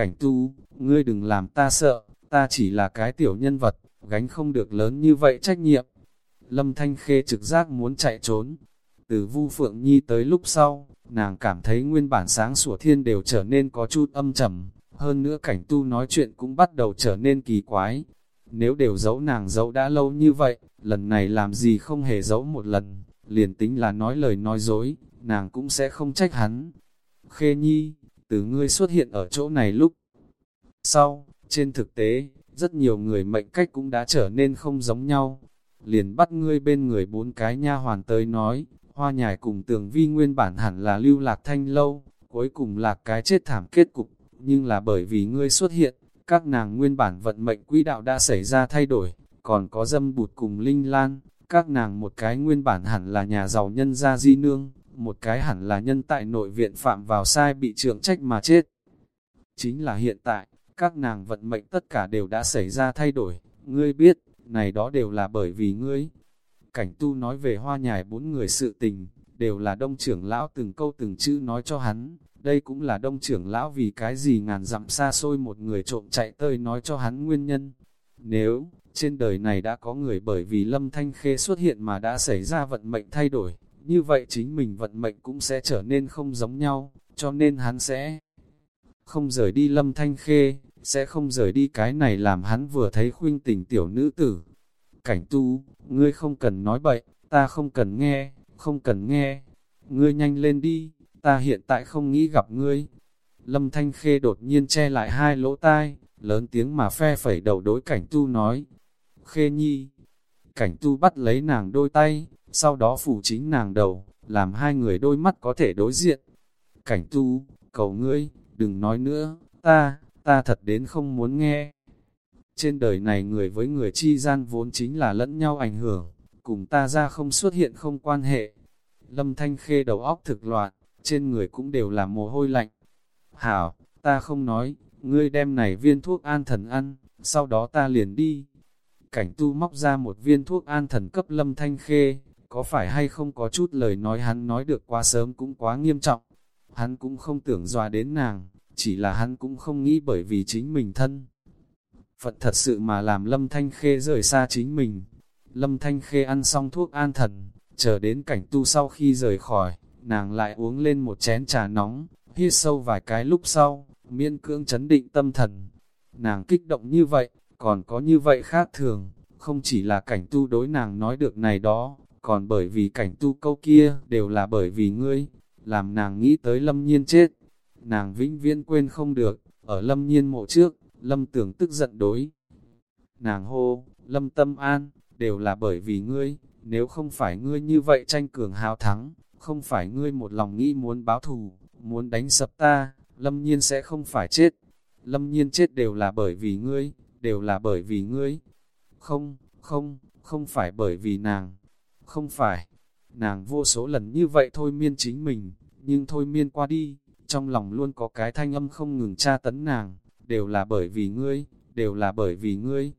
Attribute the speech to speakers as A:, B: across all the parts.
A: Cảnh tu, ngươi đừng làm ta sợ, ta chỉ là cái tiểu nhân vật, gánh không được lớn như vậy trách nhiệm. Lâm Thanh Khê trực giác muốn chạy trốn. Từ Vu Phượng Nhi tới lúc sau, nàng cảm thấy nguyên bản sáng sủa thiên đều trở nên có chút âm trầm, hơn nữa cảnh tu nói chuyện cũng bắt đầu trở nên kỳ quái. Nếu đều giấu nàng giấu đã lâu như vậy, lần này làm gì không hề giấu một lần, liền tính là nói lời nói dối, nàng cũng sẽ không trách hắn. Khê Nhi, từ ngươi xuất hiện ở chỗ này lúc. Sau, trên thực tế, rất nhiều người mệnh cách cũng đã trở nên không giống nhau. Liền bắt ngươi bên người bốn cái nha hoàn tới nói, hoa nhài cùng tường vi nguyên bản hẳn là lưu lạc thanh lâu, cuối cùng là cái chết thảm kết cục, nhưng là bởi vì ngươi xuất hiện, các nàng nguyên bản vận mệnh quỹ đạo đã xảy ra thay đổi, còn có dâm bụt cùng linh lan, các nàng một cái nguyên bản hẳn là nhà giàu nhân gia di nương, một cái hẳn là nhân tại nội viện phạm vào sai bị trưởng trách mà chết. Chính là hiện tại, các nàng vận mệnh tất cả đều đã xảy ra thay đổi, ngươi biết, này đó đều là bởi vì ngươi. Cảnh tu nói về hoa nhài bốn người sự tình, đều là đông trưởng lão từng câu từng chữ nói cho hắn, đây cũng là đông trưởng lão vì cái gì ngàn dặm xa xôi một người trộm chạy tơi nói cho hắn nguyên nhân. Nếu, trên đời này đã có người bởi vì lâm thanh khê xuất hiện mà đã xảy ra vận mệnh thay đổi, như vậy chính mình vận mệnh cũng sẽ trở nên không giống nhau, cho nên hắn sẽ không rời đi lâm thanh khê, sẽ không rời đi cái này làm hắn vừa thấy khuynh tình tiểu nữ tử. Cảnh tu, ngươi không cần nói bậy, ta không cần nghe, không cần nghe, ngươi nhanh lên đi, ta hiện tại không nghĩ gặp ngươi. Lâm Thanh Khê đột nhiên che lại hai lỗ tai, lớn tiếng mà phe phẩy đầu đối cảnh tu nói. Khê nhi, cảnh tu bắt lấy nàng đôi tay, sau đó phủ chính nàng đầu, làm hai người đôi mắt có thể đối diện. Cảnh tu, cầu ngươi, đừng nói nữa, ta, ta thật đến không muốn nghe. Trên đời này người với người chi gian vốn chính là lẫn nhau ảnh hưởng, cùng ta ra không xuất hiện không quan hệ. Lâm Thanh Khê đầu óc thực loạn, trên người cũng đều là mồ hôi lạnh. Hảo, ta không nói, ngươi đem này viên thuốc an thần ăn, sau đó ta liền đi. Cảnh tu móc ra một viên thuốc an thần cấp Lâm Thanh Khê, có phải hay không có chút lời nói hắn nói được quá sớm cũng quá nghiêm trọng. Hắn cũng không tưởng dọa đến nàng, chỉ là hắn cũng không nghĩ bởi vì chính mình thân. Phận thật sự mà làm Lâm Thanh Khê rời xa chính mình. Lâm Thanh Khê ăn xong thuốc an thần, chờ đến cảnh tu sau khi rời khỏi, nàng lại uống lên một chén trà nóng, hít sâu vài cái lúc sau, miên cưỡng chấn định tâm thần. Nàng kích động như vậy, còn có như vậy khác thường, không chỉ là cảnh tu đối nàng nói được này đó, còn bởi vì cảnh tu câu kia đều là bởi vì ngươi, làm nàng nghĩ tới lâm nhiên chết nàng vĩnh viễn quên không được, ở lâm nhiên mộ trước, lâm tưởng tức giận đối. Nàng hô, lâm tâm an, đều là bởi vì ngươi, nếu không phải ngươi như vậy tranh cường hào thắng, không phải ngươi một lòng nghĩ muốn báo thù, muốn đánh sập ta, lâm nhiên sẽ không phải chết. Lâm nhiên chết đều là bởi vì ngươi, đều là bởi vì ngươi. Không, không, không phải bởi vì nàng. Không phải, nàng vô số lần như vậy thôi miên chính mình, nhưng thôi miên qua đi, trong lòng luôn có cái thanh âm không ngừng tra tấn nàng, đều là bởi vì ngươi, đều là bởi vì ngươi.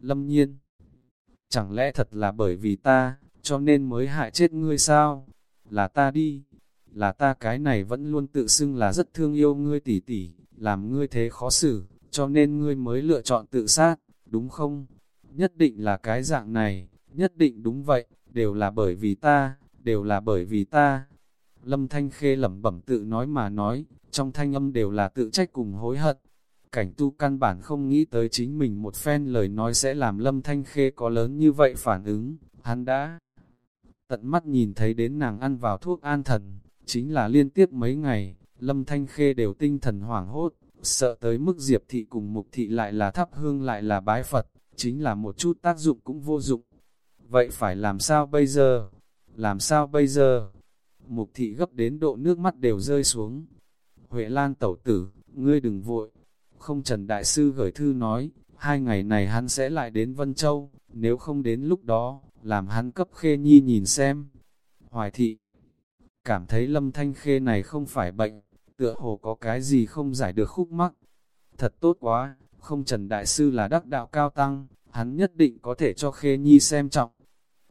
A: Lâm nhiên, chẳng lẽ thật là bởi vì ta, cho nên mới hại chết ngươi sao? Là ta đi, là ta cái này vẫn luôn tự xưng là rất thương yêu ngươi tỉ tỉ, làm ngươi thế khó xử, cho nên ngươi mới lựa chọn tự sát, đúng không? Nhất định là cái dạng này, nhất định đúng vậy, đều là bởi vì ta, đều là bởi vì ta, Lâm Thanh Khê lẩm bẩm tự nói mà nói, trong thanh âm đều là tự trách cùng hối hận. Cảnh tu căn bản không nghĩ tới chính mình một phen lời nói sẽ làm Lâm Thanh Khê có lớn như vậy phản ứng, hắn đã tận mắt nhìn thấy đến nàng ăn vào thuốc an thần, chính là liên tiếp mấy ngày, Lâm Thanh Khê đều tinh thần hoảng hốt, sợ tới mức Diệp Thị cùng Mục Thị lại là thắp hương lại là bái Phật, chính là một chút tác dụng cũng vô dụng. Vậy phải làm sao bây giờ? Làm sao bây giờ? mục thị gấp đến độ nước mắt đều rơi xuống. Huệ Lan tẩu tử, ngươi đừng vội. Không Trần Đại Sư gửi thư nói, hai ngày này hắn sẽ lại đến Vân Châu, nếu không đến lúc đó, làm hắn cấp khê nhi nhìn xem. Hoài thị, cảm thấy lâm thanh khê này không phải bệnh, tựa hồ có cái gì không giải được khúc mắc. Thật tốt quá, không Trần Đại Sư là đắc đạo cao tăng, hắn nhất định có thể cho khê nhi xem trọng.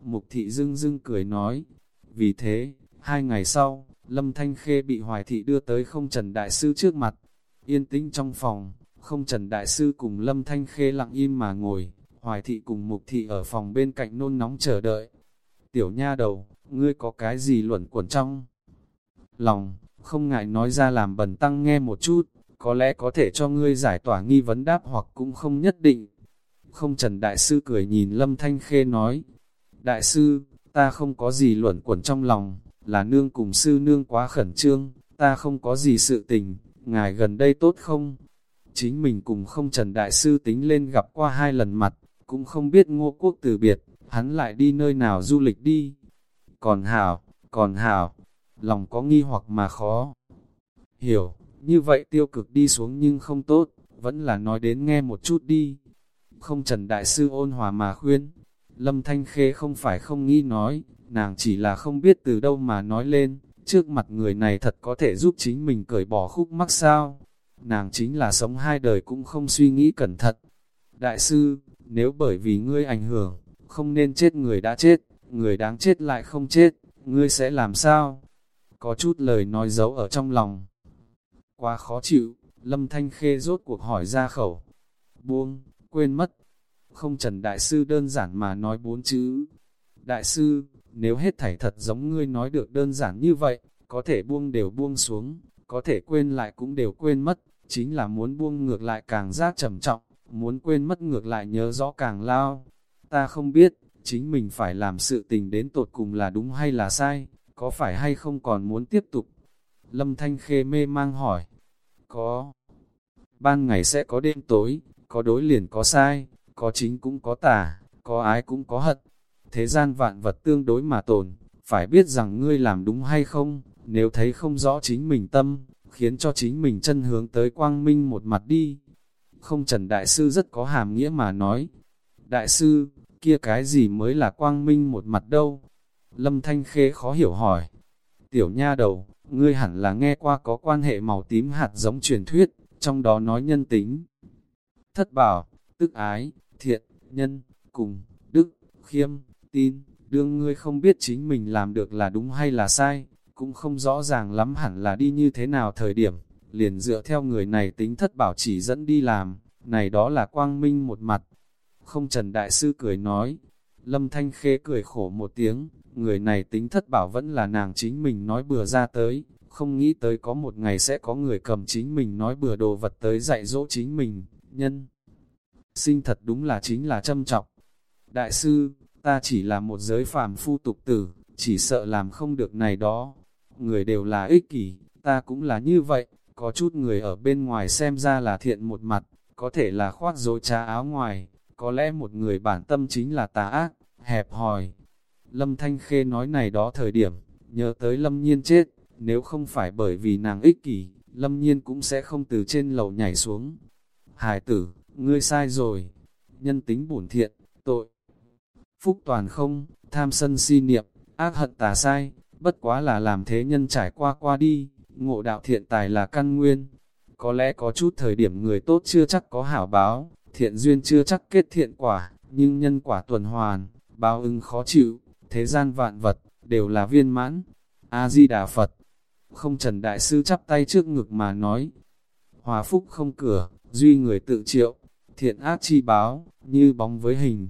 A: Mục thị dưng dưng cười nói, vì thế, Hai ngày sau, Lâm Thanh Khê bị Hoài Thị đưa tới không Trần Đại Sư trước mặt. Yên tĩnh trong phòng, không Trần Đại Sư cùng Lâm Thanh Khê lặng im mà ngồi, Hoài Thị cùng Mục Thị ở phòng bên cạnh nôn nóng chờ đợi. Tiểu nha đầu, ngươi có cái gì luẩn quẩn trong? Lòng, không ngại nói ra làm bần tăng nghe một chút, có lẽ có thể cho ngươi giải tỏa nghi vấn đáp hoặc cũng không nhất định. Không Trần Đại Sư cười nhìn Lâm Thanh Khê nói, Đại Sư, ta không có gì luẩn quẩn trong lòng, là nương cùng sư nương quá khẩn trương, ta không có gì sự tình, ngài gần đây tốt không? Chính mình cùng không Trần Đại Sư tính lên gặp qua hai lần mặt, cũng không biết ngô quốc từ biệt, hắn lại đi nơi nào du lịch đi. Còn hảo, còn hảo, lòng có nghi hoặc mà khó. Hiểu, như vậy tiêu cực đi xuống nhưng không tốt, vẫn là nói đến nghe một chút đi. Không Trần Đại Sư ôn hòa mà khuyên, Lâm Thanh Khê không phải không nghĩ nói, nàng chỉ là không biết từ đâu mà nói lên, trước mặt người này thật có thể giúp chính mình cởi bỏ khúc mắc sao. Nàng chính là sống hai đời cũng không suy nghĩ cẩn thận. Đại sư, nếu bởi vì ngươi ảnh hưởng, không nên chết người đã chết, người đáng chết lại không chết, ngươi sẽ làm sao? Có chút lời nói giấu ở trong lòng. Quá khó chịu, Lâm Thanh Khê rốt cuộc hỏi ra khẩu. Buông, quên mất. Không Trần Đại Sư đơn giản mà nói bốn chữ. Đại Sư, nếu hết thảy thật giống ngươi nói được đơn giản như vậy, có thể buông đều buông xuống, có thể quên lại cũng đều quên mất, chính là muốn buông ngược lại càng giác trầm trọng, muốn quên mất ngược lại nhớ rõ càng lao. Ta không biết, chính mình phải làm sự tình đến tột cùng là đúng hay là sai, có phải hay không còn muốn tiếp tục. Lâm Thanh Khê mê mang hỏi, có, ban ngày sẽ có đêm tối, có đối liền có sai, có chính cũng có tà, có ái cũng có hận. Thế gian vạn vật tương đối mà tồn, phải biết rằng ngươi làm đúng hay không, nếu thấy không rõ chính mình tâm, khiến cho chính mình chân hướng tới quang minh một mặt đi. Không Trần Đại Sư rất có hàm nghĩa mà nói, Đại Sư, kia cái gì mới là quang minh một mặt đâu? Lâm Thanh Khê khó hiểu hỏi, Tiểu nha đầu, ngươi hẳn là nghe qua có quan hệ màu tím hạt giống truyền thuyết, trong đó nói nhân tính. Thất bảo, tức ái, thiện, nhân, cùng, đức, khiêm, tin, đương ngươi không biết chính mình làm được là đúng hay là sai, cũng không rõ ràng lắm hẳn là đi như thế nào thời điểm, liền dựa theo người này tính thất bảo chỉ dẫn đi làm, này đó là quang minh một mặt. Không Trần Đại Sư cười nói, Lâm Thanh Khê cười khổ một tiếng, người này tính thất bảo vẫn là nàng chính mình nói bừa ra tới, không nghĩ tới có một ngày sẽ có người cầm chính mình nói bừa đồ vật tới dạy dỗ chính mình, nhân. Sinh thật đúng là chính là châm trọng. Đại sư, ta chỉ là một giới phàm phu tục tử, chỉ sợ làm không được này đó. Người đều là ích kỷ, ta cũng là như vậy, có chút người ở bên ngoài xem ra là thiện một mặt, có thể là khoác dối trá áo ngoài, có lẽ một người bản tâm chính là tà ác, hẹp hòi, Lâm Thanh Khê nói này đó thời điểm, nhớ tới Lâm Nhiên chết, nếu không phải bởi vì nàng ích kỷ, Lâm Nhiên cũng sẽ không từ trên lầu nhảy xuống. Hải tử, ngươi sai rồi, nhân tính bổn thiện, tội. Phúc toàn không, tham sân si niệm, ác hận tà sai, bất quá là làm thế nhân trải qua qua đi, ngộ đạo thiện tài là căn nguyên. Có lẽ có chút thời điểm người tốt chưa chắc có hảo báo, thiện duyên chưa chắc kết thiện quả, nhưng nhân quả tuần hoàn, báo ứng khó chịu, thế gian vạn vật, đều là viên mãn. A-di-đà Phật, không Trần Đại Sư chắp tay trước ngực mà nói, hòa phúc không cửa, duy người tự triệu, thiện ác chi báo, như bóng với hình.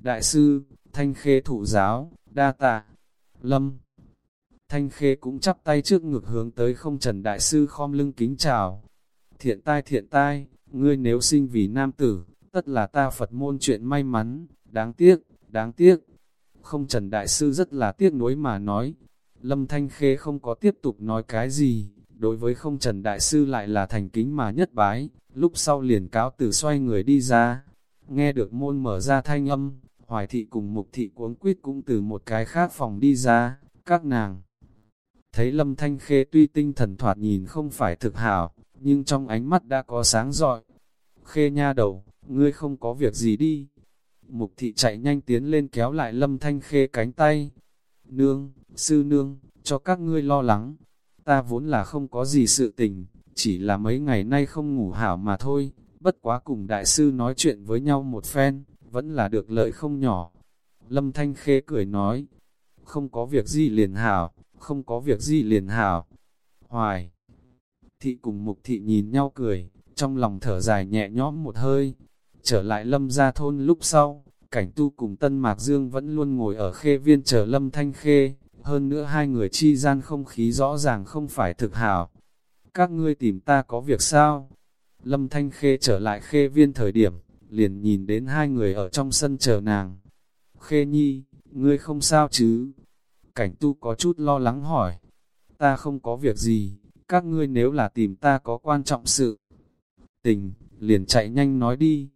A: Đại sư, Thanh Khê thụ giáo, đa tạ, lâm. Thanh Khê cũng chắp tay trước ngực hướng tới không Trần Đại Sư khom lưng kính chào. Thiện tai thiện tai, ngươi nếu sinh vì nam tử, tất là ta Phật môn chuyện may mắn, đáng tiếc, đáng tiếc, không Trần Đại Sư rất là tiếc nuối mà nói. Lâm Thanh Khê không có tiếp tục nói cái gì, đối với không Trần Đại Sư lại là thành kính mà nhất bái, lúc sau liền cáo từ xoay người đi ra. Nghe được môn mở ra thanh âm, Hoài Thị cùng Mục Thị cuống quýt cũng từ một cái khác phòng đi ra, các nàng. Thấy Lâm Thanh Khê tuy tinh thần thoạt nhìn không phải thực hảo, nhưng trong ánh mắt đã có sáng rọi. Khê nha đầu, ngươi không có việc gì đi, Mục thị chạy nhanh tiến lên kéo lại lâm thanh khê cánh tay. Nương, sư nương, cho các ngươi lo lắng. Ta vốn là không có gì sự tình, chỉ là mấy ngày nay không ngủ hảo mà thôi. Bất quá cùng đại sư nói chuyện với nhau một phen, vẫn là được lợi không nhỏ. Lâm thanh khê cười nói, không có việc gì liền hảo, không có việc gì liền hảo. Hoài, Thị cùng mục thị nhìn nhau cười, trong lòng thở dài nhẹ nhõm một hơi. Trở lại lâm gia thôn lúc sau, cảnh tu cùng Tân Mạc Dương vẫn luôn ngồi ở khê viên chờ lâm thanh khê, hơn nữa hai người chi gian không khí rõ ràng không phải thực hảo. Các ngươi tìm ta có việc sao? Lâm Thanh Khê trở lại khê viên thời điểm, liền nhìn đến hai người ở trong sân chờ nàng. Khê Nhi, ngươi không sao chứ? Cảnh tu có chút lo lắng hỏi. Ta không có việc gì, các ngươi nếu là tìm ta có quan trọng sự. Tình, liền chạy nhanh nói đi.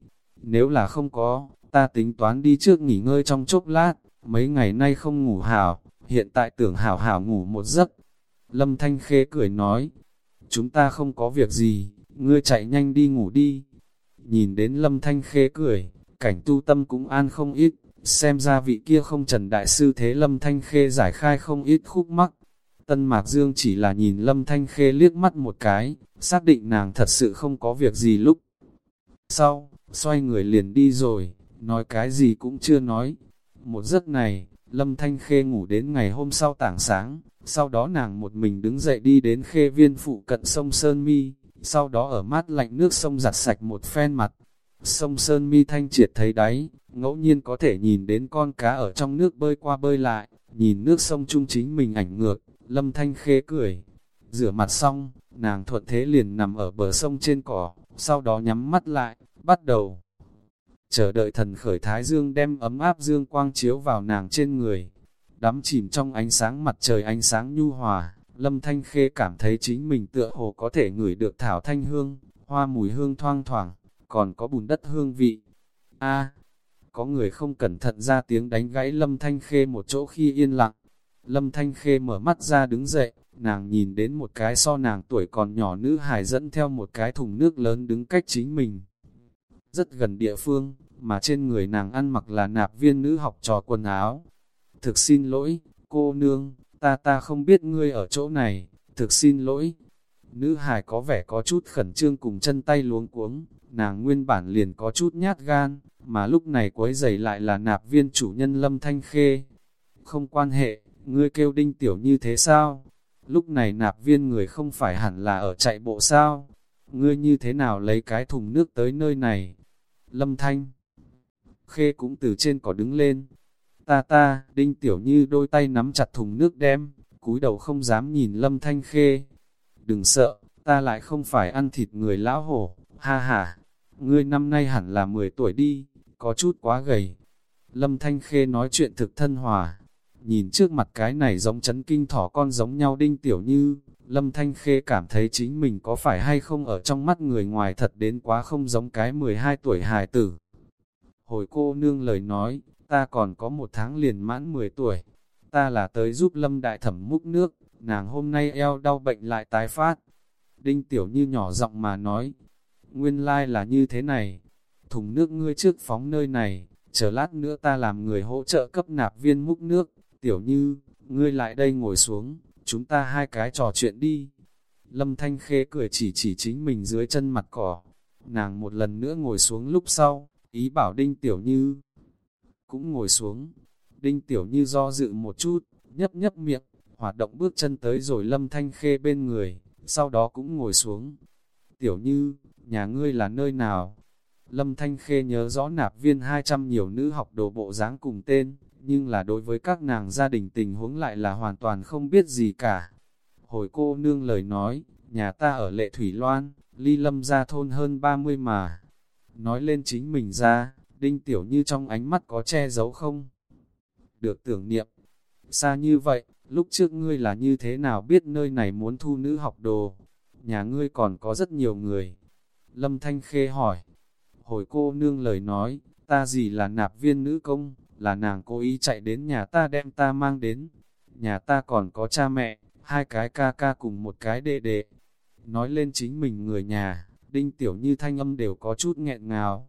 A: Nếu là không có, ta tính toán đi trước nghỉ ngơi trong chốc lát, mấy ngày nay không ngủ hảo, hiện tại tưởng hảo hảo ngủ một giấc. Lâm Thanh Khê cười nói, chúng ta không có việc gì, ngươi chạy nhanh đi ngủ đi. Nhìn đến Lâm Thanh Khê cười, cảnh tu tâm cũng an không ít, xem ra vị kia không trần đại sư thế Lâm Thanh Khê giải khai không ít khúc mắc. Tân Mạc Dương chỉ là nhìn Lâm Thanh Khê liếc mắt một cái, xác định nàng thật sự không có việc gì lúc. Sau, xoay người liền đi rồi, nói cái gì cũng chưa nói. Một giấc này, Lâm Thanh Khê ngủ đến ngày hôm sau tảng sáng, sau đó nàng một mình đứng dậy đi đến khê viên phụ cận sông Sơn Mi, sau đó ở mát lạnh nước sông giặt sạch một phen mặt. Sông Sơn Mi thanh triệt thấy đáy, ngẫu nhiên có thể nhìn đến con cá ở trong nước bơi qua bơi lại, nhìn nước sông trung chính mình ảnh ngược, Lâm Thanh Khê cười. Rửa mặt xong, nàng thuận thế liền nằm ở bờ sông trên cỏ, sau đó nhắm mắt lại, bắt đầu. Chờ đợi thần khởi thái dương đem ấm áp dương quang chiếu vào nàng trên người. Đắm chìm trong ánh sáng mặt trời ánh sáng nhu hòa, Lâm Thanh Khê cảm thấy chính mình tựa hồ có thể ngửi được thảo thanh hương, hoa mùi hương thoang thoảng, còn có bùn đất hương vị. A, có người không cẩn thận ra tiếng đánh gãy Lâm Thanh Khê một chỗ khi yên lặng. Lâm Thanh Khê mở mắt ra đứng dậy, nàng nhìn đến một cái so nàng tuổi còn nhỏ nữ hài dẫn theo một cái thùng nước lớn đứng cách chính mình. Rất gần địa phương, mà trên người nàng ăn mặc là nạp viên nữ học trò quần áo. Thực xin lỗi, cô nương, ta ta không biết ngươi ở chỗ này, thực xin lỗi. Nữ hài có vẻ có chút khẩn trương cùng chân tay luống cuống, nàng nguyên bản liền có chút nhát gan, mà lúc này quấy giày lại là nạp viên chủ nhân Lâm Thanh Khê. Không quan hệ, ngươi kêu đinh tiểu như thế sao? Lúc này nạp viên người không phải hẳn là ở chạy bộ sao? Ngươi như thế nào lấy cái thùng nước tới nơi này? Lâm Thanh Khê cũng từ trên cỏ đứng lên. Ta ta, đinh tiểu như đôi tay nắm chặt thùng nước đem, cúi đầu không dám nhìn Lâm Thanh Khê. Đừng sợ, ta lại không phải ăn thịt người lão hổ, ha ha. Ngươi năm nay hẳn là 10 tuổi đi, có chút quá gầy. Lâm Thanh Khê nói chuyện thực thân hòa, nhìn trước mặt cái này giống chấn kinh thỏ con giống nhau đinh tiểu như, Lâm Thanh Khê cảm thấy chính mình có phải hay không ở trong mắt người ngoài thật đến quá không giống cái 12 tuổi hài tử. Hồi cô nương lời nói, ta còn có một tháng liền mãn 10 tuổi, ta là tới giúp Lâm Đại Thẩm múc nước, nàng hôm nay eo đau bệnh lại tái phát. Đinh Tiểu Như nhỏ giọng mà nói, nguyên lai like là như thế này, thùng nước ngươi trước phóng nơi này, chờ lát nữa ta làm người hỗ trợ cấp nạp viên múc nước, Tiểu Như, ngươi lại đây ngồi xuống, chúng ta hai cái trò chuyện đi. Lâm Thanh Khê cười chỉ chỉ chính mình dưới chân mặt cỏ, nàng một lần nữa ngồi xuống lúc sau, ý bảo Đinh Tiểu Như cũng ngồi xuống. Đinh Tiểu Như do dự một chút, nhấp nhấp miệng, hoạt động bước chân tới rồi Lâm Thanh Khê bên người, sau đó cũng ngồi xuống. Tiểu Như, nhà ngươi là nơi nào? Lâm Thanh Khê nhớ rõ nạp viên 200 nhiều nữ học đồ bộ dáng cùng tên, nhưng là đối với các nàng gia đình tình huống lại là hoàn toàn không biết gì cả. Hồi cô nương lời nói, nhà ta ở Lệ Thủy Loan, ly lâm ra thôn hơn 30 mà. Nói lên chính mình ra, đinh tiểu như trong ánh mắt có che giấu không? Được tưởng niệm, xa như vậy, lúc trước ngươi là như thế nào biết nơi này muốn thu nữ học đồ? Nhà ngươi còn có rất nhiều người. Lâm Thanh Khê hỏi, hồi cô nương lời nói, ta gì là nạp viên nữ công, là nàng cố ý chạy đến nhà ta đem ta mang đến. Nhà ta còn có cha mẹ, hai cái ca ca cùng một cái đệ đệ. Nói lên chính mình người nhà, đinh tiểu như thanh âm đều có chút nghẹn ngào.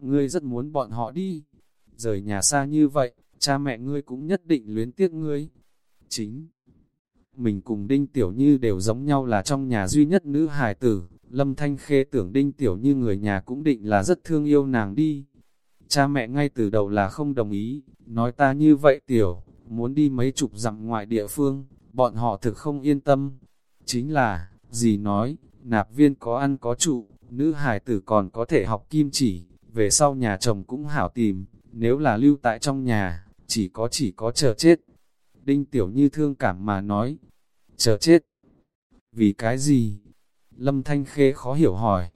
A: Ngươi rất muốn bọn họ đi. Rời nhà xa như vậy, cha mẹ ngươi cũng nhất định luyến tiếc ngươi. Chính, mình cùng đinh tiểu như đều giống nhau là trong nhà duy nhất nữ hài tử. Lâm Thanh Khê tưởng đinh tiểu như người nhà cũng định là rất thương yêu nàng đi. Cha mẹ ngay từ đầu là không đồng ý, nói ta như vậy tiểu, muốn đi mấy chục dặm ngoại địa phương, bọn họ thực không yên tâm. Chính là, gì nói, nạp viên có ăn có trụ, nữ hài tử còn có thể học kim chỉ, về sau nhà chồng cũng hảo tìm, nếu là lưu tại trong nhà, chỉ có chỉ có chờ chết. Đinh Tiểu Như thương cảm mà nói, chờ chết. Vì cái gì? Lâm Thanh Khê khó hiểu hỏi.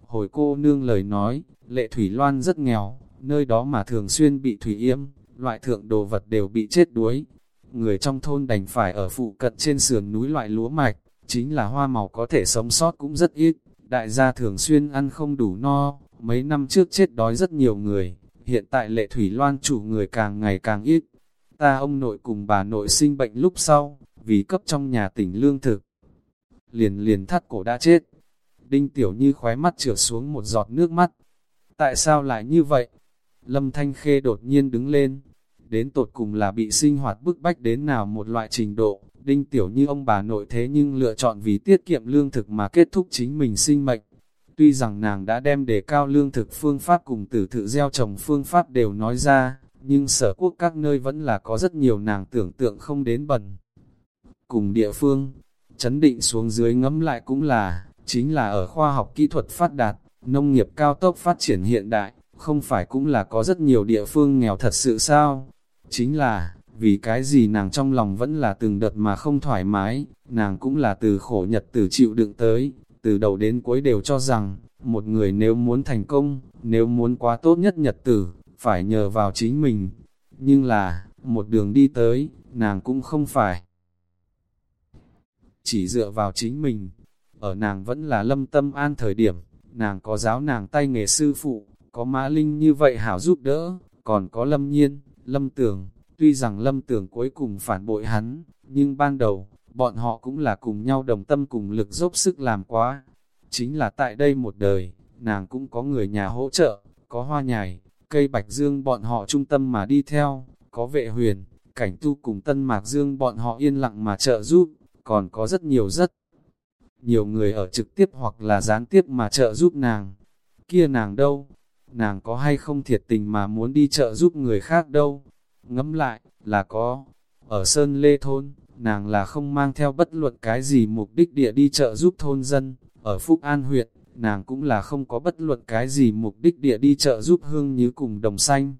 A: Hồi cô nương lời nói, lệ Thủy Loan rất nghèo, nơi đó mà thường xuyên bị thủy yếm, loại thượng đồ vật đều bị chết đuối. Người trong thôn đành phải ở phụ cận trên sườn núi loại lúa mạch, chính là hoa màu có thể sống sót cũng rất ít. Đại gia thường xuyên ăn không đủ no, mấy năm trước chết đói rất nhiều người, hiện tại lệ thủy loan chủ người càng ngày càng ít. Ta ông nội cùng bà nội sinh bệnh lúc sau, vì cấp trong nhà tỉnh lương thực. Liền liền thắt cổ đã chết. Đinh tiểu như khóe mắt trượt xuống một giọt nước mắt. Tại sao lại như vậy? Lâm Thanh Khê đột nhiên đứng lên. Đến tột cùng là bị sinh hoạt bức bách đến nào một loại trình độ. Đinh tiểu như ông bà nội thế nhưng lựa chọn vì tiết kiệm lương thực mà kết thúc chính mình sinh mệnh. Tuy rằng nàng đã đem đề cao lương thực phương pháp cùng tử thự gieo trồng phương pháp đều nói ra, nhưng sở quốc các nơi vẫn là có rất nhiều nàng tưởng tượng không đến bẩn. Cùng địa phương, chấn định xuống dưới ngấm lại cũng là, chính là ở khoa học kỹ thuật phát đạt, nông nghiệp cao tốc phát triển hiện đại, không phải cũng là có rất nhiều địa phương nghèo thật sự sao? Chính là, vì cái gì nàng trong lòng vẫn là từng đợt mà không thoải mái, nàng cũng là từ khổ nhật từ chịu đựng tới, từ đầu đến cuối đều cho rằng, một người nếu muốn thành công, nếu muốn quá tốt nhất nhật tử, phải nhờ vào chính mình. Nhưng là, một đường đi tới, nàng cũng không phải. Chỉ dựa vào chính mình, ở nàng vẫn là lâm tâm an thời điểm, nàng có giáo nàng tay nghề sư phụ, có mã linh như vậy hảo giúp đỡ, còn có lâm nhiên, lâm tường, tuy rằng lâm tường cuối cùng phản bội hắn, nhưng ban đầu, bọn họ cũng là cùng nhau đồng tâm cùng lực dốc sức làm quá. Chính là tại đây một đời, nàng cũng có người nhà hỗ trợ, có hoa nhài, cây bạch dương bọn họ trung tâm mà đi theo, có vệ huyền, cảnh tu cùng tân mạc dương bọn họ yên lặng mà trợ giúp, còn có rất nhiều rất nhiều người ở trực tiếp hoặc là gián tiếp mà trợ giúp nàng. Kia nàng đâu? Nàng có hay không thiệt tình mà muốn đi chợ giúp người khác đâu? Ngẫm lại, là có. Ở Sơn Lê Thôn, nàng là không mang theo bất luận cái gì mục đích địa đi chợ giúp thôn dân. Ở Phúc An huyện, nàng cũng là không có bất luận cái gì mục đích địa đi chợ giúp hương như cùng đồng xanh.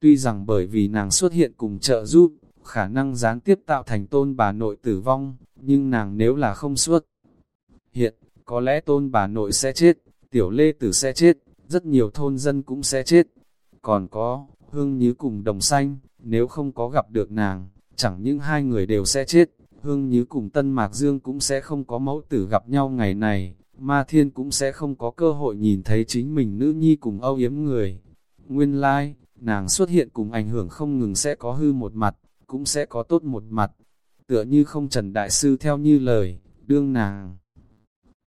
A: Tuy rằng bởi vì nàng xuất hiện cùng chợ giúp, khả năng gián tiếp tạo thành tôn bà nội tử vong, nhưng nàng nếu là không xuất hiện, có lẽ tôn bà nội sẽ chết, tiểu lê tử sẽ chết, rất nhiều thôn dân cũng sẽ chết. Còn có, hương như cùng đồng xanh, nếu không có gặp được nàng, chẳng những hai người đều sẽ chết, hương như cùng tân mạc dương cũng sẽ không có mẫu tử gặp nhau ngày này, ma thiên cũng sẽ không có cơ hội nhìn thấy chính mình nữ nhi cùng âu yếm người. Nguyên lai, like, nàng xuất hiện cùng ảnh hưởng không ngừng sẽ có hư một mặt, cũng sẽ có tốt một mặt. Tựa như không trần đại sư theo như lời, đương nàng.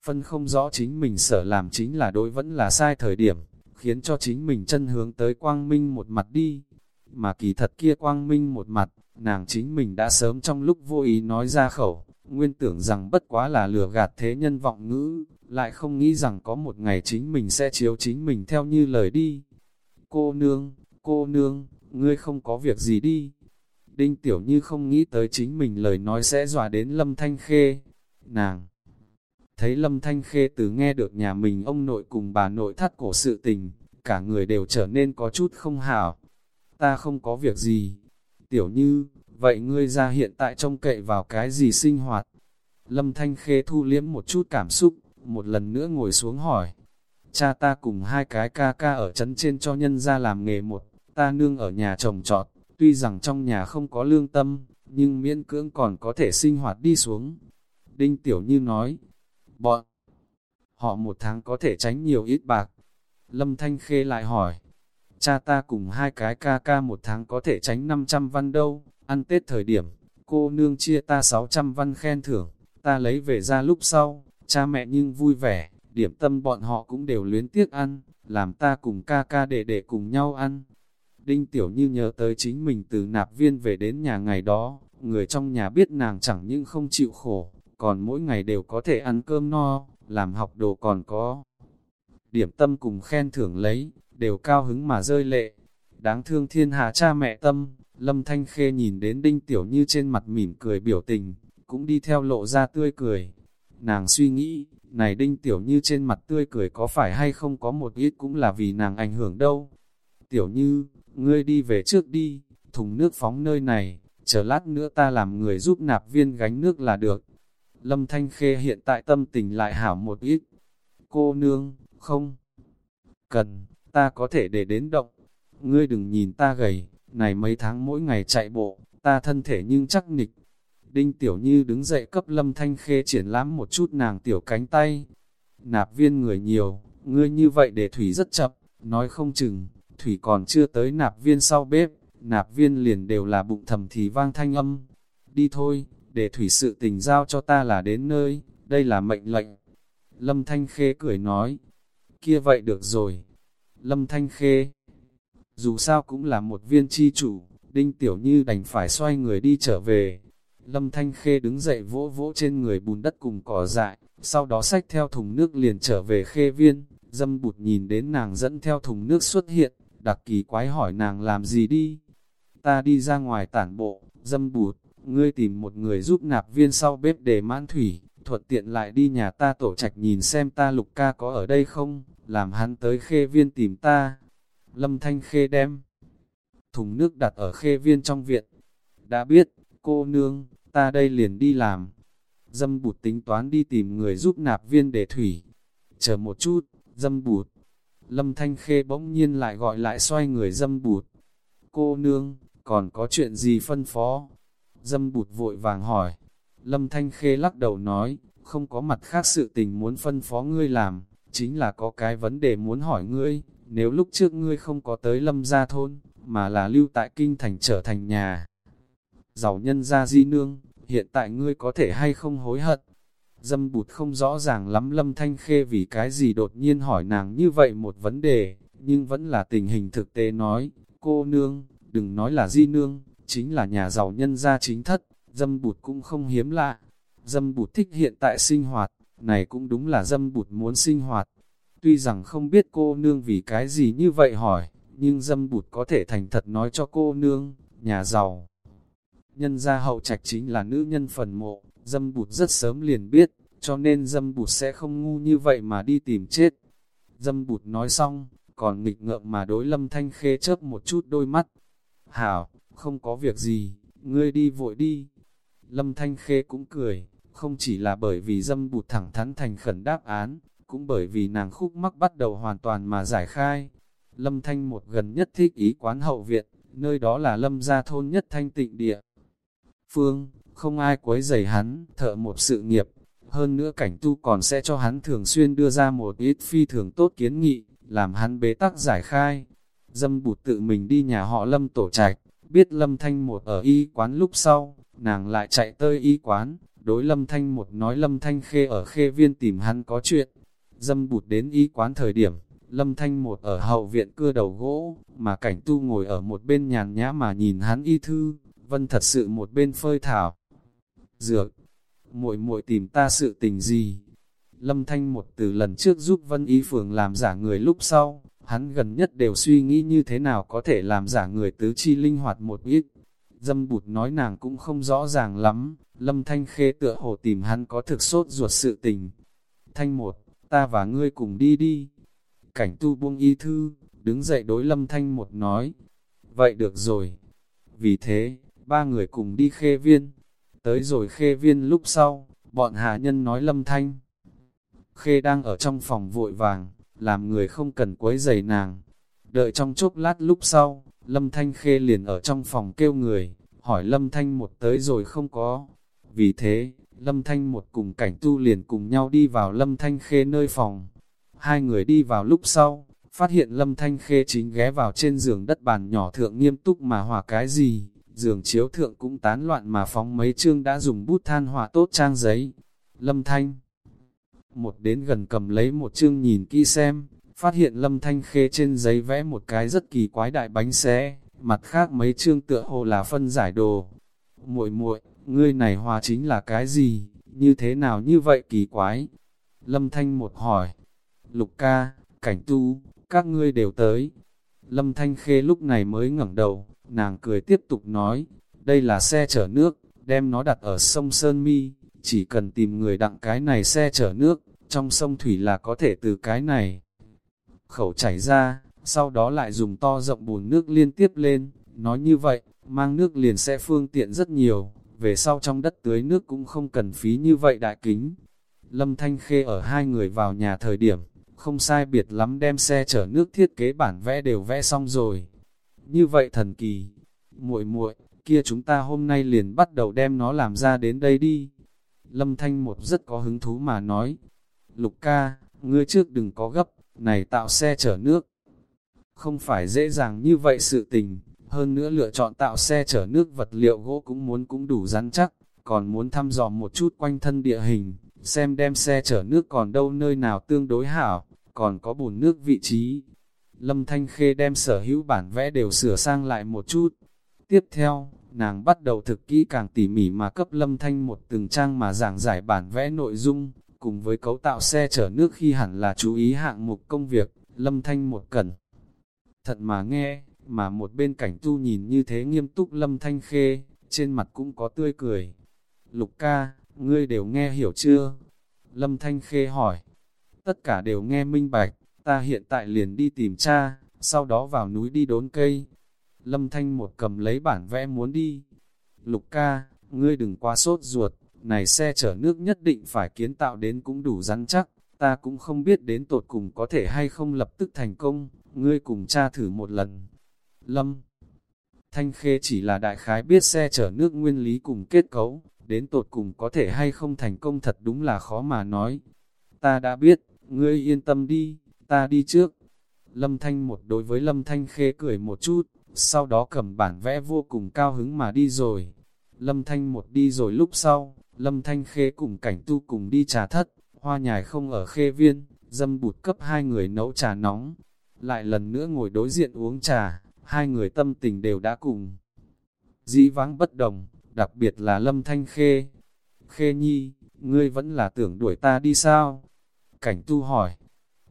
A: Phân không rõ chính mình sở làm chính là đối vẫn là sai thời điểm, khiến cho chính mình chân hướng tới quang minh một mặt đi. Mà kỳ thật kia quang minh một mặt, nàng chính mình đã sớm trong lúc vô ý nói ra khẩu, nguyên tưởng rằng bất quá là lừa gạt thế nhân vọng ngữ, lại không nghĩ rằng có một ngày chính mình sẽ chiếu chính mình theo như lời đi. Cô nương, cô nương, ngươi không có việc gì đi. Đinh tiểu như không nghĩ tới chính mình lời nói sẽ dọa đến lâm thanh khê. Nàng, thấy lâm thanh khê từ nghe được nhà mình ông nội cùng bà nội thắt cổ sự tình, cả người đều trở nên có chút không hảo. Ta không có việc gì. Tiểu như, vậy ngươi ra hiện tại trông cậy vào cái gì sinh hoạt? Lâm Thanh Khê thu liếm một chút cảm xúc, một lần nữa ngồi xuống hỏi. Cha ta cùng hai cái ca ca ở trấn trên cho nhân ra làm nghề một, ta nương ở nhà trồng trọt, tuy rằng trong nhà không có lương tâm, nhưng miễn cưỡng còn có thể sinh hoạt đi xuống. Đinh Tiểu Như nói, bọn họ một tháng có thể tránh nhiều ít bạc. Lâm Thanh Khê lại hỏi, cha ta cùng hai cái ca ca một tháng có thể tránh 500 văn đâu, ăn Tết thời điểm, cô nương chia ta 600 văn khen thưởng, ta lấy về ra lúc sau, cha mẹ nhưng vui vẻ, điểm tâm bọn họ cũng đều luyến tiếc ăn, làm ta cùng ca ca để để cùng nhau ăn. Đinh Tiểu Như nhớ tới chính mình từ nạp viên về đến nhà ngày đó, người trong nhà biết nàng chẳng những không chịu khổ, còn mỗi ngày đều có thể ăn cơm no, làm học đồ còn có. Điểm tâm cùng khen thưởng lấy, đều cao hứng mà rơi lệ. Đáng thương thiên hạ cha mẹ tâm, Lâm Thanh Khê nhìn đến Đinh Tiểu Như trên mặt mỉm cười biểu tình, cũng đi theo lộ ra tươi cười. Nàng suy nghĩ, này đinh tiểu như trên mặt tươi cười có phải hay không có một ít cũng là vì nàng ảnh hưởng đâu. Tiểu như, ngươi đi về trước đi, thùng nước phóng nơi này, chờ lát nữa ta làm người giúp nạp viên gánh nước là được. Lâm Thanh Khê hiện tại tâm tình lại hảo một ít. Cô nương, không cần, ta có thể để đến động. Ngươi đừng nhìn ta gầy, này mấy tháng mỗi ngày chạy bộ, ta thân thể nhưng chắc nịch. Đinh Tiểu Như đứng dậy cấp Lâm Thanh Khê triển lãm một chút nàng tiểu cánh tay. Nạp viên người nhiều, ngươi như vậy để Thủy rất chậm, nói không chừng, Thủy còn chưa tới nạp viên sau bếp, nạp viên liền đều là bụng thầm thì vang thanh âm. Đi thôi, để Thủy sự tình giao cho ta là đến nơi, đây là mệnh lệnh. Lâm Thanh Khê cười nói, kia vậy được rồi. Lâm Thanh Khê, dù sao cũng là một viên chi chủ, Đinh Tiểu Như đành phải xoay người đi trở về. Lâm Thanh Khê đứng dậy vỗ vỗ trên người bùn đất cùng cỏ dại, sau đó xách theo thùng nước liền trở về khê viên. Dâm bụt nhìn đến nàng dẫn theo thùng nước xuất hiện, đặc kỳ quái hỏi nàng làm gì đi. Ta đi ra ngoài tản bộ, dâm bụt, ngươi tìm một người giúp nạp viên sau bếp để mãn thủy, thuận tiện lại đi nhà ta tổ trạch nhìn xem ta lục ca có ở đây không, làm hắn tới khê viên tìm ta. Lâm Thanh Khê đem thùng nước đặt ở khê viên trong viện. Đã biết, cô nương, ta đây liền đi làm. Dâm bụt tính toán đi tìm người giúp nạp viên để thủy. Chờ một chút, dâm bụt. Lâm Thanh Khê bỗng nhiên lại gọi lại xoay người dâm bụt. Cô nương, còn có chuyện gì phân phó? Dâm bụt vội vàng hỏi. Lâm Thanh Khê lắc đầu nói, không có mặt khác sự tình muốn phân phó ngươi làm, chính là có cái vấn đề muốn hỏi ngươi, nếu lúc trước ngươi không có tới lâm gia thôn, mà là lưu tại kinh thành trở thành nhà. Giàu nhân gia di nương, hiện tại ngươi có thể hay không hối hận? Dâm bụt không rõ ràng lắm lâm thanh khê vì cái gì đột nhiên hỏi nàng như vậy một vấn đề, nhưng vẫn là tình hình thực tế nói, cô nương, đừng nói là di nương, chính là nhà giàu nhân gia chính thất, dâm bụt cũng không hiếm lạ. Dâm bụt thích hiện tại sinh hoạt, này cũng đúng là dâm bụt muốn sinh hoạt. Tuy rằng không biết cô nương vì cái gì như vậy hỏi, nhưng dâm bụt có thể thành thật nói cho cô nương, nhà giàu. Nhân gia hậu trạch chính là nữ nhân phần mộ, dâm bụt rất sớm liền biết, cho nên dâm bụt sẽ không ngu như vậy mà đi tìm chết. Dâm bụt nói xong, còn nghịch ngợm mà đối lâm thanh khê chớp một chút đôi mắt. Hảo, không có việc gì, ngươi đi vội đi. Lâm thanh khê cũng cười, không chỉ là bởi vì dâm bụt thẳng thắn thành khẩn đáp án, cũng bởi vì nàng khúc mắc bắt đầu hoàn toàn mà giải khai. Lâm Thanh một gần nhất thích ý quán hậu viện, nơi đó là lâm gia thôn nhất thanh tịnh địa. Phương, không ai quấy rầy hắn, thợ một sự nghiệp, hơn nữa cảnh tu còn sẽ cho hắn thường xuyên đưa ra một ít phi thường tốt kiến nghị, làm hắn bế tắc giải khai. Dâm bụt tự mình đi nhà họ lâm tổ trạch, biết lâm thanh một ở y quán lúc sau, nàng lại chạy tới y quán, đối lâm thanh một nói lâm thanh khê ở khê viên tìm hắn có chuyện. Dâm bụt đến y quán thời điểm, lâm thanh một ở hậu viện cưa đầu gỗ, mà cảnh tu ngồi ở một bên nhàn nhã mà nhìn hắn y thư, vân thật sự một bên phơi thảo. Dược, muội muội tìm ta sự tình gì? Lâm Thanh một từ lần trước giúp Vân Y Phường làm giả người lúc sau, hắn gần nhất đều suy nghĩ như thế nào có thể làm giả người tứ chi linh hoạt một ít. Dâm bụt nói nàng cũng không rõ ràng lắm, Lâm Thanh khê tựa hồ tìm hắn có thực sốt ruột sự tình. Thanh một, ta và ngươi cùng đi đi. Cảnh tu buông y thư, đứng dậy đối Lâm Thanh một nói. Vậy được rồi. Vì thế, ba người cùng đi khê viên. Tới rồi khê viên lúc sau, bọn hạ nhân nói Lâm Thanh. Khê đang ở trong phòng vội vàng, làm người không cần quấy giày nàng. Đợi trong chốc lát lúc sau, Lâm Thanh Khê liền ở trong phòng kêu người, hỏi Lâm Thanh một tới rồi không có. Vì thế, Lâm Thanh một cùng cảnh tu liền cùng nhau đi vào Lâm Thanh Khê nơi phòng. Hai người đi vào lúc sau, phát hiện Lâm Thanh Khê chính ghé vào trên giường đất bàn nhỏ thượng nghiêm túc mà hòa cái gì. Giường chiếu thượng cũng tán loạn mà phóng mấy chương đã dùng bút than hòa tốt trang giấy. Lâm Thanh một đến gần cầm lấy một chương nhìn kỹ xem, phát hiện Lâm Thanh Khê trên giấy vẽ một cái rất kỳ quái đại bánh xé, mặt khác mấy chương tựa hồ là phân giải đồ. Muội muội, ngươi này hòa chính là cái gì, như thế nào như vậy kỳ quái? Lâm Thanh một hỏi, Lục ca, cảnh tu, các ngươi đều tới. Lâm Thanh Khê lúc này mới ngẩng đầu, nàng cười tiếp tục nói, đây là xe chở nước, đem nó đặt ở sông Sơn Mi, chỉ cần tìm người đặng cái này xe chở nước, trong sông thủy là có thể từ cái này khẩu chảy ra, sau đó lại dùng to rộng bùn nước liên tiếp lên, nói như vậy, mang nước liền sẽ phương tiện rất nhiều, về sau trong đất tưới nước cũng không cần phí như vậy đại kính. Lâm Thanh Khê ở hai người vào nhà thời điểm, không sai biệt lắm đem xe chở nước thiết kế bản vẽ đều vẽ xong rồi. Như vậy thần kỳ, muội muội kia chúng ta hôm nay liền bắt đầu đem nó làm ra đến đây đi. Lâm Thanh một rất có hứng thú mà nói, Lục ca, ngươi trước đừng có gấp, này tạo xe chở nước. Không phải dễ dàng như vậy sự tình, hơn nữa lựa chọn tạo xe chở nước vật liệu gỗ cũng muốn cũng đủ rắn chắc, còn muốn thăm dò một chút quanh thân địa hình, xem đem xe chở nước còn đâu nơi nào tương đối hảo, còn có bùn nước vị trí. Lâm Thanh Khê đem sở hữu bản vẽ đều sửa sang lại một chút. Tiếp theo, nàng bắt đầu thực kỹ càng tỉ mỉ mà cấp Lâm Thanh một từng trang mà giảng giải bản vẽ nội dung, cùng với cấu tạo xe chở nước khi hẳn là chú ý hạng mục công việc, Lâm Thanh một cẩn. Thật mà nghe, mà một bên cảnh tu nhìn như thế nghiêm túc Lâm Thanh Khê, trên mặt cũng có tươi cười. Lục ca, ngươi đều nghe hiểu chưa? Lâm Thanh Khê hỏi. Tất cả đều nghe minh bạch, ta hiện tại liền đi tìm cha, sau đó vào núi đi đốn cây. Lâm Thanh một cầm lấy bản vẽ muốn đi. Lục ca, ngươi đừng quá sốt ruột, này xe chở nước nhất định phải kiến tạo đến cũng đủ rắn chắc, ta cũng không biết đến tột cùng có thể hay không lập tức thành công, ngươi cùng cha thử một lần. Lâm Thanh Khê chỉ là đại khái biết xe chở nước nguyên lý cùng kết cấu, đến tột cùng có thể hay không thành công thật đúng là khó mà nói. Ta đã biết, ngươi yên tâm đi, ta đi trước. Lâm Thanh một đối với Lâm Thanh Khê cười một chút, sau đó cầm bản vẽ vô cùng cao hứng mà đi rồi. Lâm Thanh một đi rồi lúc sau, Lâm Thanh Khê cùng cảnh tu cùng đi trà thất, hoa nhài không ở khê viên, dâm bụt cấp hai người nấu trà nóng. Lại lần nữa ngồi đối diện uống trà, hai người tâm tình đều đã cùng. Dĩ vãng bất đồng, đặc biệt là Lâm Thanh Khê. Khê Nhi, ngươi vẫn là tưởng đuổi ta đi sao? Cảnh tu hỏi.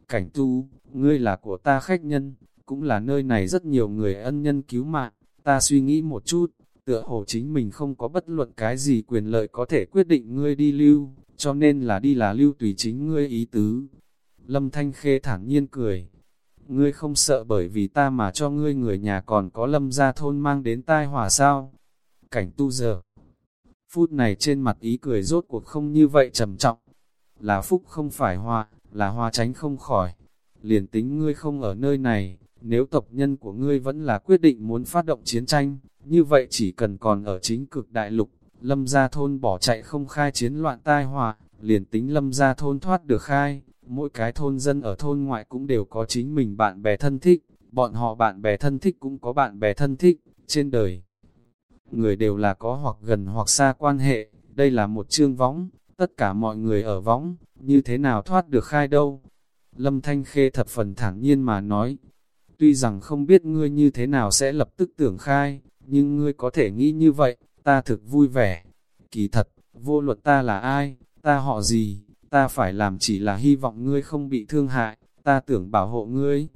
A: Cảnh tu, ngươi là của ta khách nhân, cũng là nơi này rất nhiều người ân nhân cứu mạng, ta suy nghĩ một chút, tựa hồ chính mình không có bất luận cái gì quyền lợi có thể quyết định ngươi đi lưu, cho nên là đi là lưu tùy chính ngươi ý tứ. Lâm Thanh Khê thản nhiên cười, ngươi không sợ bởi vì ta mà cho ngươi người nhà còn có lâm gia thôn mang đến tai hỏa sao? Cảnh tu giờ. Phút này trên mặt ý cười rốt cuộc không như vậy trầm trọng. Là phúc không phải hoa, là hoa tránh không khỏi. Liền tính ngươi không ở nơi này, nếu tộc nhân của ngươi vẫn là quyết định muốn phát động chiến tranh, như vậy chỉ cần còn ở chính cực đại lục, lâm gia thôn bỏ chạy không khai chiến loạn tai họa, liền tính lâm gia thôn thoát được khai, mỗi cái thôn dân ở thôn ngoại cũng đều có chính mình bạn bè thân thích, bọn họ bạn bè thân thích cũng có bạn bè thân thích, trên đời. Người đều là có hoặc gần hoặc xa quan hệ, đây là một chương võng, tất cả mọi người ở võng, như thế nào thoát được khai đâu. Lâm Thanh Khê thập phần thẳng nhiên mà nói, tuy rằng không biết ngươi như thế nào sẽ lập tức tưởng khai, nhưng ngươi có thể nghĩ như vậy, ta thực vui vẻ. Kỳ thật, vô luật ta là ai, ta họ gì, ta phải làm chỉ là hy vọng ngươi không bị thương hại, ta tưởng bảo hộ ngươi.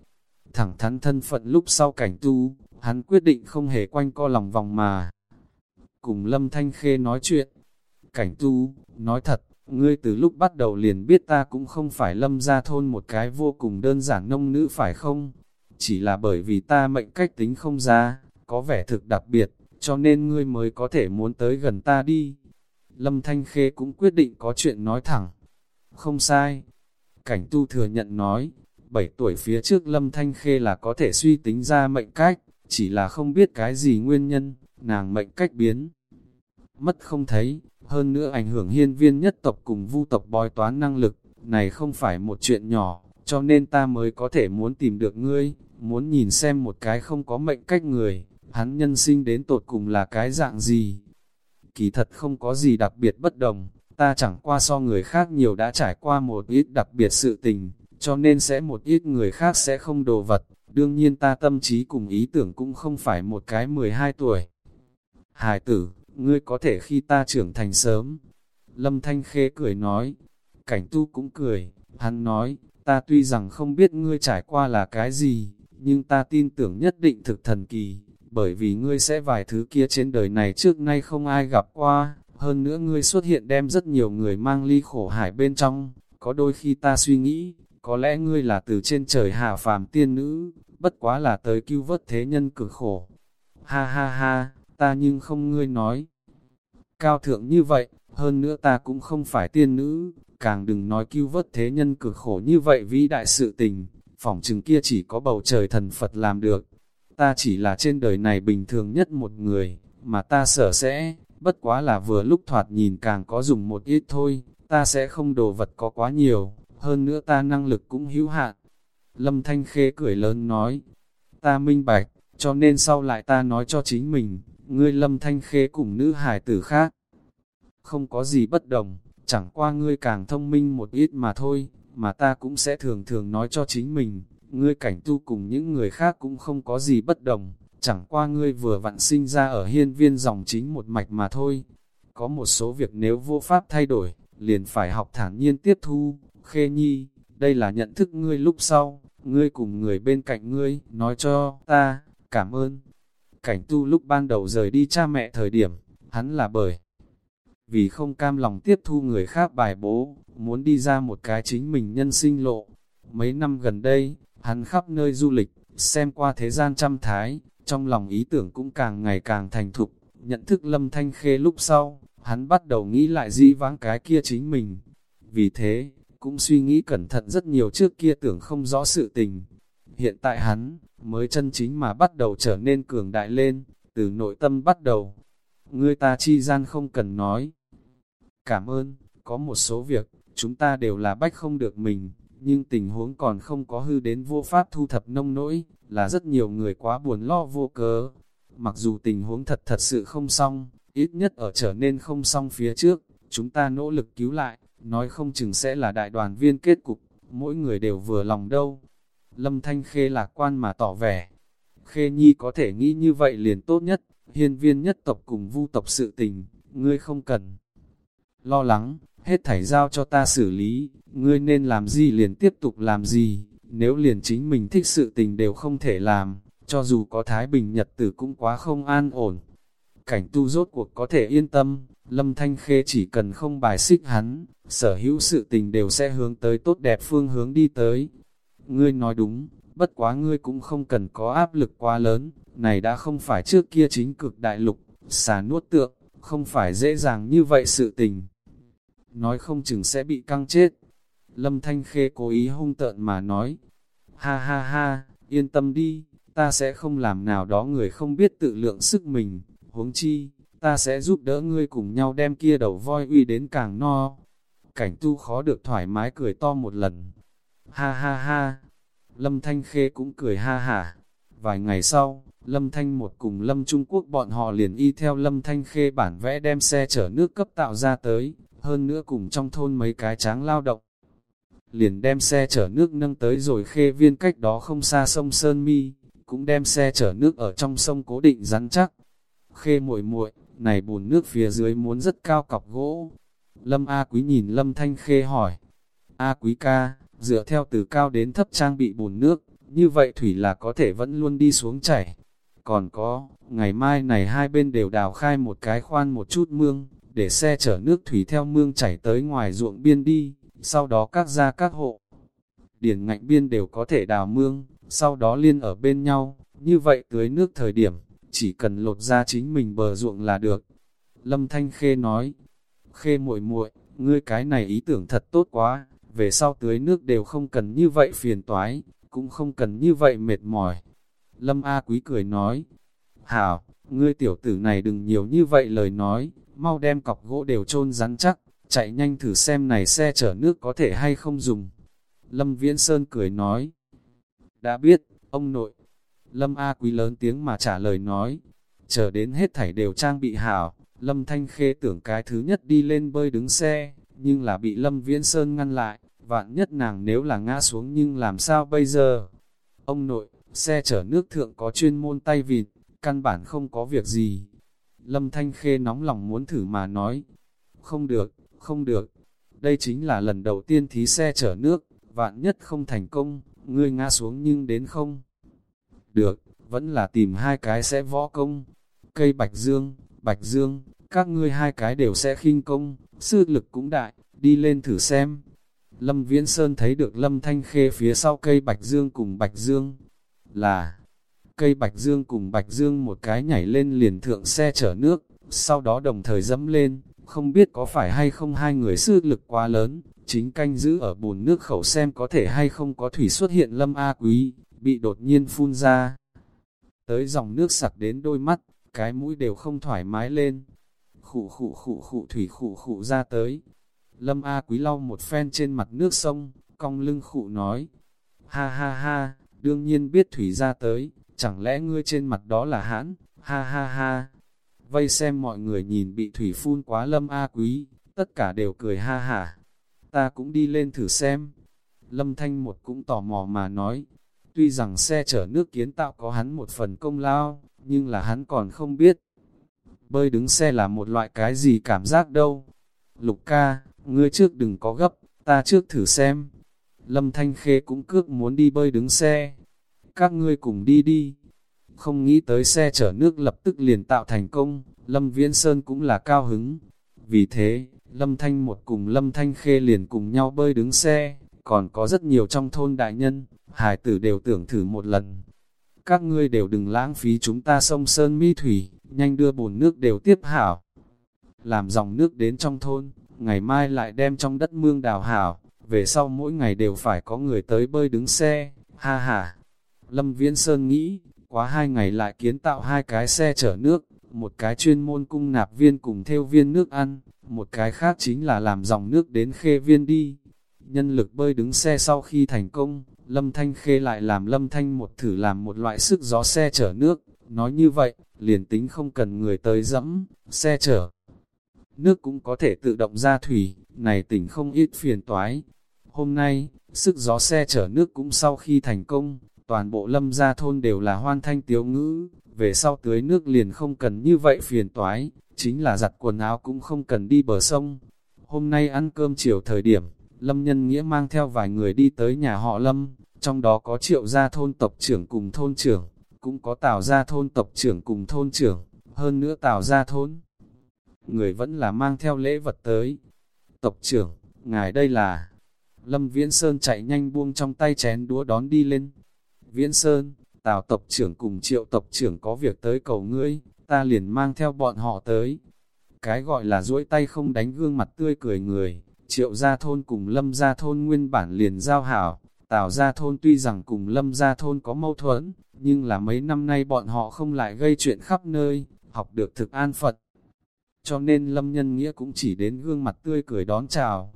A: Thẳng thắn thân phận lúc sau cảnh tu, hắn quyết định không hề quanh co lòng vòng mà. Cùng Lâm Thanh Khê nói chuyện, cảnh tu, nói thật, ngươi từ lúc bắt đầu liền biết ta cũng không phải lâm ra thôn một cái vô cùng đơn giản nông nữ phải không? Chỉ là bởi vì ta mệnh cách tính không ra, có vẻ thực đặc biệt, cho nên ngươi mới có thể muốn tới gần ta đi. Lâm Thanh Khê cũng quyết định có chuyện nói thẳng. Không sai. Cảnh tu thừa nhận nói, 7 tuổi phía trước Lâm Thanh Khê là có thể suy tính ra mệnh cách, chỉ là không biết cái gì nguyên nhân, nàng mệnh cách biến. Mất không thấy, hơn nữa ảnh hưởng hiên viên nhất tộc cùng vu tộc bói toán năng lực, này không phải một chuyện nhỏ, cho nên ta mới có thể muốn tìm được ngươi, muốn nhìn xem một cái không có mệnh cách người, hắn nhân sinh đến tột cùng là cái dạng gì. Kỳ thật không có gì đặc biệt bất đồng, ta chẳng qua so người khác nhiều đã trải qua một ít đặc biệt sự tình, cho nên sẽ một ít người khác sẽ không đồ vật, đương nhiên ta tâm trí cùng ý tưởng cũng không phải một cái 12 tuổi. Hải tử, ngươi có thể khi ta trưởng thành sớm. Lâm Thanh Khê cười nói, cảnh tu cũng cười, hắn nói, ta tuy rằng không biết ngươi trải qua là cái gì, nhưng ta tin tưởng nhất định thực thần kỳ, bởi vì ngươi sẽ vài thứ kia trên đời này trước nay không ai gặp qua, hơn nữa ngươi xuất hiện đem rất nhiều người mang ly khổ hải bên trong, có đôi khi ta suy nghĩ, có lẽ ngươi là từ trên trời hạ phàm tiên nữ, bất quá là tới cứu vớt thế nhân cực khổ. Ha ha ha, ta nhưng không ngươi nói. Cao thượng như vậy, hơn nữa ta cũng không phải tiên nữ, càng đừng nói cứu vớt thế nhân cực khổ như vậy vĩ đại sự tình, phỏng chừng kia chỉ có bầu trời thần Phật làm được. Ta chỉ là trên đời này bình thường nhất một người, mà ta sở sẽ, bất quá là vừa lúc thoạt nhìn càng có dùng một ít thôi, ta sẽ không đồ vật có quá nhiều, hơn nữa ta năng lực cũng hữu hạn. Lâm Thanh Khê cười lớn nói, ta minh bạch, cho nên sau lại ta nói cho chính mình, ngươi Lâm Thanh Khê cùng nữ hải tử khác. Không có gì bất đồng, chẳng qua ngươi càng thông minh một ít mà thôi, mà ta cũng sẽ thường thường nói cho chính mình, ngươi cảnh tu cùng những người khác cũng không có gì bất đồng, chẳng qua ngươi vừa vặn sinh ra ở hiên viên dòng chính một mạch mà thôi. Có một số việc nếu vô pháp thay đổi, liền phải học thản nhiên tiếp thu, khê nhi, đây là nhận thức ngươi lúc sau, ngươi cùng người bên cạnh ngươi, nói cho ta, cảm ơn. Cảnh tu lúc ban đầu rời đi cha mẹ thời điểm, hắn là bởi vì không cam lòng tiếp thu người khác bài bố, muốn đi ra một cái chính mình nhân sinh lộ. Mấy năm gần đây, hắn khắp nơi du lịch, xem qua thế gian trăm thái, trong lòng ý tưởng cũng càng ngày càng thành thục, nhận thức lâm thanh khê lúc sau, hắn bắt đầu nghĩ lại di vãng cái kia chính mình. Vì thế, cũng suy nghĩ cẩn thận rất nhiều trước kia tưởng không rõ sự tình. Hiện tại hắn, mới chân chính mà bắt đầu trở nên cường đại lên, từ nội tâm bắt đầu. Người ta chi gian không cần nói. Cảm ơn, có một số việc, chúng ta đều là bách không được mình, nhưng tình huống còn không có hư đến vô pháp thu thập nông nỗi, là rất nhiều người quá buồn lo vô cớ. Mặc dù tình huống thật thật sự không xong, ít nhất ở trở nên không xong phía trước, chúng ta nỗ lực cứu lại, nói không chừng sẽ là đại đoàn viên kết cục, mỗi người đều vừa lòng đâu. Lâm Thanh Khê lạc quan mà tỏ vẻ, Khê Nhi có thể nghĩ như vậy liền tốt nhất, hiên viên nhất tộc cùng vu tộc sự tình, ngươi không cần lo lắng, hết thảy giao cho ta xử lý, ngươi nên làm gì liền tiếp tục làm gì, nếu liền chính mình thích sự tình đều không thể làm, cho dù có Thái Bình Nhật tử cũng quá không an ổn. Cảnh tu rốt cuộc có thể yên tâm, Lâm Thanh Khê chỉ cần không bài xích hắn, sở hữu sự tình đều sẽ hướng tới tốt đẹp phương hướng đi tới. Ngươi nói đúng, bất quá ngươi cũng không cần có áp lực quá lớn, này đã không phải trước kia chính cực đại lục, xà nuốt tượng, không phải dễ dàng như vậy sự tình. Nói không chừng sẽ bị căng chết. Lâm Thanh Khê cố ý hung tợn mà nói, ha ha ha, yên tâm đi, ta sẽ không làm nào đó người không biết tự lượng sức mình, huống chi, ta sẽ giúp đỡ ngươi cùng nhau đem kia đầu voi uy đến càng no. Cảnh tu khó được thoải mái cười to một lần. Ha ha ha, Lâm Thanh Khê cũng cười ha hả. Vài ngày sau, Lâm Thanh một cùng Lâm Trung Quốc bọn họ liền y theo Lâm Thanh Khê bản vẽ đem xe chở nước cấp tạo ra tới, hơn nữa cùng trong thôn mấy cái tráng lao động. Liền đem xe chở nước nâng tới rồi khê viên cách đó không xa sông Sơn Mi, cũng đem xe chở nước ở trong sông cố định rắn chắc. Khê muội muội này bùn nước phía dưới muốn rất cao cọc gỗ. Lâm A Quý nhìn Lâm Thanh Khê hỏi, A Quý ca, dựa theo từ cao đến thấp trang bị bùn nước, như vậy thủy là có thể vẫn luôn đi xuống chảy. Còn có, ngày mai này hai bên đều đào khai một cái khoan một chút mương, để xe chở nước thủy theo mương chảy tới ngoài ruộng biên đi, sau đó các gia các hộ. Điển ngạnh biên đều có thể đào mương, sau đó liên ở bên nhau, như vậy tưới nước thời điểm, chỉ cần lột ra chính mình bờ ruộng là được. Lâm Thanh Khê nói, Khê muội muội, ngươi cái này ý tưởng thật tốt quá, về sau tưới nước đều không cần như vậy phiền toái, cũng không cần như vậy mệt mỏi. Lâm A Quý cười nói, Hảo, ngươi tiểu tử này đừng nhiều như vậy lời nói, mau đem cọc gỗ đều chôn rắn chắc, chạy nhanh thử xem này xe chở nước có thể hay không dùng. Lâm Viễn Sơn cười nói, đã biết, ông nội. Lâm A Quý lớn tiếng mà trả lời nói, chờ đến hết thảy đều trang bị hảo, Lâm Thanh Khê tưởng cái thứ nhất đi lên bơi đứng xe, nhưng là bị Lâm Viễn Sơn ngăn lại, vạn nhất nàng nếu là ngã xuống nhưng làm sao bây giờ? Ông nội, xe chở nước thượng có chuyên môn tay vịt, căn bản không có việc gì. Lâm Thanh Khê nóng lòng muốn thử mà nói, không được, không được, đây chính là lần đầu tiên thí xe chở nước, vạn nhất không thành công, ngươi ngã xuống nhưng đến không. Được, vẫn là tìm hai cái sẽ võ công. Cây Bạch Dương, Bạch Dương, các ngươi hai cái đều sẽ khinh công, sư lực cũng đại, đi lên thử xem. Lâm Viễn Sơn thấy được Lâm Thanh Khê phía sau cây Bạch Dương cùng Bạch Dương, là cây Bạch Dương cùng Bạch Dương một cái nhảy lên liền thượng xe chở nước, sau đó đồng thời dẫm lên, không biết có phải hay không hai người sư lực quá lớn, chính canh giữ ở bùn nước khẩu xem có thể hay không có thủy xuất hiện Lâm A Quý, bị đột nhiên phun ra. Tới dòng nước sặc đến đôi mắt, cái mũi đều không thoải mái lên. Khụ khụ khụ khụ thủy khụ khụ ra tới. Lâm A Quý lau một phen trên mặt nước sông, cong lưng khụ nói. Ha ha ha, đương nhiên biết thủy ra tới, chẳng lẽ ngươi trên mặt đó là hãn, ha ha ha. Vây xem mọi người nhìn bị thủy phun quá Lâm A Quý, tất cả đều cười ha hả. Ta cũng đi lên thử xem. Lâm Thanh một cũng tò mò mà nói, tuy rằng xe chở nước kiến tạo có hắn một phần công lao, nhưng là hắn còn không biết. Bơi đứng xe là một loại cái gì cảm giác đâu. Lục ca, ngươi trước đừng có gấp, ta trước thử xem. Lâm Thanh Khê cũng cước muốn đi bơi đứng xe. Các ngươi cùng đi đi. Không nghĩ tới xe chở nước lập tức liền tạo thành công, Lâm Viễn Sơn cũng là cao hứng. Vì thế, Lâm Thanh một cùng Lâm Thanh Khê liền cùng nhau bơi đứng xe, còn có rất nhiều trong thôn đại nhân, hải tử đều tưởng thử một lần. Các ngươi đều đừng lãng phí chúng ta sông Sơn Mi Thủy, nhanh đưa bồn nước đều tiếp hảo. Làm dòng nước đến trong thôn, ngày mai lại đem trong đất mương đào hảo, về sau mỗi ngày đều phải có người tới bơi đứng xe, ha ha. Lâm Viễn Sơn nghĩ, quá hai ngày lại kiến tạo hai cái xe chở nước, một cái chuyên môn cung nạp viên cùng theo viên nước ăn, một cái khác chính là làm dòng nước đến khê viên đi. Nhân lực bơi đứng xe sau khi thành công, Lâm Thanh Khê lại làm Lâm Thanh một thử làm một loại sức gió xe chở nước, nói như vậy, liền tính không cần người tới dẫm, xe chở. Nước cũng có thể tự động ra thủy, này tỉnh không ít phiền toái. Hôm nay, sức gió xe chở nước cũng sau khi thành công, toàn bộ lâm gia thôn đều là hoan thanh tiếu ngữ, về sau tưới nước liền không cần như vậy phiền toái, chính là giặt quần áo cũng không cần đi bờ sông. Hôm nay ăn cơm chiều thời điểm, Lâm Nhân Nghĩa mang theo vài người đi tới nhà họ Lâm, trong đó có triệu gia thôn tộc trưởng cùng thôn trưởng, cũng có tào gia thôn tộc trưởng cùng thôn trưởng, hơn nữa tào gia thôn. Người vẫn là mang theo lễ vật tới. Tộc trưởng, ngài đây là... Lâm Viễn Sơn chạy nhanh buông trong tay chén đũa đón đi lên. Viễn Sơn, tào tộc trưởng cùng triệu tộc trưởng có việc tới cầu ngươi, ta liền mang theo bọn họ tới. Cái gọi là duỗi tay không đánh gương mặt tươi cười người, triệu gia thôn cùng lâm gia thôn nguyên bản liền giao hảo, tào gia thôn tuy rằng cùng lâm gia thôn có mâu thuẫn, nhưng là mấy năm nay bọn họ không lại gây chuyện khắp nơi, học được thực an Phật. Cho nên lâm nhân nghĩa cũng chỉ đến gương mặt tươi cười đón chào.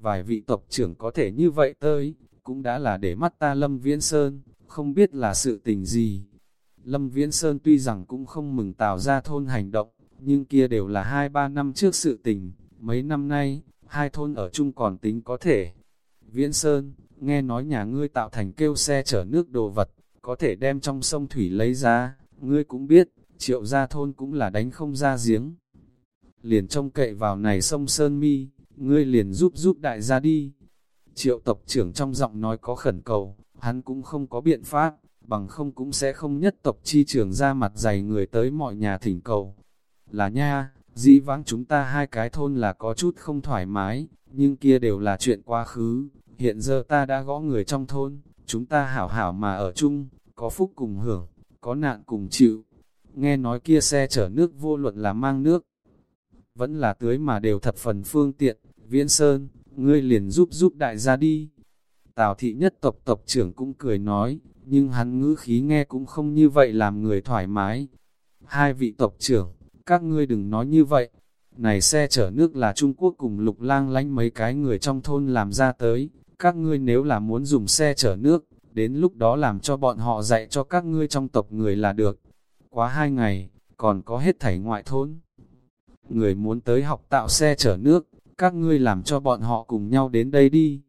A: Vài vị tộc trưởng có thể như vậy tới, cũng đã là để mắt ta lâm viễn sơn, không biết là sự tình gì. Lâm Viễn Sơn tuy rằng cũng không mừng tào ra thôn hành động, nhưng kia đều là hai ba năm trước sự tình, mấy năm nay, hai thôn ở chung còn tính có thể. Viễn Sơn, nghe nói nhà ngươi tạo thành kêu xe chở nước đồ vật, có thể đem trong sông Thủy lấy ra, ngươi cũng biết, triệu gia thôn cũng là đánh không ra giếng. Liền trông cậy vào này sông Sơn Mi, ngươi liền giúp giúp đại gia đi. Triệu tộc trưởng trong giọng nói có khẩn cầu, hắn cũng không có biện pháp, bằng không cũng sẽ không nhất tộc chi trưởng ra mặt dày người tới mọi nhà thỉnh cầu. Là nha, dĩ vãng chúng ta hai cái thôn là có chút không thoải mái, nhưng kia đều là chuyện quá khứ, hiện giờ ta đã gõ người trong thôn, chúng ta hảo hảo mà ở chung, có phúc cùng hưởng, có nạn cùng chịu. Nghe nói kia xe chở nước vô luận là mang nước, vẫn là tưới mà đều thập phần phương tiện, viễn sơn, ngươi liền giúp giúp đại gia đi. Tào thị nhất tộc tộc trưởng cũng cười nói, nhưng hắn ngữ khí nghe cũng không như vậy làm người thoải mái. Hai vị tộc trưởng, các ngươi đừng nói như vậy. Này xe chở nước là Trung Quốc cùng lục lang lánh mấy cái người trong thôn làm ra tới. Các ngươi nếu là muốn dùng xe chở nước, đến lúc đó làm cho bọn họ dạy cho các ngươi trong tộc người là được. Quá hai ngày, còn có hết thảy ngoại thôn. Người muốn tới học tạo xe chở nước, các ngươi làm cho bọn họ cùng nhau đến đây đi.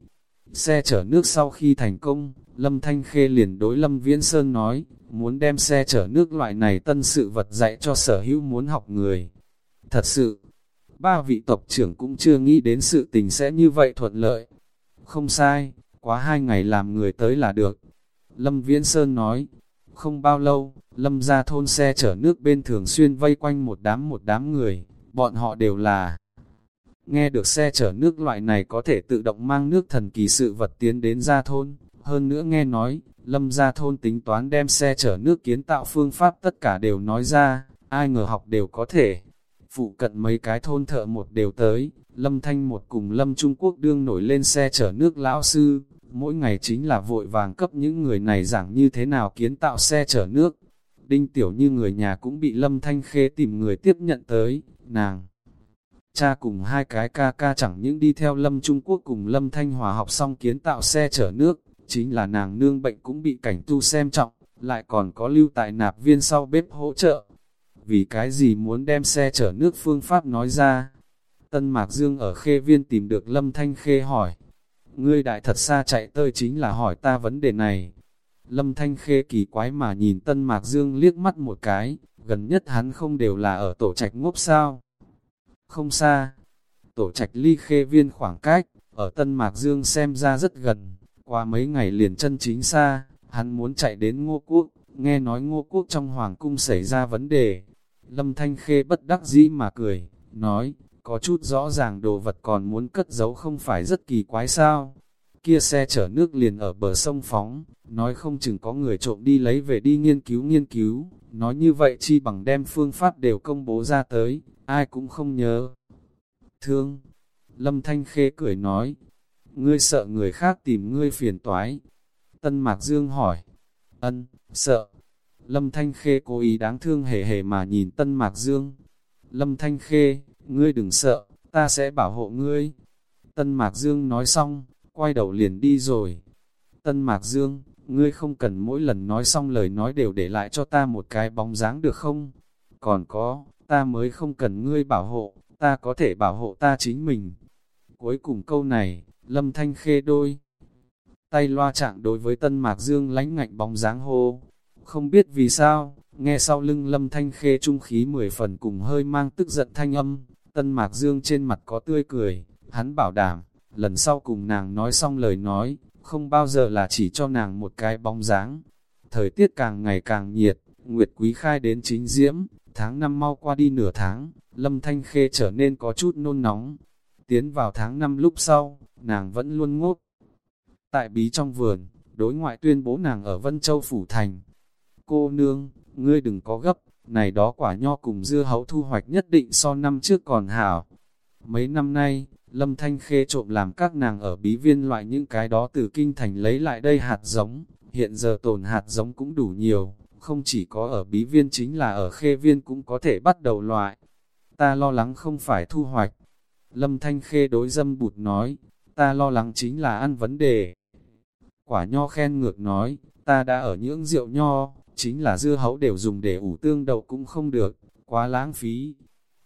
A: Xe chở nước sau khi thành công, Lâm Thanh Khê liền đối Lâm Viễn Sơn nói, muốn đem xe chở nước loại này tân sự vật dạy cho sở hữu muốn học người. Thật sự, ba vị tộc trưởng cũng chưa nghĩ đến sự tình sẽ như vậy thuận lợi. Không sai, quá hai ngày làm người tới là được. Lâm Viễn Sơn nói, không bao lâu, Lâm ra thôn xe chở nước bên thường xuyên vây quanh một đám một đám người, bọn họ đều là nghe được xe chở nước loại này có thể tự động mang nước thần kỳ sự vật tiến đến gia thôn, hơn nữa nghe nói, lâm gia thôn tính toán đem xe chở nước kiến tạo phương pháp tất cả đều nói ra, ai ngờ học đều có thể. Phụ cận mấy cái thôn thợ một đều tới, lâm thanh một cùng lâm Trung Quốc đương nổi lên xe chở nước lão sư, mỗi ngày chính là vội vàng cấp những người này giảng như thế nào kiến tạo xe chở nước. Đinh tiểu như người nhà cũng bị lâm thanh khê tìm người tiếp nhận tới, nàng. Cha cùng hai cái ca ca chẳng những đi theo lâm Trung Quốc cùng lâm thanh hòa học xong kiến tạo xe chở nước, chính là nàng nương bệnh cũng bị cảnh tu xem trọng, lại còn có lưu tại nạp viên sau bếp hỗ trợ. Vì cái gì muốn đem xe chở nước phương pháp nói ra? Tân Mạc Dương ở khê viên tìm được Lâm Thanh Khê hỏi. Ngươi đại thật xa chạy tới chính là hỏi ta vấn đề này. Lâm Thanh Khê kỳ quái mà nhìn Tân Mạc Dương liếc mắt một cái, gần nhất hắn không đều là ở tổ trạch ngốc sao. Không xa, tổ trạch ly khê viên khoảng cách, ở Tân Mạc Dương xem ra rất gần, qua mấy ngày liền chân chính xa, hắn muốn chạy đến Ngô Quốc, nghe nói Ngô Quốc trong Hoàng Cung xảy ra vấn đề. Lâm Thanh Khê bất đắc dĩ mà cười, nói, có chút rõ ràng đồ vật còn muốn cất giấu không phải rất kỳ quái sao. Kia xe chở nước liền ở bờ sông phóng, nói không chừng có người trộm đi lấy về đi nghiên cứu nghiên cứu, nói như vậy chi bằng đem phương pháp đều công bố ra tới, ai cũng không nhớ. Thương, Lâm Thanh Khê cười nói, ngươi sợ người khác tìm ngươi phiền toái. Tân Mạc Dương hỏi, ân, sợ. Lâm Thanh Khê cố ý đáng thương hề hề mà nhìn Tân Mạc Dương. Lâm Thanh Khê, ngươi đừng sợ, ta sẽ bảo hộ ngươi. Tân Mạc Dương nói xong, quay đầu liền đi rồi. Tân Mạc Dương, ngươi không cần mỗi lần nói xong lời nói đều để lại cho ta một cái bóng dáng được không? Còn có, ta mới không cần ngươi bảo hộ, ta có thể bảo hộ ta chính mình. Cuối cùng câu này, Lâm Thanh Khê đôi. Tay loa trạng đối với Tân Mạc Dương lánh ngạnh bóng dáng hô. Không biết vì sao, nghe sau lưng Lâm Thanh Khê trung khí mười phần cùng hơi mang tức giận thanh âm. Tân Mạc Dương trên mặt có tươi cười, hắn bảo đảm, lần sau cùng nàng nói xong lời nói, không bao giờ là chỉ cho nàng một cái bóng dáng. Thời tiết càng ngày càng nhiệt, Nguyệt Quý khai đến chính diễm, tháng năm mau qua đi nửa tháng, Lâm Thanh Khê trở nên có chút nôn nóng. Tiến vào tháng năm lúc sau, nàng vẫn luôn ngốt. Tại bí trong vườn, đối ngoại tuyên bố nàng ở Vân Châu Phủ Thành. Cô nương, ngươi đừng có gấp, này đó quả nho cùng dưa hấu thu hoạch nhất định so năm trước còn hảo. Mấy năm nay, Lâm Thanh Khê trộm làm các nàng ở bí viên loại những cái đó từ kinh thành lấy lại đây hạt giống, hiện giờ tồn hạt giống cũng đủ nhiều, không chỉ có ở bí viên chính là ở khê viên cũng có thể bắt đầu loại. Ta lo lắng không phải thu hoạch. Lâm Thanh Khê đối dâm bụt nói, ta lo lắng chính là ăn vấn đề. Quả nho khen ngược nói, ta đã ở những rượu nho, chính là dưa hấu đều dùng để ủ tương đậu cũng không được, quá lãng phí.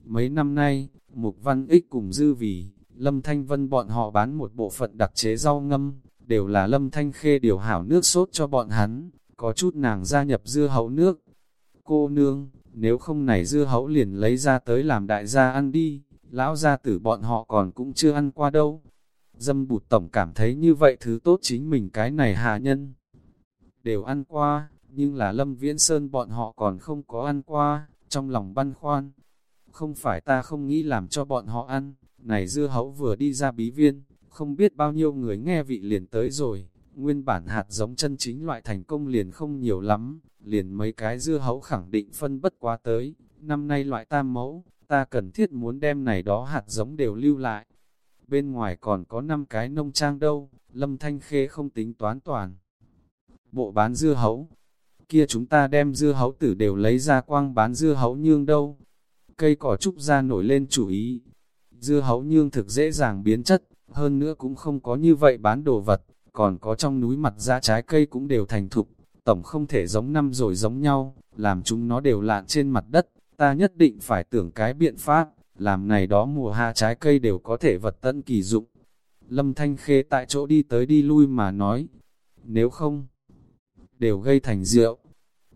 A: Mấy năm nay, Mục Văn Ích cùng Dư Vì, Lâm Thanh Vân bọn họ bán một bộ phận đặc chế rau ngâm, đều là Lâm Thanh Khê điều hảo nước sốt cho bọn hắn, có chút nàng gia nhập dưa hấu nước. Cô nương, nếu không này dưa hấu liền lấy ra tới làm đại gia ăn đi, lão gia tử bọn họ còn cũng chưa ăn qua đâu. Dâm bụt tổng cảm thấy như vậy thứ tốt chính mình cái này hạ nhân. Đều ăn qua, nhưng là Lâm Viễn Sơn bọn họ còn không có ăn qua, trong lòng băn khoăn. Không phải ta không nghĩ làm cho bọn họ ăn, này dưa hấu vừa đi ra bí viên, không biết bao nhiêu người nghe vị liền tới rồi. Nguyên bản hạt giống chân chính loại thành công liền không nhiều lắm, liền mấy cái dưa hấu khẳng định phân bất quá tới. Năm nay loại tam mẫu, ta cần thiết muốn đem này đó hạt giống đều lưu lại. Bên ngoài còn có 5 cái nông trang đâu, Lâm Thanh Khê không tính toán toàn. Bộ bán dưa hấu, kia chúng ta đem dưa hấu tử đều lấy ra quang bán dưa hấu nhương đâu. Cây cỏ trúc ra nổi lên chủ ý. Dưa hấu nhương thực dễ dàng biến chất, hơn nữa cũng không có như vậy bán đồ vật, còn có trong núi mặt ra trái cây cũng đều thành thục, tổng không thể giống năm rồi giống nhau, làm chúng nó đều lạn trên mặt đất, ta nhất định phải tưởng cái biện pháp, làm này đó mùa hạ trái cây đều có thể vật tận kỳ dụng. Lâm Thanh Khê tại chỗ đi tới đi lui mà nói, nếu không, đều gây thành rượu.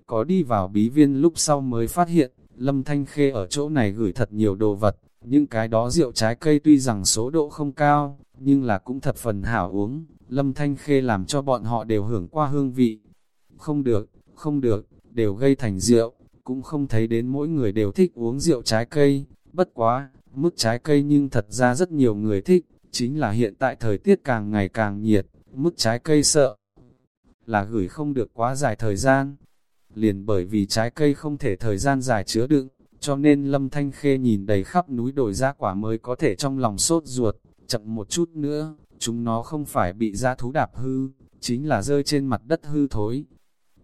A: Có đi vào bí viên lúc sau mới phát hiện, Lâm Thanh Khê ở chỗ này gửi thật nhiều đồ vật, những cái đó rượu trái cây tuy rằng số độ không cao, nhưng là cũng thật phần hảo uống, Lâm Thanh Khê làm cho bọn họ đều hưởng qua hương vị. Không được, không được, đều gây thành rượu, cũng không thấy đến mỗi người đều thích uống rượu trái cây, bất quá, mức trái cây nhưng thật ra rất nhiều người thích, chính là hiện tại thời tiết càng ngày càng nhiệt, mức trái cây sợ là gửi không được quá dài thời gian. Liền bởi vì trái cây không thể thời gian dài chứa đựng, cho nên Lâm Thanh Khê nhìn đầy khắp núi đồi ra quả mới có thể trong lòng sốt ruột, chậm một chút nữa, chúng nó không phải bị ra thú đạp hư, chính là rơi trên mặt đất hư thối.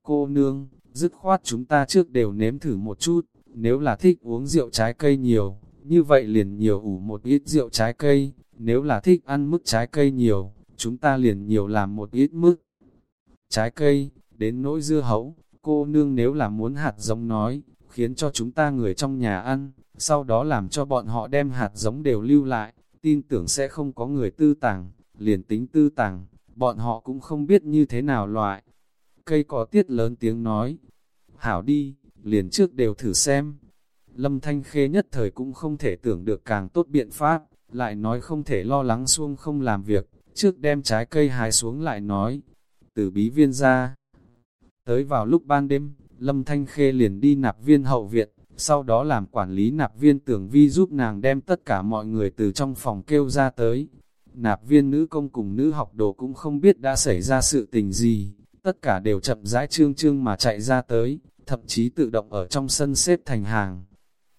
A: Cô nương, dứt khoát chúng ta trước đều nếm thử một chút, nếu là thích uống rượu trái cây nhiều, như vậy liền nhiều ủ một ít rượu trái cây, nếu là thích ăn mức trái cây nhiều, chúng ta liền nhiều làm một ít mức trái cây, đến nỗi dưa hấu, cô nương nếu là muốn hạt giống nói, khiến cho chúng ta người trong nhà ăn, sau đó làm cho bọn họ đem hạt giống đều lưu lại, tin tưởng sẽ không có người tư tàng, liền tính tư tàng, bọn họ cũng không biết như thế nào loại. Cây có tiết lớn tiếng nói, hảo đi, liền trước đều thử xem. Lâm Thanh Khê nhất thời cũng không thể tưởng được càng tốt biện pháp, lại nói không thể lo lắng xuông không làm việc, trước đem trái cây hái xuống lại nói, từ bí viên ra. Tới vào lúc ban đêm, Lâm Thanh Khê liền đi nạp viên hậu viện, sau đó làm quản lý nạp viên tưởng vi giúp nàng đem tất cả mọi người từ trong phòng kêu ra tới. Nạp viên nữ công cùng nữ học đồ cũng không biết đã xảy ra sự tình gì, tất cả đều chậm rãi trương trương mà chạy ra tới, thậm chí tự động ở trong sân xếp thành hàng.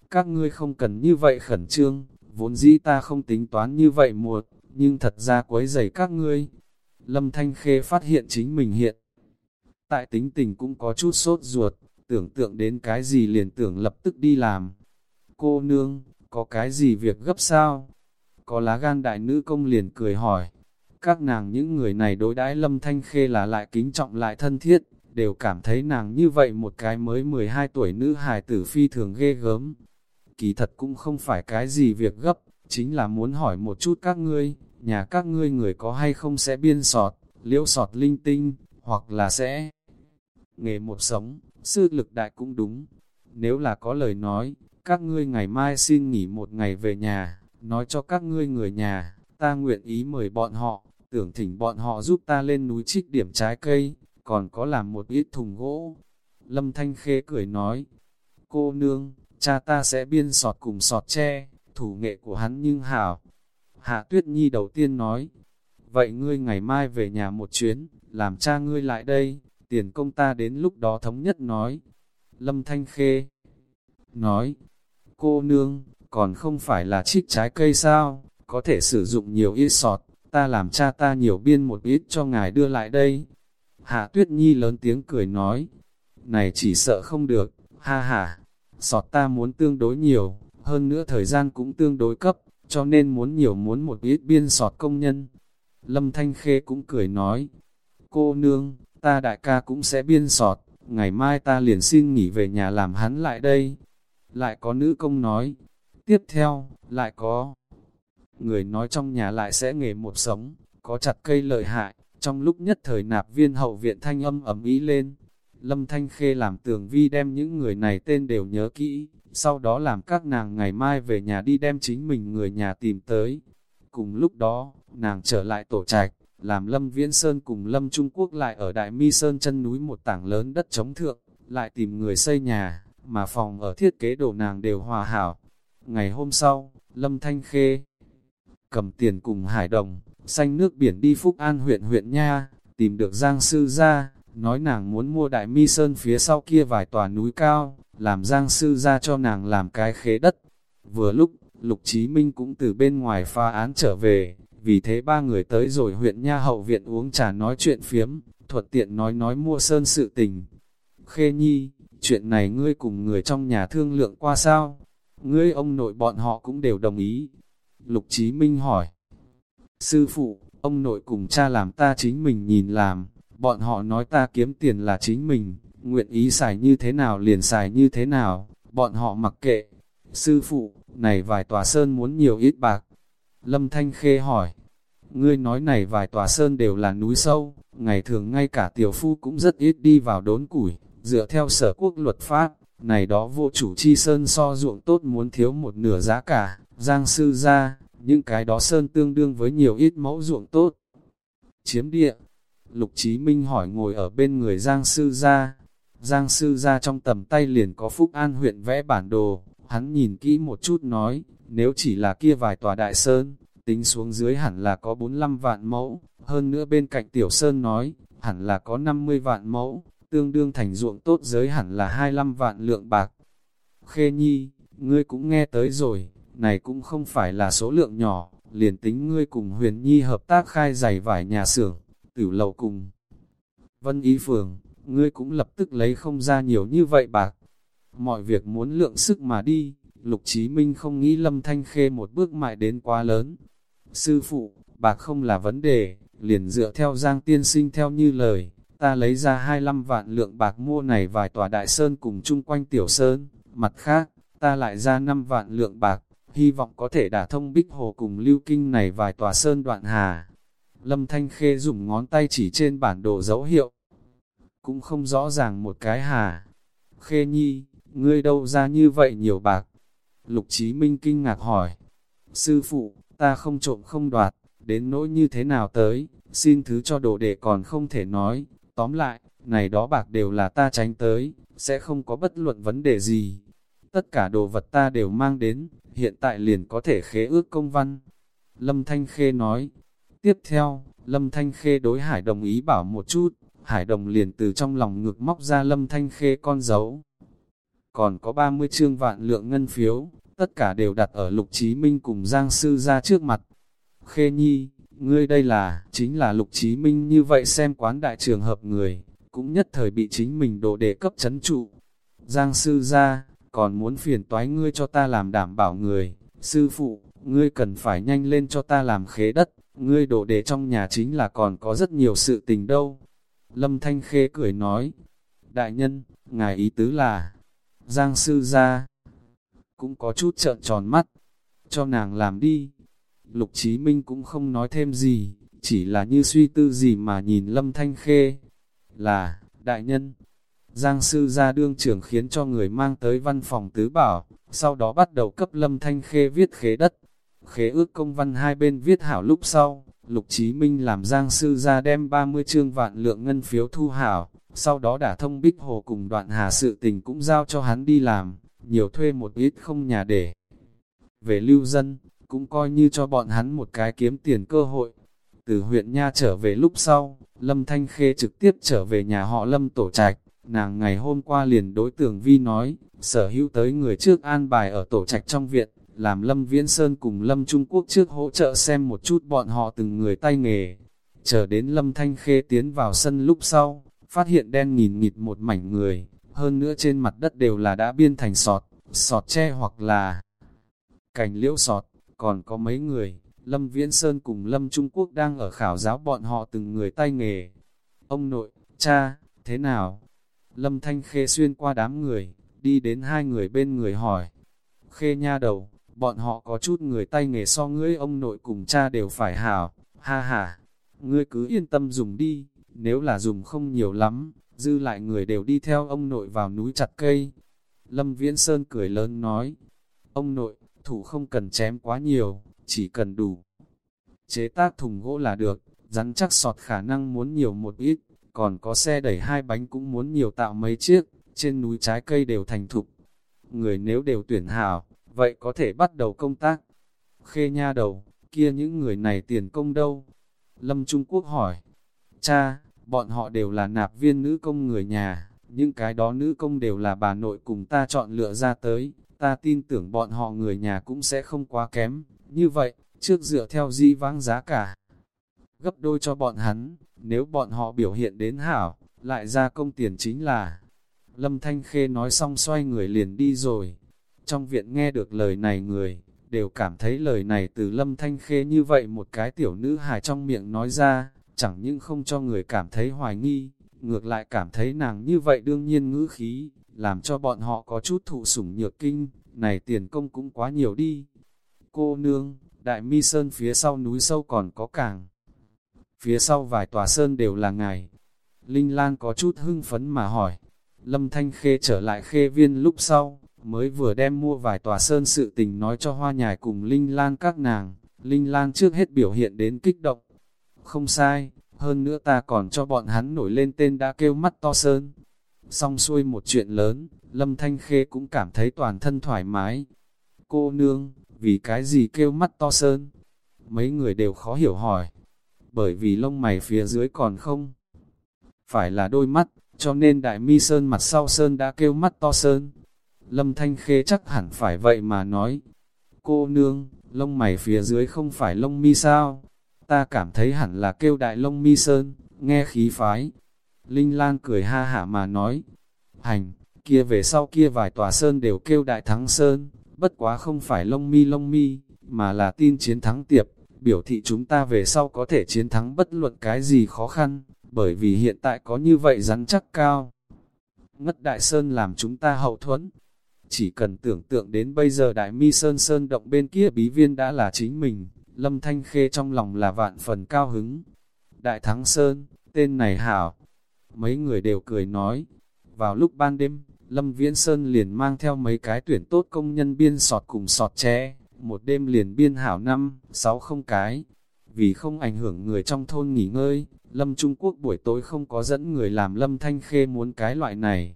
A: Các ngươi không cần như vậy khẩn trương, vốn dĩ ta không tính toán như vậy một, nhưng thật ra quấy rầy các ngươi. Lâm Thanh Khê phát hiện chính mình hiện. Tại tính tình cũng có chút sốt ruột, tưởng tượng đến cái gì liền tưởng lập tức đi làm. Cô nương, có cái gì việc gấp sao? Có lá gan đại nữ công liền cười hỏi. Các nàng những người này đối đãi Lâm Thanh Khê là lại kính trọng lại thân thiết, đều cảm thấy nàng như vậy một cái mới 12 tuổi nữ hài tử phi thường ghê gớm. Kỳ thật cũng không phải cái gì việc gấp, chính là muốn hỏi một chút các ngươi, nhà các ngươi người có hay không sẽ biên sọt, liễu sọt linh tinh, hoặc là sẽ nghề một sống, sư lực đại cũng đúng. Nếu là có lời nói, các ngươi ngày mai xin nghỉ một ngày về nhà, nói cho các ngươi người nhà, ta nguyện ý mời bọn họ, tưởng thỉnh bọn họ giúp ta lên núi trích điểm trái cây, còn có làm một ít thùng gỗ. Lâm Thanh Khê cười nói, cô nương, cha ta sẽ biên sọt cùng sọt tre, thủ nghệ của hắn nhưng hảo. Hạ Tuyết Nhi đầu tiên nói, vậy ngươi ngày mai về nhà một chuyến, làm cha ngươi lại đây, tiền công ta đến lúc đó thống nhất nói. Lâm Thanh Khê nói, cô nương, còn không phải là trích trái cây sao, có thể sử dụng nhiều ít sọt, ta làm cha ta nhiều biên một ít cho ngài đưa lại đây. Hạ Tuyết Nhi lớn tiếng cười nói, này chỉ sợ không được, ha ha, sọt ta muốn tương đối nhiều, hơn nữa thời gian cũng tương đối cấp, cho nên muốn nhiều muốn một ít biên sọt công nhân. Lâm Thanh Khê cũng cười nói, cô nương, ta đại ca cũng sẽ biên sọt, ngày mai ta liền xin nghỉ về nhà làm hắn lại đây. Lại có nữ công nói, tiếp theo, lại có người nói trong nhà lại sẽ nghề một sống, có chặt cây lợi hại, trong lúc nhất thời nạp viên hậu viện thanh âm ấm ý lên. Lâm Thanh Khê làm tường vi đem những người này tên đều nhớ kỹ, sau đó làm các nàng ngày mai về nhà đi đem chính mình người nhà tìm tới. Cùng lúc đó, nàng trở lại tổ trạch, làm Lâm Viễn Sơn cùng Lâm Trung Quốc lại ở Đại Mi Sơn chân núi một tảng lớn đất chống thượng, lại tìm người xây nhà, mà phòng ở thiết kế đồ nàng đều hòa hảo. Ngày hôm sau, Lâm Thanh Khê cầm tiền cùng Hải Đồng, xanh nước biển đi Phúc An huyện huyện Nha, tìm được Giang Sư ra, nói nàng muốn mua Đại Mi Sơn phía sau kia vài tòa núi cao, làm Giang Sư ra cho nàng làm cái khế đất. Vừa lúc, Lục Chí Minh cũng từ bên ngoài pha án trở về, vì thế ba người tới rồi huyện Nha Hậu Viện uống trà nói chuyện phiếm, thuật tiện nói nói mua sơn sự tình. Khê Nhi, chuyện này ngươi cùng người trong nhà thương lượng qua sao? Ngươi ông nội bọn họ cũng đều đồng ý. Lục Chí Minh hỏi. Sư phụ, ông nội cùng cha làm ta chính mình nhìn làm, bọn họ nói ta kiếm tiền là chính mình, nguyện ý xài như thế nào liền xài như thế nào, bọn họ mặc kệ. Sư phụ, này vài tòa sơn muốn nhiều ít bạc. Lâm Thanh Khê hỏi, ngươi nói này vài tòa sơn đều là núi sâu, ngày thường ngay cả tiểu phu cũng rất ít đi vào đốn củi, dựa theo sở quốc luật pháp, này đó vô chủ chi sơn so ruộng tốt muốn thiếu một nửa giá cả, giang sư ra, những cái đó sơn tương đương với nhiều ít mẫu ruộng tốt. Chiếm địa, Lục Chí Minh hỏi ngồi ở bên người Giang Sư Gia. Giang Sư Gia trong tầm tay liền có Phúc An huyện vẽ bản đồ, hắn nhìn kỹ một chút nói, nếu chỉ là kia vài tòa đại sơn, tính xuống dưới hẳn là có 45 vạn mẫu, hơn nữa bên cạnh tiểu sơn nói, hẳn là có 50 vạn mẫu, tương đương thành ruộng tốt giới hẳn là 25 vạn lượng bạc. Khê Nhi, ngươi cũng nghe tới rồi, này cũng không phải là số lượng nhỏ, liền tính ngươi cùng Huyền Nhi hợp tác khai giày vải nhà xưởng, tử lầu cùng. Vân Ý Phường, ngươi cũng lập tức lấy không ra nhiều như vậy bạc. Mọi việc muốn lượng sức mà đi, Lục Chí Minh không nghĩ Lâm Thanh Khê một bước mại đến quá lớn. Sư phụ, bạc không là vấn đề, liền dựa theo Giang Tiên Sinh theo như lời, ta lấy ra 25 vạn lượng bạc mua này vài tòa đại sơn cùng chung quanh tiểu sơn, mặt khác, ta lại ra 5 vạn lượng bạc, hy vọng có thể đả thông bích hồ cùng lưu kinh này vài tòa sơn đoạn hà. Lâm Thanh Khê dùng ngón tay chỉ trên bản đồ dấu hiệu, cũng không rõ ràng một cái hà. Khê Nhi, ngươi đâu ra như vậy nhiều bạc? Lục Chí Minh kinh ngạc hỏi, sư phụ, ta không trộm không đoạt, đến nỗi như thế nào tới, xin thứ cho đồ đệ còn không thể nói, tóm lại, này đó bạc đều là ta tránh tới, sẽ không có bất luận vấn đề gì. Tất cả đồ vật ta đều mang đến, hiện tại liền có thể khế ước công văn. Lâm Thanh Khê nói, tiếp theo, Lâm Thanh Khê đối Hải đồng ý bảo một chút, Hải đồng liền từ trong lòng ngực móc ra Lâm Thanh Khê con dấu. Còn có 30 chương vạn lượng ngân phiếu, tất cả đều đặt ở Lục Chí Minh cùng Giang Sư ra trước mặt. Khê Nhi, ngươi đây là, chính là Lục Chí Minh như vậy xem quán đại trường hợp người, cũng nhất thời bị chính mình đồ đề cấp chấn trụ. Giang Sư ra, còn muốn phiền toái ngươi cho ta làm đảm bảo người, sư phụ, ngươi cần phải nhanh lên cho ta làm khế đất, ngươi đồ đề trong nhà chính là còn có rất nhiều sự tình đâu. Lâm Thanh Khê cười nói, đại nhân, ngài ý tứ là, Giang Sư ra, cũng có chút trợn tròn mắt, cho nàng làm đi. Lục Chí Minh cũng không nói thêm gì, chỉ là như suy tư gì mà nhìn Lâm Thanh Khê. Là, đại nhân, Giang sư ra đương trưởng khiến cho người mang tới văn phòng tứ bảo, sau đó bắt đầu cấp Lâm Thanh Khê viết khế đất. Khế ước công văn hai bên viết hảo lúc sau, Lục Chí Minh làm Giang sư ra đem 30 chương vạn lượng ngân phiếu thu hảo, sau đó đã thông bích hồ cùng đoạn hà sự tình cũng giao cho hắn đi làm, nhiều thuê một ít không nhà để. Về lưu dân, cũng coi như cho bọn hắn một cái kiếm tiền cơ hội. Từ huyện Nha trở về lúc sau, Lâm Thanh Khê trực tiếp trở về nhà họ Lâm tổ trạch. Nàng ngày hôm qua liền đối tưởng Vi nói, sở hữu tới người trước an bài ở tổ trạch trong viện, làm Lâm Viễn Sơn cùng Lâm Trung Quốc trước hỗ trợ xem một chút bọn họ từng người tay nghề. Chờ đến Lâm Thanh Khê tiến vào sân lúc sau, phát hiện đen nghìn nghịt một mảnh người, hơn nữa trên mặt đất đều là đã biên thành sọt, sọt tre hoặc là cành liễu sọt, còn có mấy người, Lâm Viễn Sơn cùng Lâm Trung Quốc đang ở khảo giáo bọn họ từng người tay nghề. Ông nội, cha, thế nào? Lâm Thanh Khê xuyên qua đám người, đi đến hai người bên người hỏi. Khê nha đầu, bọn họ có chút người tay nghề so ngươi ông nội cùng cha đều phải hảo, ha ha. Ngươi cứ yên tâm dùng đi, nếu là dùng không nhiều lắm, dư lại người đều đi theo ông nội vào núi chặt cây. Lâm Viễn Sơn cười lớn nói, ông nội, thủ không cần chém quá nhiều, chỉ cần đủ. Chế tác thùng gỗ là được, rắn chắc sọt khả năng muốn nhiều một ít, còn có xe đẩy hai bánh cũng muốn nhiều tạo mấy chiếc, trên núi trái cây đều thành thục. Người nếu đều tuyển hảo, vậy có thể bắt đầu công tác. Khê nha đầu, kia những người này tiền công đâu? Lâm Trung Quốc hỏi, cha, bọn họ đều là nạp viên nữ công người nhà, những cái đó nữ công đều là bà nội cùng ta chọn lựa ra tới, ta tin tưởng bọn họ người nhà cũng sẽ không quá kém, như vậy, trước dựa theo di vãng giá cả. Gấp đôi cho bọn hắn, nếu bọn họ biểu hiện đến hảo, lại ra công tiền chính là. Lâm Thanh Khê nói xong xoay người liền đi rồi. Trong viện nghe được lời này người, đều cảm thấy lời này từ Lâm Thanh Khê như vậy một cái tiểu nữ hài trong miệng nói ra, chẳng những không cho người cảm thấy hoài nghi, ngược lại cảm thấy nàng như vậy đương nhiên ngữ khí, làm cho bọn họ có chút thụ sủng nhược kinh, này tiền công cũng quá nhiều đi. Cô nương, đại mi sơn phía sau núi sâu còn có càng. Phía sau vài tòa sơn đều là ngài. Linh Lan có chút hưng phấn mà hỏi. Lâm Thanh Khê trở lại khê viên lúc sau, mới vừa đem mua vài tòa sơn sự tình nói cho hoa nhài cùng Linh Lan các nàng. Linh Lan trước hết biểu hiện đến kích động. Không sai, hơn nữa ta còn cho bọn hắn nổi lên tên đã kêu mắt to sơn. Xong xuôi một chuyện lớn, Lâm Thanh Khê cũng cảm thấy toàn thân thoải mái. Cô nương, vì cái gì kêu mắt to sơn? Mấy người đều khó hiểu hỏi, bởi vì lông mày phía dưới còn không. Phải là đôi mắt, cho nên đại mi sơn mặt sau sơn đã kêu mắt to sơn. Lâm Thanh Khê chắc hẳn phải vậy mà nói. Cô nương, lông mày phía dưới không phải lông mi sao? Ta cảm thấy hẳn là kêu đại lông mi sơn, nghe khí phái. Linh Lan cười ha hả mà nói. Hành, kia về sau kia vài tòa sơn đều kêu đại thắng sơn, bất quá không phải lông mi lông mi, mà là tin chiến thắng tiệp, biểu thị chúng ta về sau có thể chiến thắng bất luận cái gì khó khăn, bởi vì hiện tại có như vậy rắn chắc cao. Ngất Đại Sơn làm chúng ta hậu thuẫn. Chỉ cần tưởng tượng đến bây giờ Đại Mi Sơn Sơn động bên kia bí viên đã là chính mình, Lâm Thanh Khê trong lòng là vạn phần cao hứng. Đại Thắng Sơn, tên này hảo. Mấy người đều cười nói. Vào lúc ban đêm, Lâm Viễn Sơn liền mang theo mấy cái tuyển tốt công nhân biên sọt cùng sọt tre, một đêm liền biên hảo năm, sáu không cái. Vì không ảnh hưởng người trong thôn nghỉ ngơi, Lâm Trung Quốc buổi tối không có dẫn người làm Lâm Thanh Khê muốn cái loại này.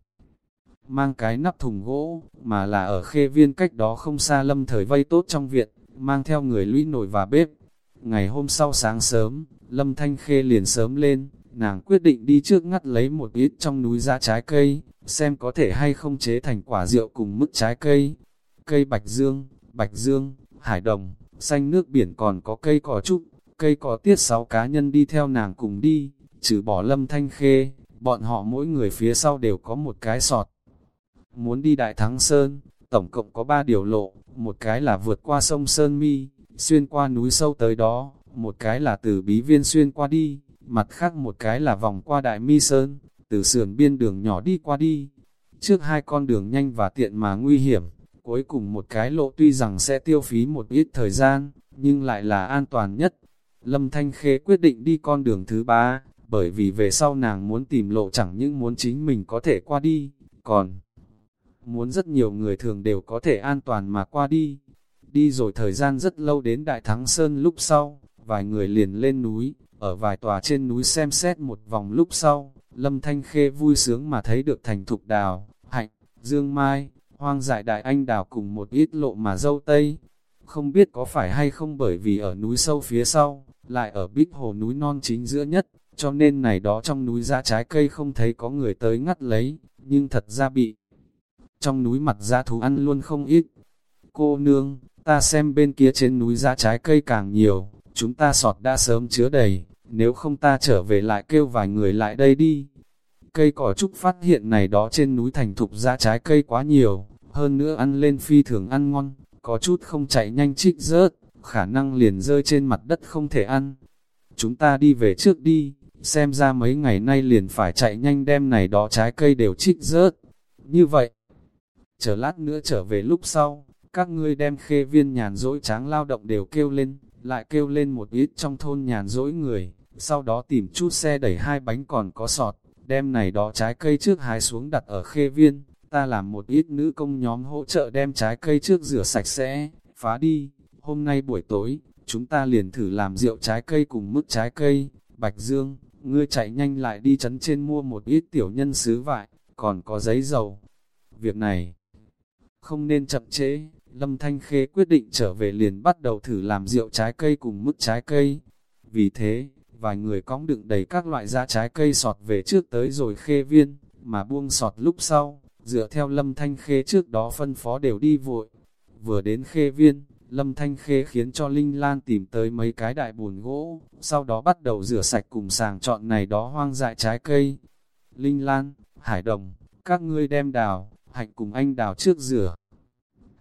A: Mang cái nắp thùng gỗ, mà là ở khê viên cách đó không xa Lâm thời vây tốt trong viện, mang theo người lũy nổi và bếp. Ngày hôm sau sáng sớm, Lâm Thanh Khê liền sớm lên, nàng quyết định đi trước ngắt lấy một ít trong núi ra trái cây, xem có thể hay không chế thành quả rượu cùng mức trái cây. Cây bạch dương, bạch dương, hải đồng, xanh nước biển còn có cây cỏ trúc, cây cỏ tiết sáu cá nhân đi theo nàng cùng đi, trừ bỏ lâm thanh khê, bọn họ mỗi người phía sau đều có một cái sọt. Muốn đi Đại Thắng Sơn, tổng cộng có ba điều lộ, một cái là vượt qua sông Sơn Mi, xuyên qua núi sâu tới đó, một cái là từ bí viên xuyên qua đi, mặt khác một cái là vòng qua Đại Mi Sơn, từ sườn biên đường nhỏ đi qua đi. Trước hai con đường nhanh và tiện mà nguy hiểm, cuối cùng một cái lộ tuy rằng sẽ tiêu phí một ít thời gian, nhưng lại là an toàn nhất. Lâm Thanh Khê quyết định đi con đường thứ ba, bởi vì về sau nàng muốn tìm lộ chẳng những muốn chính mình có thể qua đi, còn muốn rất nhiều người thường đều có thể an toàn mà qua đi. Đi rồi thời gian rất lâu đến Đại Thắng Sơn lúc sau, vài người liền lên núi, ở vài tòa trên núi xem xét một vòng lúc sau, Lâm Thanh Khê vui sướng mà thấy được thành thục đào, hạnh, dương mai, hoang dại đại anh đào cùng một ít lộ mà dâu tây. Không biết có phải hay không bởi vì ở núi sâu phía sau, lại ở bích hồ núi non chính giữa nhất, cho nên này đó trong núi ra trái cây không thấy có người tới ngắt lấy, nhưng thật ra bị trong núi mặt ra thú ăn luôn không ít. Cô nương, ta xem bên kia trên núi ra trái cây càng nhiều, chúng ta sọt đã sớm chứa đầy, nếu không ta trở về lại kêu vài người lại đây đi. Cây cỏ trúc phát hiện này đó trên núi thành thục ra trái cây quá nhiều, hơn nữa ăn lên phi thường ăn ngon, có chút không chạy nhanh trích rớt, khả năng liền rơi trên mặt đất không thể ăn. Chúng ta đi về trước đi, xem ra mấy ngày nay liền phải chạy nhanh đem này đó trái cây đều trích rớt. Như vậy, chờ lát nữa trở về lúc sau, các ngươi đem khê viên nhàn dỗi tráng lao động đều kêu lên, lại kêu lên một ít trong thôn nhàn dỗi người, sau đó tìm chút xe đẩy hai bánh còn có sọt, đem này đó trái cây trước hái xuống đặt ở khê viên, ta làm một ít nữ công nhóm hỗ trợ đem trái cây trước rửa sạch sẽ, phá đi, hôm nay buổi tối, chúng ta liền thử làm rượu trái cây cùng mức trái cây, Bạch Dương, ngươi chạy nhanh lại đi chấn trên mua một ít tiểu nhân sứ vại, còn có giấy dầu. Việc này, không nên chậm chế, Lâm Thanh Khê quyết định trở về liền bắt đầu thử làm rượu trái cây cùng mức trái cây. Vì thế, vài người cõng đựng đầy các loại da trái cây sọt về trước tới rồi khê viên, mà buông sọt lúc sau, dựa theo Lâm Thanh Khê trước đó phân phó đều đi vội. Vừa đến khê viên, Lâm Thanh Khê khiến cho Linh Lan tìm tới mấy cái đại bùn gỗ, sau đó bắt đầu rửa sạch cùng sàng chọn này đó hoang dại trái cây. Linh Lan, Hải Đồng, các ngươi đem đào, hạnh cùng anh đào trước rửa.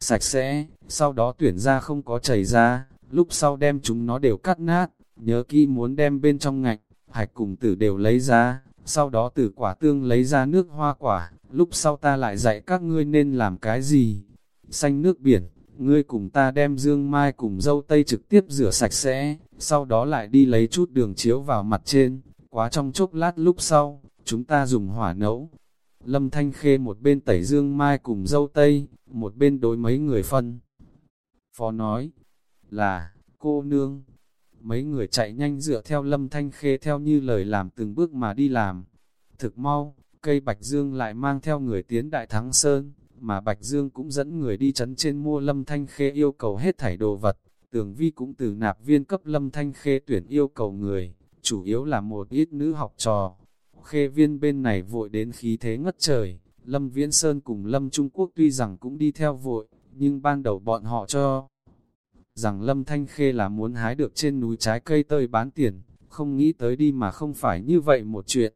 A: Sạch sẽ, sau đó tuyển ra không có chảy ra, lúc sau đem chúng nó đều cắt nát, nhớ kỹ muốn đem bên trong ngạch, hạch cùng tử đều lấy ra, sau đó từ quả tương lấy ra nước hoa quả, lúc sau ta lại dạy các ngươi nên làm cái gì. Xanh nước biển, ngươi cùng ta đem dương mai cùng dâu tây trực tiếp rửa sạch sẽ, sau đó lại đi lấy chút đường chiếu vào mặt trên, quá trong chốc lát lúc sau, chúng ta dùng hỏa nấu. Lâm Thanh Khê một bên tẩy dương mai cùng dâu tây, một bên đối mấy người phân. Phó nói, là, cô nương, mấy người chạy nhanh dựa theo lâm thanh khê theo như lời làm từng bước mà đi làm. Thực mau, cây bạch dương lại mang theo người tiến đại thắng sơn, mà Bạch Dương cũng dẫn người đi chấn trên mua Lâm Thanh Khê yêu cầu hết thảy đồ vật. Tường Vi cũng từ nạp viên cấp Lâm Thanh Khê tuyển yêu cầu người, chủ yếu là một ít nữ học trò. Khê viên bên này vội đến khí thế ngất trời, Lâm Viễn Sơn cùng Lâm Trung Quốc tuy rằng cũng đi theo vội, nhưng ban đầu bọn họ cho rằng Lâm Thanh Khê là muốn hái được trên núi trái cây tơi bán tiền, không nghĩ tới đi mà không phải như vậy một chuyện.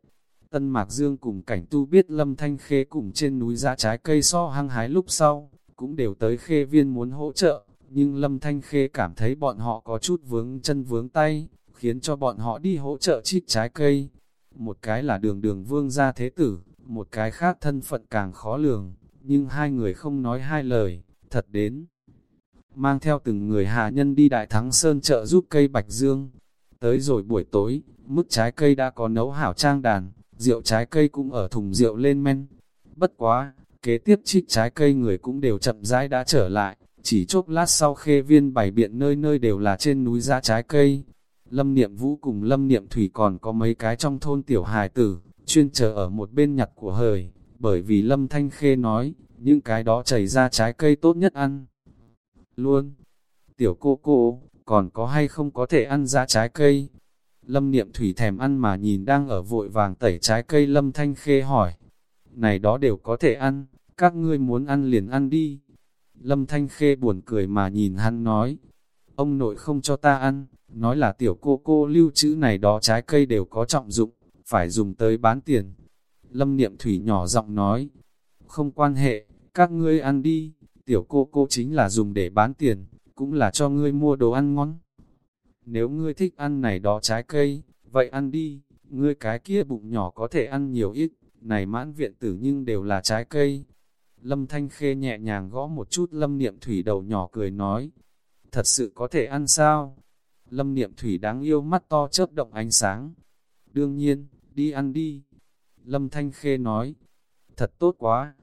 A: Tân Mạc Dương cùng cảnh tu biết Lâm Thanh Khê cùng trên núi ra trái cây so hăng hái lúc sau, cũng đều tới khê viên muốn hỗ trợ, nhưng Lâm Thanh Khê cảm thấy bọn họ có chút vướng chân vướng tay, khiến cho bọn họ đi hỗ trợ chít trái cây. Một cái là đường đường vương gia thế tử, một cái khác thân phận càng khó lường, nhưng hai người không nói hai lời, thật đến. Mang theo từng người hạ nhân đi Đại Thắng Sơn chợ giúp cây Bạch Dương. Tới rồi buổi tối, mức trái cây đã có nấu hảo trang đàn, rượu trái cây cũng ở thùng rượu lên men. Bất quá, kế tiếp trích trái cây người cũng đều chậm rãi đã trở lại, chỉ chốc lát sau khê viên bảy biện nơi nơi đều là trên núi ra trái cây. Lâm Niệm Vũ cùng Lâm Niệm Thủy còn có mấy cái trong thôn tiểu hài tử, chuyên chờ ở một bên nhặt của hời, bởi vì Lâm Thanh Khê nói, những cái đó chảy ra trái cây tốt nhất ăn. Luôn, tiểu cô cô, còn có hay không có thể ăn ra trái cây? Lâm Niệm Thủy thèm ăn mà nhìn đang ở vội vàng tẩy trái cây Lâm Thanh Khê hỏi. Này đó đều có thể ăn, các ngươi muốn ăn liền ăn đi. Lâm Thanh Khê buồn cười mà nhìn hắn nói. Ông nội không cho ta ăn, nói là tiểu cô cô lưu trữ này đó trái cây đều có trọng dụng, phải dùng tới bán tiền. Lâm Niệm Thủy nhỏ giọng nói, không quan hệ, các ngươi ăn đi, tiểu cô cô chính là dùng để bán tiền, cũng là cho ngươi mua đồ ăn ngon. Nếu ngươi thích ăn này đó trái cây, vậy ăn đi, ngươi cái kia bụng nhỏ có thể ăn nhiều ít, này mãn viện tử nhưng đều là trái cây. Lâm Thanh Khê nhẹ nhàng gõ một chút Lâm Niệm Thủy đầu nhỏ cười nói, thật sự có thể ăn sao? Lâm Niệm Thủy đáng yêu mắt to chớp động ánh sáng. Đương nhiên, đi ăn đi. Lâm Thanh Khê nói, thật tốt quá.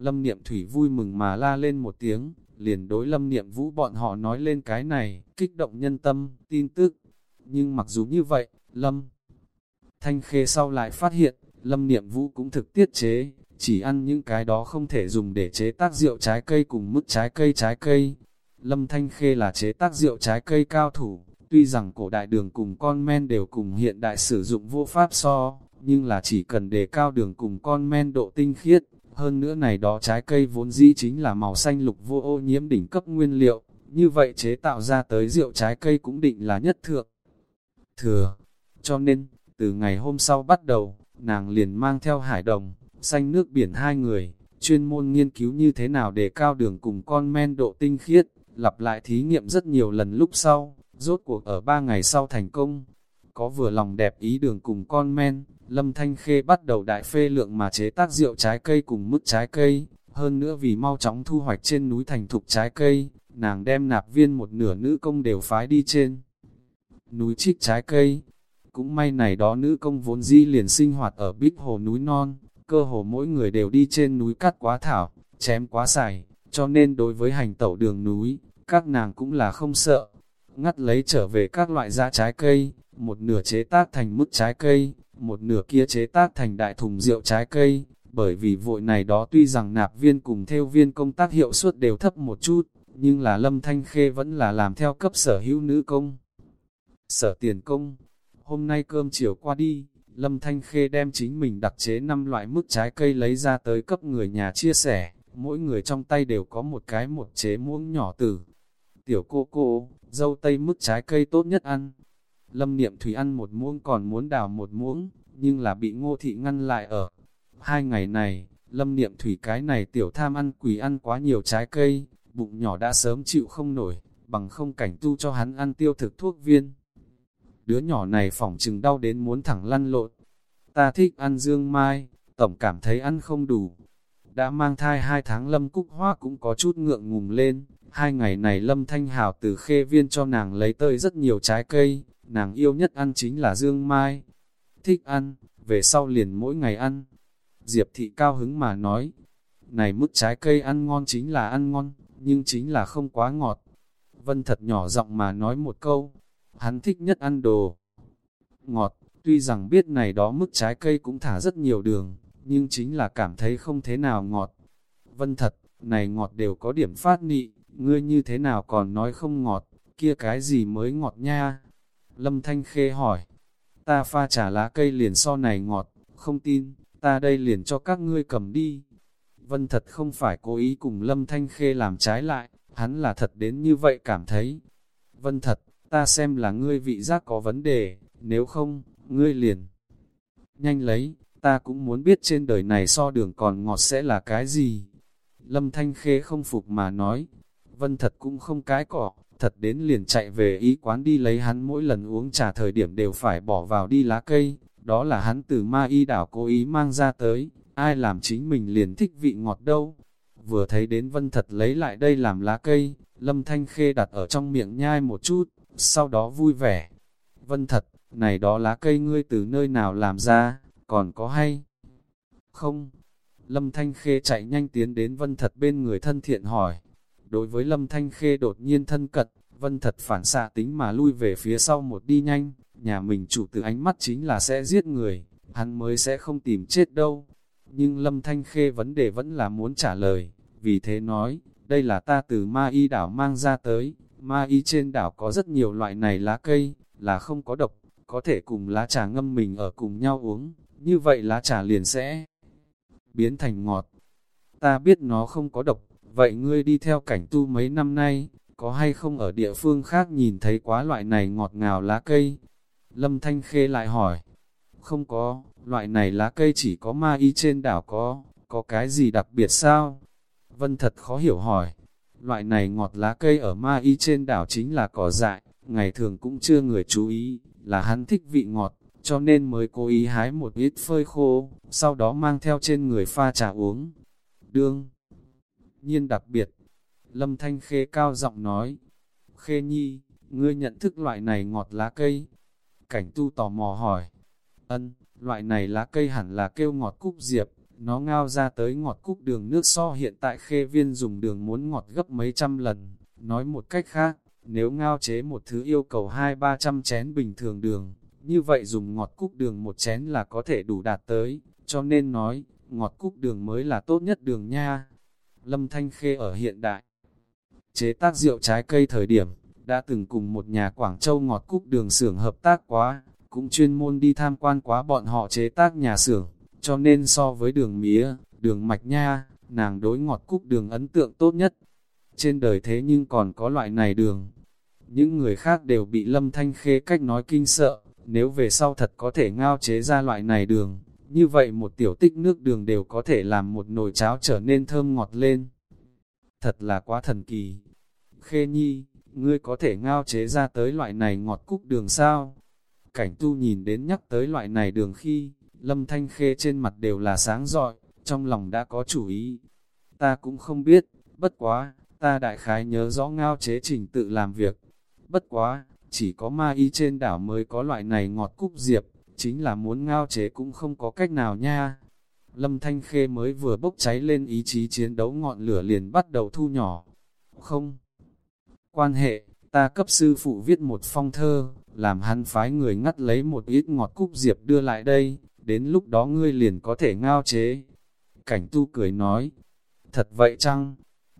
A: Lâm Niệm Thủy vui mừng mà la lên một tiếng, liền đối Lâm Niệm Vũ bọn họ nói lên cái này, kích động nhân tâm, tin tức. Nhưng mặc dù như vậy, Lâm Thanh Khê sau lại phát hiện, Lâm Niệm Vũ cũng thực tiết chế, chỉ ăn những cái đó không thể dùng để chế tác rượu trái cây cùng mức trái cây trái cây. Lâm Thanh Khê là chế tác rượu trái cây cao thủ, tuy rằng cổ đại đường cùng con men đều cùng hiện đại sử dụng vô pháp so, nhưng là chỉ cần đề cao đường cùng con men độ tinh khiết, hơn nữa này đó trái cây vốn dĩ chính là màu xanh lục vô ô nhiễm đỉnh cấp nguyên liệu, như vậy chế tạo ra tới rượu trái cây cũng định là nhất thượng. Thừa, cho nên, từ ngày hôm sau bắt đầu, nàng liền mang theo hải đồng, xanh nước biển hai người, chuyên môn nghiên cứu như thế nào để cao đường cùng con men độ tinh khiết, lặp lại thí nghiệm rất nhiều lần lúc sau, rốt cuộc ở ba ngày sau thành công. Có vừa lòng đẹp ý đường cùng con men, Lâm Thanh Khê bắt đầu đại phê lượng mà chế tác rượu trái cây cùng mức trái cây, hơn nữa vì mau chóng thu hoạch trên núi thành thục trái cây, nàng đem nạp viên một nửa nữ công đều phái đi trên núi trích trái cây. Cũng may này đó nữ công vốn di liền sinh hoạt ở bích hồ núi non, cơ hồ mỗi người đều đi trên núi cắt quá thảo, chém quá xài, cho nên đối với hành tẩu đường núi, các nàng cũng là không sợ. Ngắt lấy trở về các loại da trái cây, một nửa chế tác thành mức trái cây, một nửa kia chế tác thành đại thùng rượu trái cây, bởi vì vội này đó tuy rằng nạp viên cùng theo viên công tác hiệu suất đều thấp một chút, nhưng là lâm thanh khê vẫn là làm theo cấp sở hữu nữ công. Sở tiền công, hôm nay cơm chiều qua đi, lâm thanh khê đem chính mình đặc chế 5 loại mức trái cây lấy ra tới cấp người nhà chia sẻ, mỗi người trong tay đều có một cái một chế muỗng nhỏ tử. Tiểu cô cô, dâu tây mức trái cây tốt nhất ăn, Lâm Niệm Thủy ăn một muỗng còn muốn đào một muỗng, nhưng là bị ngô thị ngăn lại ở. Hai ngày này, Lâm Niệm Thủy cái này tiểu tham ăn quỷ ăn quá nhiều trái cây, bụng nhỏ đã sớm chịu không nổi, bằng không cảnh tu cho hắn ăn tiêu thực thuốc viên. Đứa nhỏ này phỏng chừng đau đến muốn thẳng lăn lộn. Ta thích ăn dương mai, tổng cảm thấy ăn không đủ. Đã mang thai hai tháng Lâm Cúc Hoa cũng có chút ngượng ngùng lên. Hai ngày này Lâm Thanh Hảo từ khê viên cho nàng lấy tơi rất nhiều trái cây, nàng yêu nhất ăn chính là dương mai. Thích ăn, về sau liền mỗi ngày ăn. Diệp thị cao hứng mà nói, này mức trái cây ăn ngon chính là ăn ngon, nhưng chính là không quá ngọt. Vân thật nhỏ giọng mà nói một câu, hắn thích nhất ăn đồ ngọt, tuy rằng biết này đó mức trái cây cũng thả rất nhiều đường, nhưng chính là cảm thấy không thế nào ngọt. Vân thật, này ngọt đều có điểm phát nị, ngươi như thế nào còn nói không ngọt, kia cái gì mới ngọt nha? Lâm Thanh Khê hỏi, ta pha trà lá cây liền so này ngọt, không tin, ta đây liền cho các ngươi cầm đi. Vân thật không phải cố ý cùng Lâm Thanh Khê làm trái lại, hắn là thật đến như vậy cảm thấy. Vân thật, ta xem là ngươi vị giác có vấn đề, nếu không, ngươi liền. Nhanh lấy, ta cũng muốn biết trên đời này so đường còn ngọt sẽ là cái gì. Lâm Thanh Khê không phục mà nói, Vân thật cũng không cái cỏ, thật đến liền chạy về y quán đi lấy hắn mỗi lần uống trà thời điểm đều phải bỏ vào đi lá cây, đó là hắn từ ma y đảo cố ý mang ra tới, ai làm chính mình liền thích vị ngọt đâu. Vừa thấy đến vân thật lấy lại đây làm lá cây, lâm thanh khê đặt ở trong miệng nhai một chút, sau đó vui vẻ. Vân thật, này đó lá cây ngươi từ nơi nào làm ra, còn có hay? Không. Lâm Thanh Khê chạy nhanh tiến đến Vân Thật bên người thân thiện hỏi. Đối với Lâm Thanh Khê đột nhiên thân cật, Vân Thật phản xạ tính mà lui về phía sau một đi nhanh, nhà mình chủ từ ánh mắt chính là sẽ giết người, hắn mới sẽ không tìm chết đâu. Nhưng Lâm Thanh Khê vấn đề vẫn là muốn trả lời, vì thế nói, đây là ta từ ma y đảo mang ra tới, ma y trên đảo có rất nhiều loại này lá cây, là không có độc, có thể cùng lá trà ngâm mình ở cùng nhau uống, như vậy lá trà liền sẽ biến thành ngọt. Ta biết nó không có độc, vậy ngươi đi theo cảnh tu mấy năm nay, có hay không ở địa phương khác nhìn thấy quá loại này ngọt ngào lá cây? Lâm Thanh Khê lại hỏi, không có, loại này lá cây chỉ có ma y trên đảo có, có cái gì đặc biệt sao? Vân thật khó hiểu hỏi, loại này ngọt lá cây ở ma y trên đảo chính là cỏ dại, ngày thường cũng chưa người chú ý, là hắn thích vị ngọt, cho nên mới cố ý hái một ít phơi khô, sau đó mang theo trên người pha trà uống. Đương nhiên đặc biệt, Lâm Thanh Khê cao giọng nói, Khê Nhi, ngươi nhận thức loại này ngọt lá cây. Cảnh tu tò mò hỏi, ân, loại này lá cây hẳn là kêu ngọt cúc diệp, nó ngao ra tới ngọt cúc đường nước so hiện tại khê viên dùng đường muốn ngọt gấp mấy trăm lần. Nói một cách khác, nếu ngao chế một thứ yêu cầu hai ba trăm chén bình thường đường, như vậy dùng ngọt cúc đường một chén là có thể đủ đạt tới, cho nên nói, ngọt cúc đường mới là tốt nhất đường nha. Lâm Thanh Khê ở hiện đại, chế tác rượu trái cây thời điểm, đã từng cùng một nhà Quảng Châu ngọt cúc đường xưởng hợp tác quá, cũng chuyên môn đi tham quan quá bọn họ chế tác nhà xưởng, cho nên so với đường mía, đường mạch nha, nàng đối ngọt cúc đường ấn tượng tốt nhất. Trên đời thế nhưng còn có loại này đường. Những người khác đều bị lâm thanh khê cách nói kinh sợ, nếu về sau thật có thể ngao chế ra loại này đường, như vậy một tiểu tích nước đường đều có thể làm một nồi cháo trở nên thơm ngọt lên. Thật là quá thần kỳ. Khê Nhi, ngươi có thể ngao chế ra tới loại này ngọt cúc đường sao? Cảnh tu nhìn đến nhắc tới loại này đường khi, lâm thanh khê trên mặt đều là sáng rọi, trong lòng đã có chủ ý. Ta cũng không biết, bất quá, ta đại khái nhớ rõ ngao chế trình tự làm việc. Bất quá, chỉ có ma y trên đảo mới có loại này ngọt cúc diệp, chính là muốn ngao chế cũng không có cách nào nha. Lâm Thanh Khê mới vừa bốc cháy lên ý chí chiến đấu ngọn lửa liền bắt đầu thu nhỏ. Không. Quan hệ, ta cấp sư phụ viết một phong thơ, làm hắn phái người ngắt lấy một ít ngọt cúc diệp đưa lại đây, đến lúc đó ngươi liền có thể ngao chế. Cảnh tu cười nói, thật vậy chăng?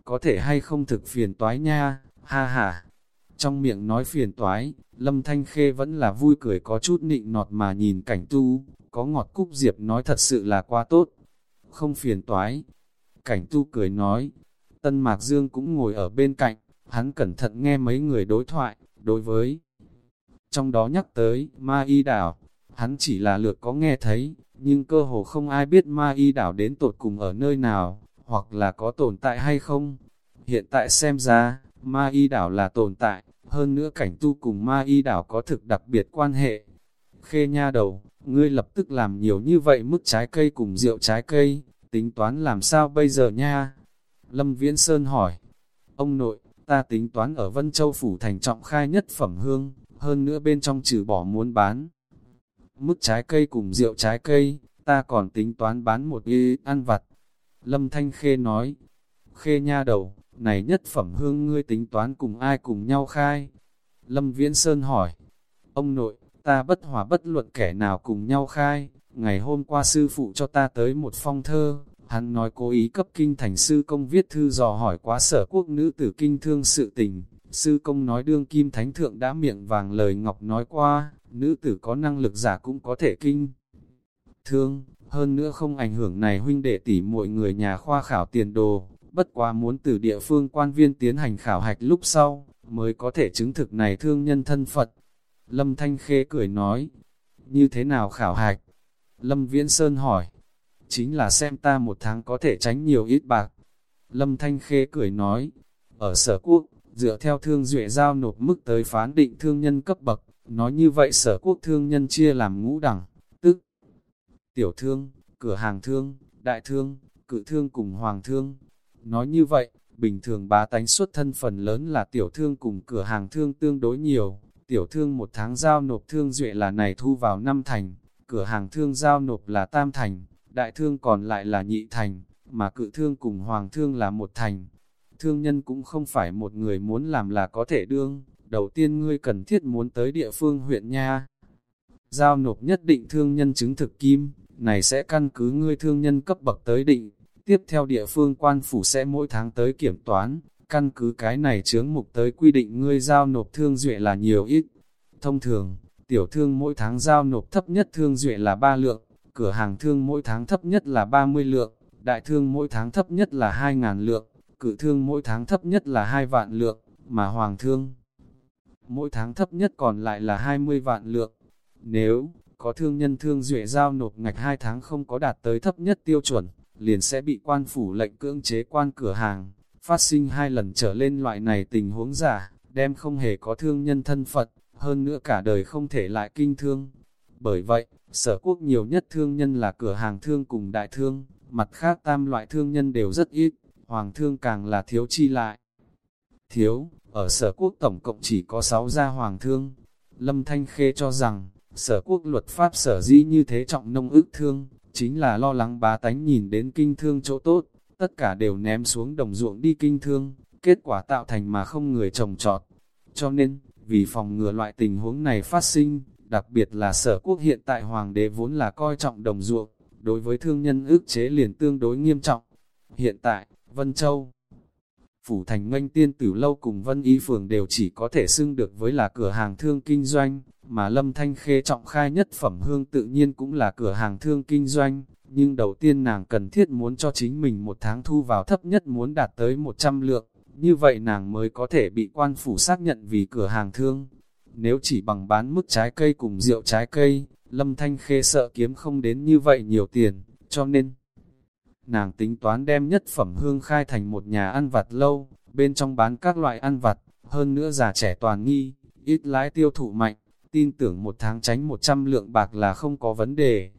A: Có thể hay không thực phiền toái nha, ha ha. Trong miệng nói phiền toái, Lâm Thanh Khê vẫn là vui cười có chút nịnh nọt mà nhìn cảnh tu, có ngọt cúc diệp nói thật sự là quá tốt. Không phiền toái. Cảnh tu cười nói, Tân Mạc Dương cũng ngồi ở bên cạnh, hắn cẩn thận nghe mấy người đối thoại, đối với. Trong đó nhắc tới, ma y đảo, hắn chỉ là lượt có nghe thấy, nhưng cơ hồ không ai biết ma y đảo đến tột cùng ở nơi nào, hoặc là có tồn tại hay không. Hiện tại xem ra, ma y đảo là tồn tại, hơn nữa cảnh tu cùng ma y đảo có thực đặc biệt quan hệ. Khê nha đầu, ngươi lập tức làm nhiều như vậy mức trái cây cùng rượu trái cây, tính toán làm sao bây giờ nha? Lâm Viễn Sơn hỏi, ông nội, ta tính toán ở Vân Châu Phủ thành trọng khai nhất phẩm hương, hơn nữa bên trong trừ bỏ muốn bán. Mức trái cây cùng rượu trái cây, ta còn tính toán bán một y ăn vặt. Lâm Thanh Khê nói, Khê nha đầu, này nhất phẩm hương ngươi tính toán cùng ai cùng nhau khai? Lâm Viễn Sơn hỏi, ông nội, ta bất hòa bất luận kẻ nào cùng nhau khai, ngày hôm qua sư phụ cho ta tới một phong thơ, Hắn nói cố ý cấp kinh thành sư công viết thư dò hỏi quá sở quốc nữ tử kinh thương sự tình. Sư công nói đương kim thánh thượng đã miệng vàng lời ngọc nói qua, nữ tử có năng lực giả cũng có thể kinh. Thương, hơn nữa không ảnh hưởng này huynh đệ tỷ mọi người nhà khoa khảo tiền đồ, bất quá muốn từ địa phương quan viên tiến hành khảo hạch lúc sau, mới có thể chứng thực này thương nhân thân Phật. Lâm Thanh Khê cười nói, như thế nào khảo hạch? Lâm Viễn Sơn hỏi, chính là xem ta một tháng có thể tránh nhiều ít bạc. Lâm Thanh Khê cười nói, ở sở quốc, dựa theo thương duệ giao nộp mức tới phán định thương nhân cấp bậc, nói như vậy sở quốc thương nhân chia làm ngũ đẳng, tức tiểu thương, cửa hàng thương, đại thương, cự thương cùng hoàng thương. Nói như vậy, bình thường bá tánh xuất thân phần lớn là tiểu thương cùng cửa hàng thương tương đối nhiều, tiểu thương một tháng giao nộp thương duệ là này thu vào năm thành, cửa hàng thương giao nộp là tam thành, đại thương còn lại là nhị thành, mà cự thương cùng hoàng thương là một thành. Thương nhân cũng không phải một người muốn làm là có thể đương, đầu tiên ngươi cần thiết muốn tới địa phương huyện nha. Giao nộp nhất định thương nhân chứng thực kim, này sẽ căn cứ ngươi thương nhân cấp bậc tới định. Tiếp theo địa phương quan phủ sẽ mỗi tháng tới kiểm toán, căn cứ cái này chướng mục tới quy định ngươi giao nộp thương duệ là nhiều ít. Thông thường, tiểu thương mỗi tháng giao nộp thấp nhất thương duệ là 3 lượng, cửa hàng thương mỗi tháng thấp nhất là 30 lượng, đại thương mỗi tháng thấp nhất là 2.000 lượng, cự thương mỗi tháng thấp nhất là 2 vạn lượng, mà hoàng thương mỗi tháng thấp nhất còn lại là 20 vạn lượng. Nếu có thương nhân thương duệ giao nộp ngạch 2 tháng không có đạt tới thấp nhất tiêu chuẩn, liền sẽ bị quan phủ lệnh cưỡng chế quan cửa hàng, phát sinh hai lần trở lên loại này tình huống giả, đem không hề có thương nhân thân Phật, hơn nữa cả đời không thể lại kinh thương. Bởi vậy, sở quốc nhiều nhất thương nhân là cửa hàng thương cùng đại thương, mặt khác tam loại thương nhân đều rất ít, hoàng thương càng là thiếu chi lại. Thiếu, ở sở quốc tổng cộng chỉ có 6 gia hoàng thương. Lâm Thanh Khê cho rằng, sở quốc luật pháp sở dĩ như thế trọng nông ức thương, chính là lo lắng bá tánh nhìn đến kinh thương chỗ tốt, tất cả đều ném xuống đồng ruộng đi kinh thương, kết quả tạo thành mà không người trồng trọt. Cho nên, vì phòng ngừa loại tình huống này phát sinh, đặc biệt là sở quốc hiện tại hoàng đế vốn là coi trọng đồng ruộng, đối với thương nhân ức chế liền tương đối nghiêm trọng. Hiện tại, Vân Châu Phủ thành nganh tiên tử lâu cùng vân y phường đều chỉ có thể xưng được với là cửa hàng thương kinh doanh, mà lâm thanh khê trọng khai nhất phẩm hương tự nhiên cũng là cửa hàng thương kinh doanh, nhưng đầu tiên nàng cần thiết muốn cho chính mình một tháng thu vào thấp nhất muốn đạt tới 100 lượng, như vậy nàng mới có thể bị quan phủ xác nhận vì cửa hàng thương. Nếu chỉ bằng bán mức trái cây cùng rượu trái cây, lâm thanh khê sợ kiếm không đến như vậy nhiều tiền, cho nên nàng tính toán đem nhất phẩm hương khai thành một nhà ăn vặt lâu, bên trong bán các loại ăn vặt, hơn nữa già trẻ toàn nghi, ít lãi tiêu thụ mạnh, tin tưởng một tháng tránh 100 lượng bạc là không có vấn đề.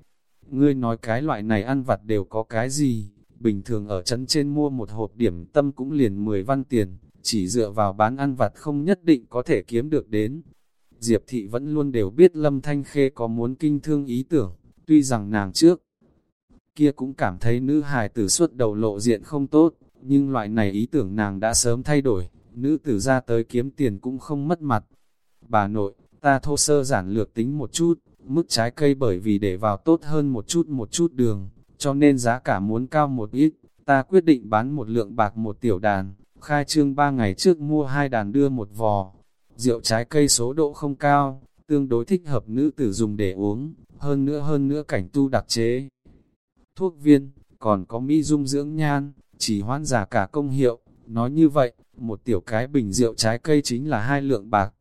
A: Ngươi nói cái loại này ăn vặt đều có cái gì, bình thường ở trấn trên mua một hộp điểm tâm cũng liền 10 văn tiền, chỉ dựa vào bán ăn vặt không nhất định có thể kiếm được đến. Diệp thị vẫn luôn đều biết Lâm Thanh Khê có muốn kinh thương ý tưởng, tuy rằng nàng trước kia cũng cảm thấy nữ hài tử suốt đầu lộ diện không tốt, nhưng loại này ý tưởng nàng đã sớm thay đổi, nữ tử ra tới kiếm tiền cũng không mất mặt. Bà nội, ta thô sơ giản lược tính một chút, mức trái cây bởi vì để vào tốt hơn một chút một chút đường, cho nên giá cả muốn cao một ít, ta quyết định bán một lượng bạc một tiểu đàn, khai trương ba ngày trước mua hai đàn đưa một vò. Rượu trái cây số độ không cao, tương đối thích hợp nữ tử dùng để uống, hơn nữa hơn nữa cảnh tu đặc chế thuốc viên, còn có mỹ dung dưỡng nhan, chỉ hoãn giả cả công hiệu. Nói như vậy, một tiểu cái bình rượu trái cây chính là hai lượng bạc.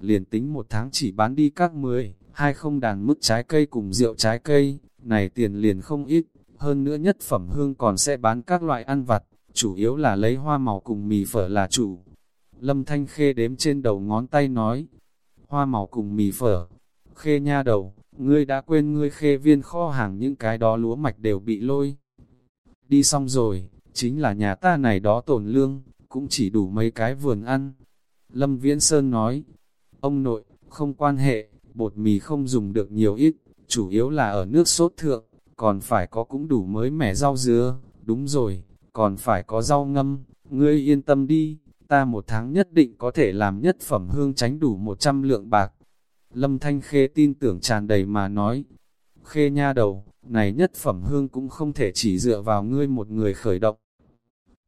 A: Liền tính một tháng chỉ bán đi các mười, hai không đàn mức trái cây cùng rượu trái cây, này tiền liền không ít. Hơn nữa nhất phẩm hương còn sẽ bán các loại ăn vặt, chủ yếu là lấy hoa màu cùng mì phở là chủ. Lâm Thanh Khê đếm trên đầu ngón tay nói, hoa màu cùng mì phở, khê nha đầu, ngươi đã quên ngươi khê viên kho hàng những cái đó lúa mạch đều bị lôi. Đi xong rồi, chính là nhà ta này đó tổn lương, cũng chỉ đủ mấy cái vườn ăn. Lâm Viễn Sơn nói, ông nội, không quan hệ, bột mì không dùng được nhiều ít, chủ yếu là ở nước sốt thượng, còn phải có cũng đủ mới mẻ rau dứa, đúng rồi, còn phải có rau ngâm, ngươi yên tâm đi, ta một tháng nhất định có thể làm nhất phẩm hương tránh đủ 100 lượng bạc. Lâm Thanh Khê tin tưởng tràn đầy mà nói, Khê nha đầu, này nhất phẩm hương cũng không thể chỉ dựa vào ngươi một người khởi động.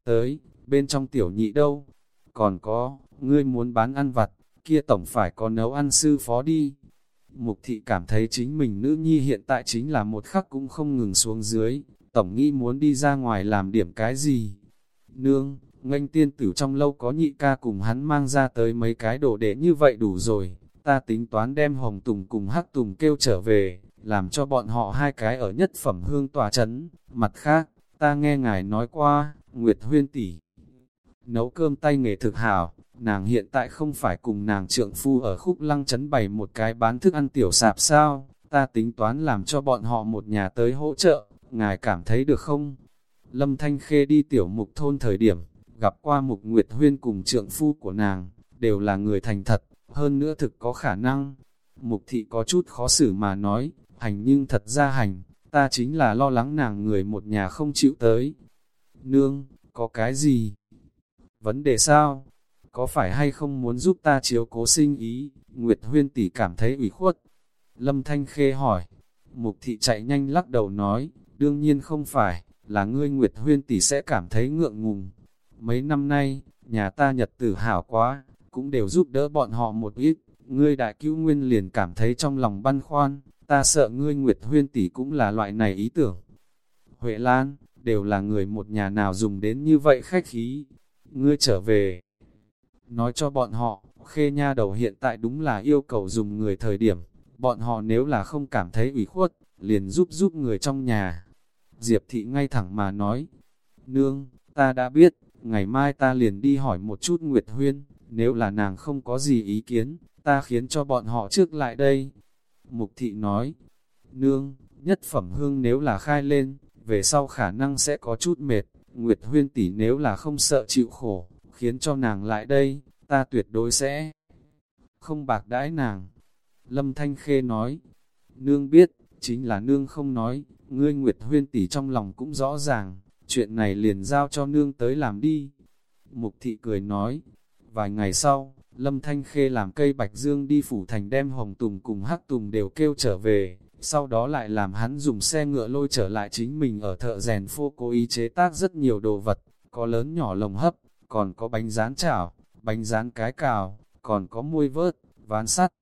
A: Tới, bên trong tiểu nhị đâu? Còn có, ngươi muốn bán ăn vặt, kia tổng phải có nấu ăn sư phó đi. Mục thị cảm thấy chính mình nữ nhi hiện tại chính là một khắc cũng không ngừng xuống dưới, tổng nghĩ muốn đi ra ngoài làm điểm cái gì. Nương, nganh tiên tử trong lâu có nhị ca cùng hắn mang ra tới mấy cái đồ để như vậy đủ rồi, ta tính toán đem hồng tùng cùng hắc tùng kêu trở về, làm cho bọn họ hai cái ở nhất phẩm hương tòa chấn. Mặt khác, ta nghe ngài nói qua, Nguyệt Huyên tỷ nấu cơm tay nghề thực hảo, nàng hiện tại không phải cùng nàng trượng phu ở khúc lăng chấn bày một cái bán thức ăn tiểu sạp sao, ta tính toán làm cho bọn họ một nhà tới hỗ trợ, ngài cảm thấy được không? Lâm Thanh Khê đi tiểu mục thôn thời điểm, gặp qua mục Nguyệt Huyên cùng trượng phu của nàng, đều là người thành thật, hơn nữa thực có khả năng. Mục thị có chút khó xử mà nói, hành nhưng thật ra hành, ta chính là lo lắng nàng người một nhà không chịu tới. Nương, có cái gì? Vấn đề sao? Có phải hay không muốn giúp ta chiếu cố sinh ý? Nguyệt Huyên tỷ cảm thấy ủy khuất. Lâm Thanh Khê hỏi. Mục thị chạy nhanh lắc đầu nói, đương nhiên không phải, là ngươi Nguyệt Huyên tỷ sẽ cảm thấy ngượng ngùng. Mấy năm nay, nhà ta nhật tử hảo quá, cũng đều giúp đỡ bọn họ một ít, ngươi đại cứu nguyên liền cảm thấy trong lòng băn khoăn, ta sợ ngươi Nguyệt Huyên tỷ cũng là loại này ý tưởng. Huệ Lan, đều là người một nhà nào dùng đến như vậy khách khí, ngươi trở về. Nói cho bọn họ, khê nha đầu hiện tại đúng là yêu cầu dùng người thời điểm, bọn họ nếu là không cảm thấy ủy khuất, liền giúp giúp người trong nhà. Diệp thị ngay thẳng mà nói, nương, ta đã biết, ngày mai ta liền đi hỏi một chút Nguyệt Huyên, nếu là nàng không có gì ý kiến, ta khiến cho bọn họ trước lại đây. Mục thị nói, nương, nhất phẩm hương nếu là khai lên, về sau khả năng sẽ có chút mệt, Nguyệt Huyên tỷ nếu là không sợ chịu khổ, khiến cho nàng lại đây, ta tuyệt đối sẽ không bạc đãi nàng. Lâm Thanh Khê nói, nương biết, chính là nương không nói, ngươi Nguyệt Huyên tỷ trong lòng cũng rõ ràng, chuyện này liền giao cho nương tới làm đi. Mục thị cười nói, vài ngày sau, Lâm Thanh Khê làm cây bạch dương đi phủ thành đem hồng tùng cùng hắc tùng đều kêu trở về, sau đó lại làm hắn dùng xe ngựa lôi trở lại chính mình ở thợ rèn phô cố ý chế tác rất nhiều đồ vật, có lớn nhỏ lồng hấp, còn có bánh rán chảo, bánh rán cái cào, còn có muôi vớt, ván sắt,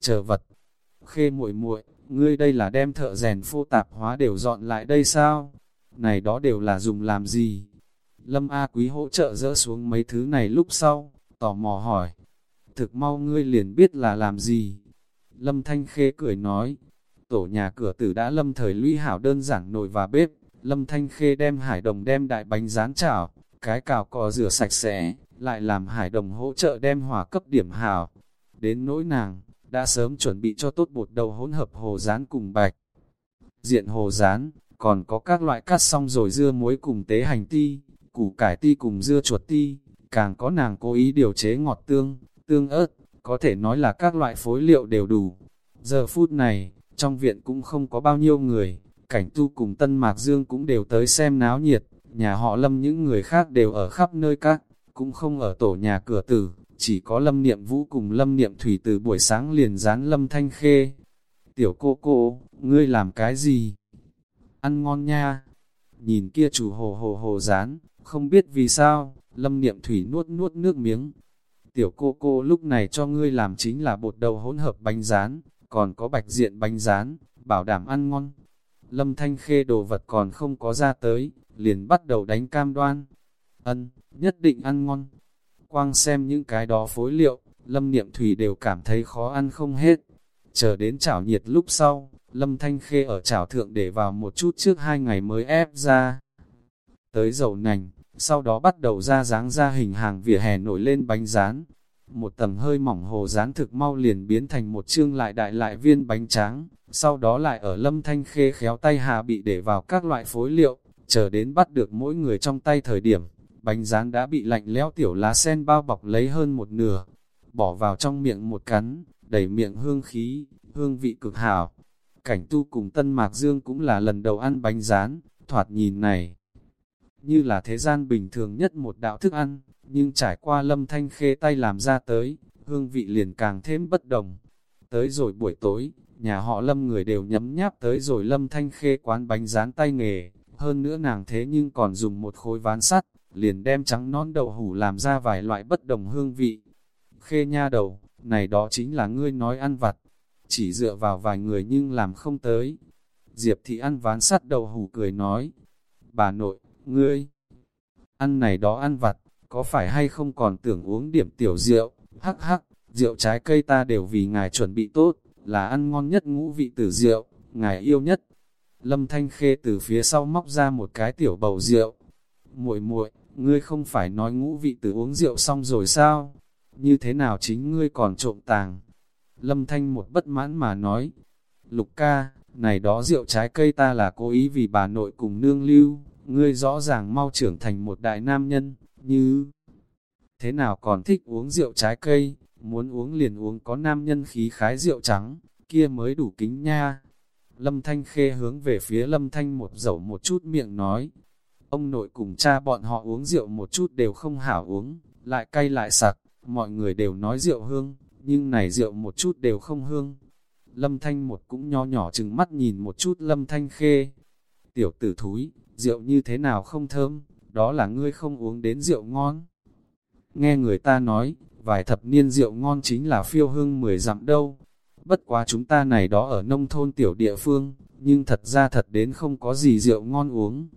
A: chờ vật. Khê muội muội, ngươi đây là đem thợ rèn phô tạp hóa đều dọn lại đây sao? Này đó đều là dùng làm gì? Lâm A Quý hỗ trợ dỡ xuống mấy thứ này lúc sau, tò mò hỏi. Thực mau ngươi liền biết là làm gì? Lâm Thanh Khê cười nói, Tổ nhà cửa tử đã lâm thời lũy hảo đơn giản nồi và bếp, lâm thanh khê đem hải đồng đem đại bánh rán chảo, cái cào cò rửa sạch sẽ, lại làm hải đồng hỗ trợ đem hỏa cấp điểm hảo. Đến nỗi nàng, đã sớm chuẩn bị cho tốt bột đầu hỗn hợp hồ rán cùng bạch. Diện hồ rán, còn có các loại cắt xong rồi dưa muối cùng tế hành ti, củ cải ti cùng dưa chuột ti, càng có nàng cố ý điều chế ngọt tương, tương ớt, có thể nói là các loại phối liệu đều đủ. Giờ phút này, trong viện cũng không có bao nhiêu người, cảnh tu cùng Tân Mạc Dương cũng đều tới xem náo nhiệt, nhà họ lâm những người khác đều ở khắp nơi các, cũng không ở tổ nhà cửa tử, chỉ có lâm niệm vũ cùng lâm niệm thủy từ buổi sáng liền dán lâm thanh khê. Tiểu cô cô, ngươi làm cái gì? Ăn ngon nha. Nhìn kia chủ hồ hồ hồ dán, không biết vì sao, lâm niệm thủy nuốt nuốt nước miếng. Tiểu cô cô lúc này cho ngươi làm chính là bột đầu hỗn hợp bánh rán, còn có bạch diện bánh rán, bảo đảm ăn ngon. Lâm Thanh Khê đồ vật còn không có ra tới, liền bắt đầu đánh cam đoan. Ân, nhất định ăn ngon. Quang xem những cái đó phối liệu, Lâm Niệm Thủy đều cảm thấy khó ăn không hết. Chờ đến chảo nhiệt lúc sau, Lâm Thanh Khê ở chảo thượng để vào một chút trước hai ngày mới ép ra. Tới dầu nành, sau đó bắt đầu ra dáng ra hình hàng vỉa hè nổi lên bánh rán, một tầng hơi mỏng hồ rán thực mau liền biến thành một chương lại đại lại viên bánh tráng, sau đó lại ở lâm thanh khê khéo tay hà bị để vào các loại phối liệu, chờ đến bắt được mỗi người trong tay thời điểm, bánh rán đã bị lạnh lẽo tiểu lá sen bao bọc lấy hơn một nửa, bỏ vào trong miệng một cắn, đẩy miệng hương khí, hương vị cực hảo. Cảnh tu cùng Tân Mạc Dương cũng là lần đầu ăn bánh rán, thoạt nhìn này, như là thế gian bình thường nhất một đạo thức ăn, nhưng trải qua lâm thanh khê tay làm ra tới, hương vị liền càng thêm bất đồng. Tới rồi buổi tối, nhà họ lâm người đều nhấm nháp tới rồi lâm thanh khê quán bánh rán tay nghề, hơn nữa nàng thế nhưng còn dùng một khối ván sắt, liền đem trắng non đậu hủ làm ra vài loại bất đồng hương vị. Khê nha đầu, này đó chính là ngươi nói ăn vặt, chỉ dựa vào vài người nhưng làm không tới. Diệp thị ăn ván sắt đậu hủ cười nói, bà nội, ngươi, ăn này đó ăn vặt, có phải hay không còn tưởng uống điểm tiểu rượu, hắc hắc, rượu trái cây ta đều vì ngài chuẩn bị tốt, là ăn ngon nhất ngũ vị tử rượu, ngài yêu nhất. Lâm Thanh Khê từ phía sau móc ra một cái tiểu bầu rượu. muội muội ngươi không phải nói ngũ vị tử uống rượu xong rồi sao? Như thế nào chính ngươi còn trộm tàng? Lâm Thanh một bất mãn mà nói. Lục ca, này đó rượu trái cây ta là cố ý vì bà nội cùng nương lưu, ngươi rõ ràng mau trưởng thành một đại nam nhân, như... Thế nào còn thích uống rượu trái cây, muốn uống liền uống có nam nhân khí khái rượu trắng, kia mới đủ kính nha. Lâm Thanh Khê hướng về phía Lâm Thanh một dẫu một chút miệng nói, ông nội cùng cha bọn họ uống rượu một chút đều không hảo uống, lại cay lại sặc, mọi người đều nói rượu hương, nhưng này rượu một chút đều không hương. Lâm Thanh một cũng nho nhỏ chừng mắt nhìn một chút Lâm Thanh Khê. Tiểu tử thúi, rượu như thế nào không thơm, đó là ngươi không uống đến rượu ngon. Nghe người ta nói, vài thập niên rượu ngon chính là phiêu hương mười dặm đâu. Bất quá chúng ta này đó ở nông thôn tiểu địa phương, nhưng thật ra thật đến không có gì rượu ngon uống.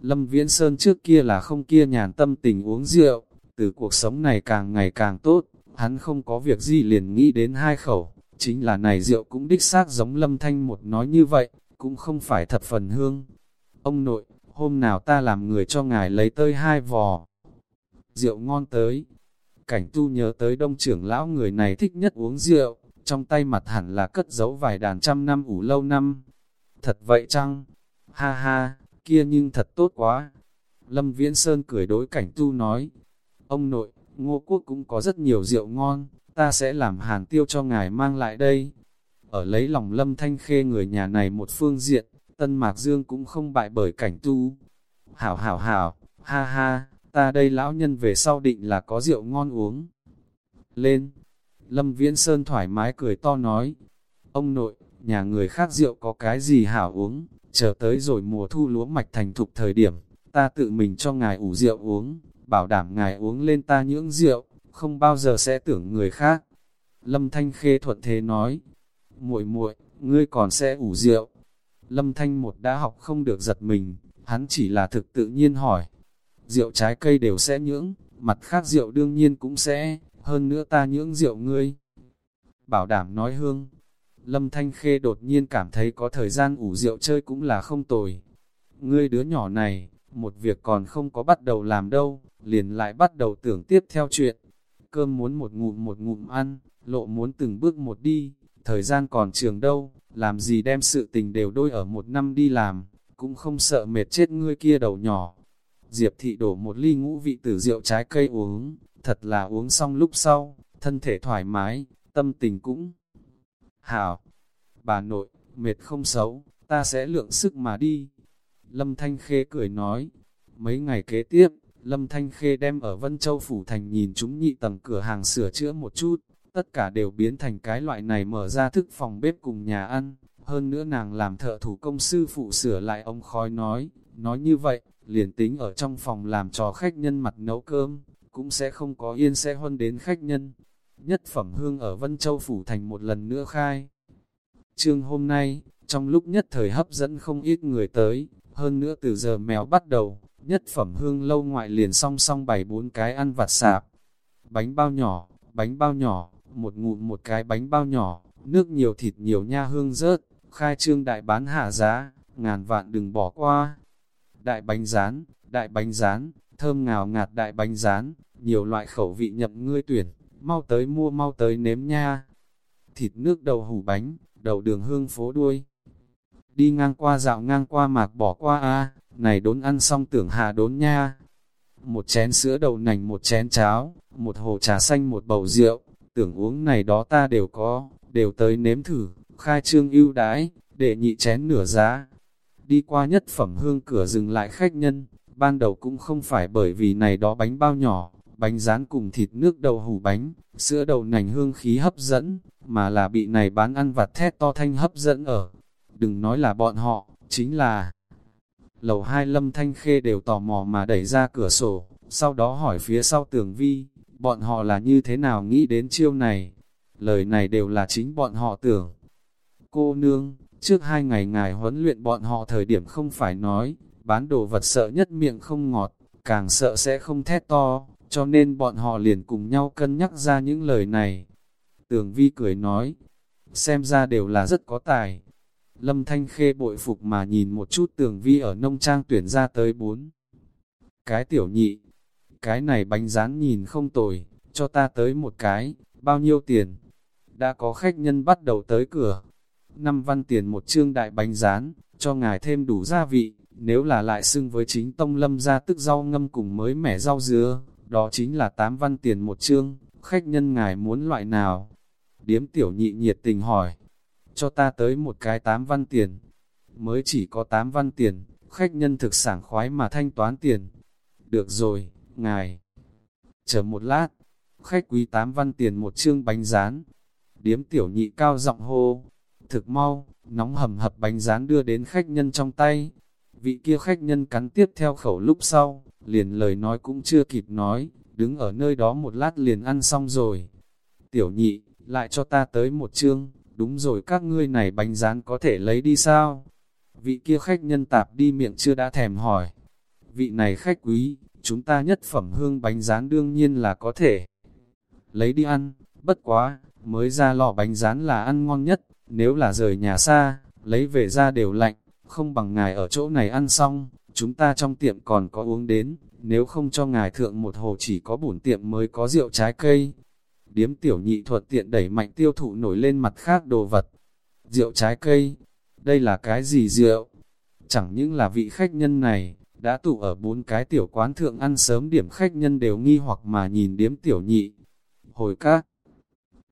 A: Lâm Viễn Sơn trước kia là không kia nhàn tâm tình uống rượu, từ cuộc sống này càng ngày càng tốt, hắn không có việc gì liền nghĩ đến hai khẩu, chính là này rượu cũng đích xác giống Lâm Thanh một nói như vậy, cũng không phải thập phần hương. Ông nội, hôm nào ta làm người cho ngài lấy tơi hai vò. Rượu ngon tới. Cảnh tu nhớ tới đông trưởng lão người này thích nhất uống rượu, trong tay mặt hẳn là cất giấu vài đàn trăm năm ủ lâu năm. Thật vậy chăng? Ha ha, kia nhưng thật tốt quá. Lâm Viễn Sơn cười đối cảnh tu nói, ông nội, ngô quốc cũng có rất nhiều rượu ngon, ta sẽ làm hàn tiêu cho ngài mang lại đây. Ở lấy lòng Lâm Thanh Khê người nhà này một phương diện, Tân Mạc Dương cũng không bại bởi cảnh tu. Hảo hảo hảo, ha ha, ta đây lão nhân về sau định là có rượu ngon uống. Lên, Lâm Viễn Sơn thoải mái cười to nói, ông nội, nhà người khác rượu có cái gì hảo uống, chờ tới rồi mùa thu lúa mạch thành thục thời điểm, ta tự mình cho ngài ủ rượu uống, bảo đảm ngài uống lên ta nhưỡng rượu, không bao giờ sẽ tưởng người khác. Lâm Thanh Khê thuận thế nói, muội muội, ngươi còn sẽ ủ rượu. Lâm Thanh một đã học không được giật mình, hắn chỉ là thực tự nhiên hỏi. Rượu trái cây đều sẽ nhưỡng, mặt khác rượu đương nhiên cũng sẽ, hơn nữa ta nhưỡng rượu ngươi. Bảo đảm nói hương, Lâm Thanh Khê đột nhiên cảm thấy có thời gian ủ rượu chơi cũng là không tồi. Ngươi đứa nhỏ này, một việc còn không có bắt đầu làm đâu, liền lại bắt đầu tưởng tiếp theo chuyện. Cơm muốn một ngụm một ngụm ăn, lộ muốn từng bước một đi, thời gian còn trường đâu, làm gì đem sự tình đều đôi ở một năm đi làm, cũng không sợ mệt chết ngươi kia đầu nhỏ. Diệp thị đổ một ly ngũ vị tử rượu trái cây uống, thật là uống xong lúc sau, thân thể thoải mái, tâm tình cũng hảo. Bà nội, mệt không xấu, ta sẽ lượng sức mà đi. Lâm Thanh Khê cười nói, mấy ngày kế tiếp, Lâm Thanh Khê đem ở Vân Châu Phủ Thành nhìn chúng nhị tầng cửa hàng sửa chữa một chút, tất cả đều biến thành cái loại này mở ra thức phòng bếp cùng nhà ăn. Hơn nữa nàng làm thợ thủ công sư phụ sửa lại ông khói nói, nói như vậy, liền tính ở trong phòng làm trò khách nhân mặt nấu cơm, cũng sẽ không có yên sẽ huân đến khách nhân. Nhất phẩm hương ở Vân Châu Phủ Thành một lần nữa khai. Trương hôm nay, trong lúc nhất thời hấp dẫn không ít người tới, hơn nữa từ giờ mèo bắt đầu, nhất phẩm hương lâu ngoại liền song song bảy bốn cái ăn vặt sạp. Bánh bao nhỏ, bánh bao nhỏ, một ngụm một cái bánh bao nhỏ, nước nhiều thịt nhiều nha hương rớt, khai trương đại bán hạ giá, ngàn vạn đừng bỏ qua. Đại bánh rán, đại bánh rán, thơm ngào ngạt đại bánh rán, nhiều loại khẩu vị nhậm ngươi tuyển, mau tới mua mau tới nếm nha. Thịt nước đầu hủ bánh, đầu đường hương phố đuôi. Đi ngang qua dạo ngang qua mạc bỏ qua a này đốn ăn xong tưởng hà đốn nha. Một chén sữa đậu nành một chén cháo, một hồ trà xanh một bầu rượu, tưởng uống này đó ta đều có, đều tới nếm thử, khai trương ưu đãi, để nhị chén nửa giá. Đi qua nhất phẩm hương cửa dừng lại khách nhân, ban đầu cũng không phải bởi vì này đó bánh bao nhỏ, bánh rán cùng thịt nước đầu hủ bánh, sữa đậu nành hương khí hấp dẫn, mà là bị này bán ăn vặt thét to thanh hấp dẫn ở. Đừng nói là bọn họ, chính là lầu hai lâm thanh khê đều tò mò mà đẩy ra cửa sổ, sau đó hỏi phía sau tường vi, bọn họ là như thế nào nghĩ đến chiêu này. Lời này đều là chính bọn họ tưởng. Cô nương, trước hai ngày ngài huấn luyện bọn họ thời điểm không phải nói, bán đồ vật sợ nhất miệng không ngọt, càng sợ sẽ không thét to, cho nên bọn họ liền cùng nhau cân nhắc ra những lời này. Tường vi cười nói, xem ra đều là rất có tài. Lâm Thanh Khê bội phục mà nhìn một chút tường vi ở nông trang tuyển ra tới bốn. Cái tiểu nhị, cái này bánh rán nhìn không tồi, cho ta tới một cái, bao nhiêu tiền? Đã có khách nhân bắt đầu tới cửa. Năm văn tiền một trương đại bánh rán, cho ngài thêm đủ gia vị, nếu là lại xưng với chính tông lâm ra tức rau ngâm cùng mới mẻ rau dứa, đó chính là 8 văn tiền một trương. khách nhân ngài muốn loại nào? Điếm tiểu nhị nhiệt tình hỏi, cho ta tới một cái 8 văn tiền, mới chỉ có 8 văn tiền, khách nhân thực sảng khoái mà thanh toán tiền. Được rồi, ngài. Chờ một lát, khách quý tám văn tiền một chương bánh rán. Điếm tiểu nhị cao giọng hô, thực mau, nóng hầm hập bánh rán đưa đến khách nhân trong tay. Vị kia khách nhân cắn tiếp theo khẩu lúc sau, liền lời nói cũng chưa kịp nói, đứng ở nơi đó một lát liền ăn xong rồi. Tiểu nhị, lại cho ta tới một chương, đúng rồi các ngươi này bánh rán có thể lấy đi sao? Vị kia khách nhân tạp đi miệng chưa đã thèm hỏi. Vị này khách quý, chúng ta nhất phẩm hương bánh rán đương nhiên là có thể. Lấy đi ăn, bất quá, mới ra lò bánh rán là ăn ngon nhất, nếu là rời nhà xa, lấy về ra đều lạnh, không bằng ngài ở chỗ này ăn xong, chúng ta trong tiệm còn có uống đến, nếu không cho ngài thượng một hồ chỉ có bổn tiệm mới có rượu trái cây. Điếm tiểu nhị thuật tiện đẩy mạnh tiêu thụ nổi lên mặt khác đồ vật. Rượu trái cây, đây là cái gì rượu? Chẳng những là vị khách nhân này, đã tụ ở bốn cái tiểu quán thượng ăn sớm điểm khách nhân đều nghi hoặc mà nhìn điếm tiểu nhị. Hồi các,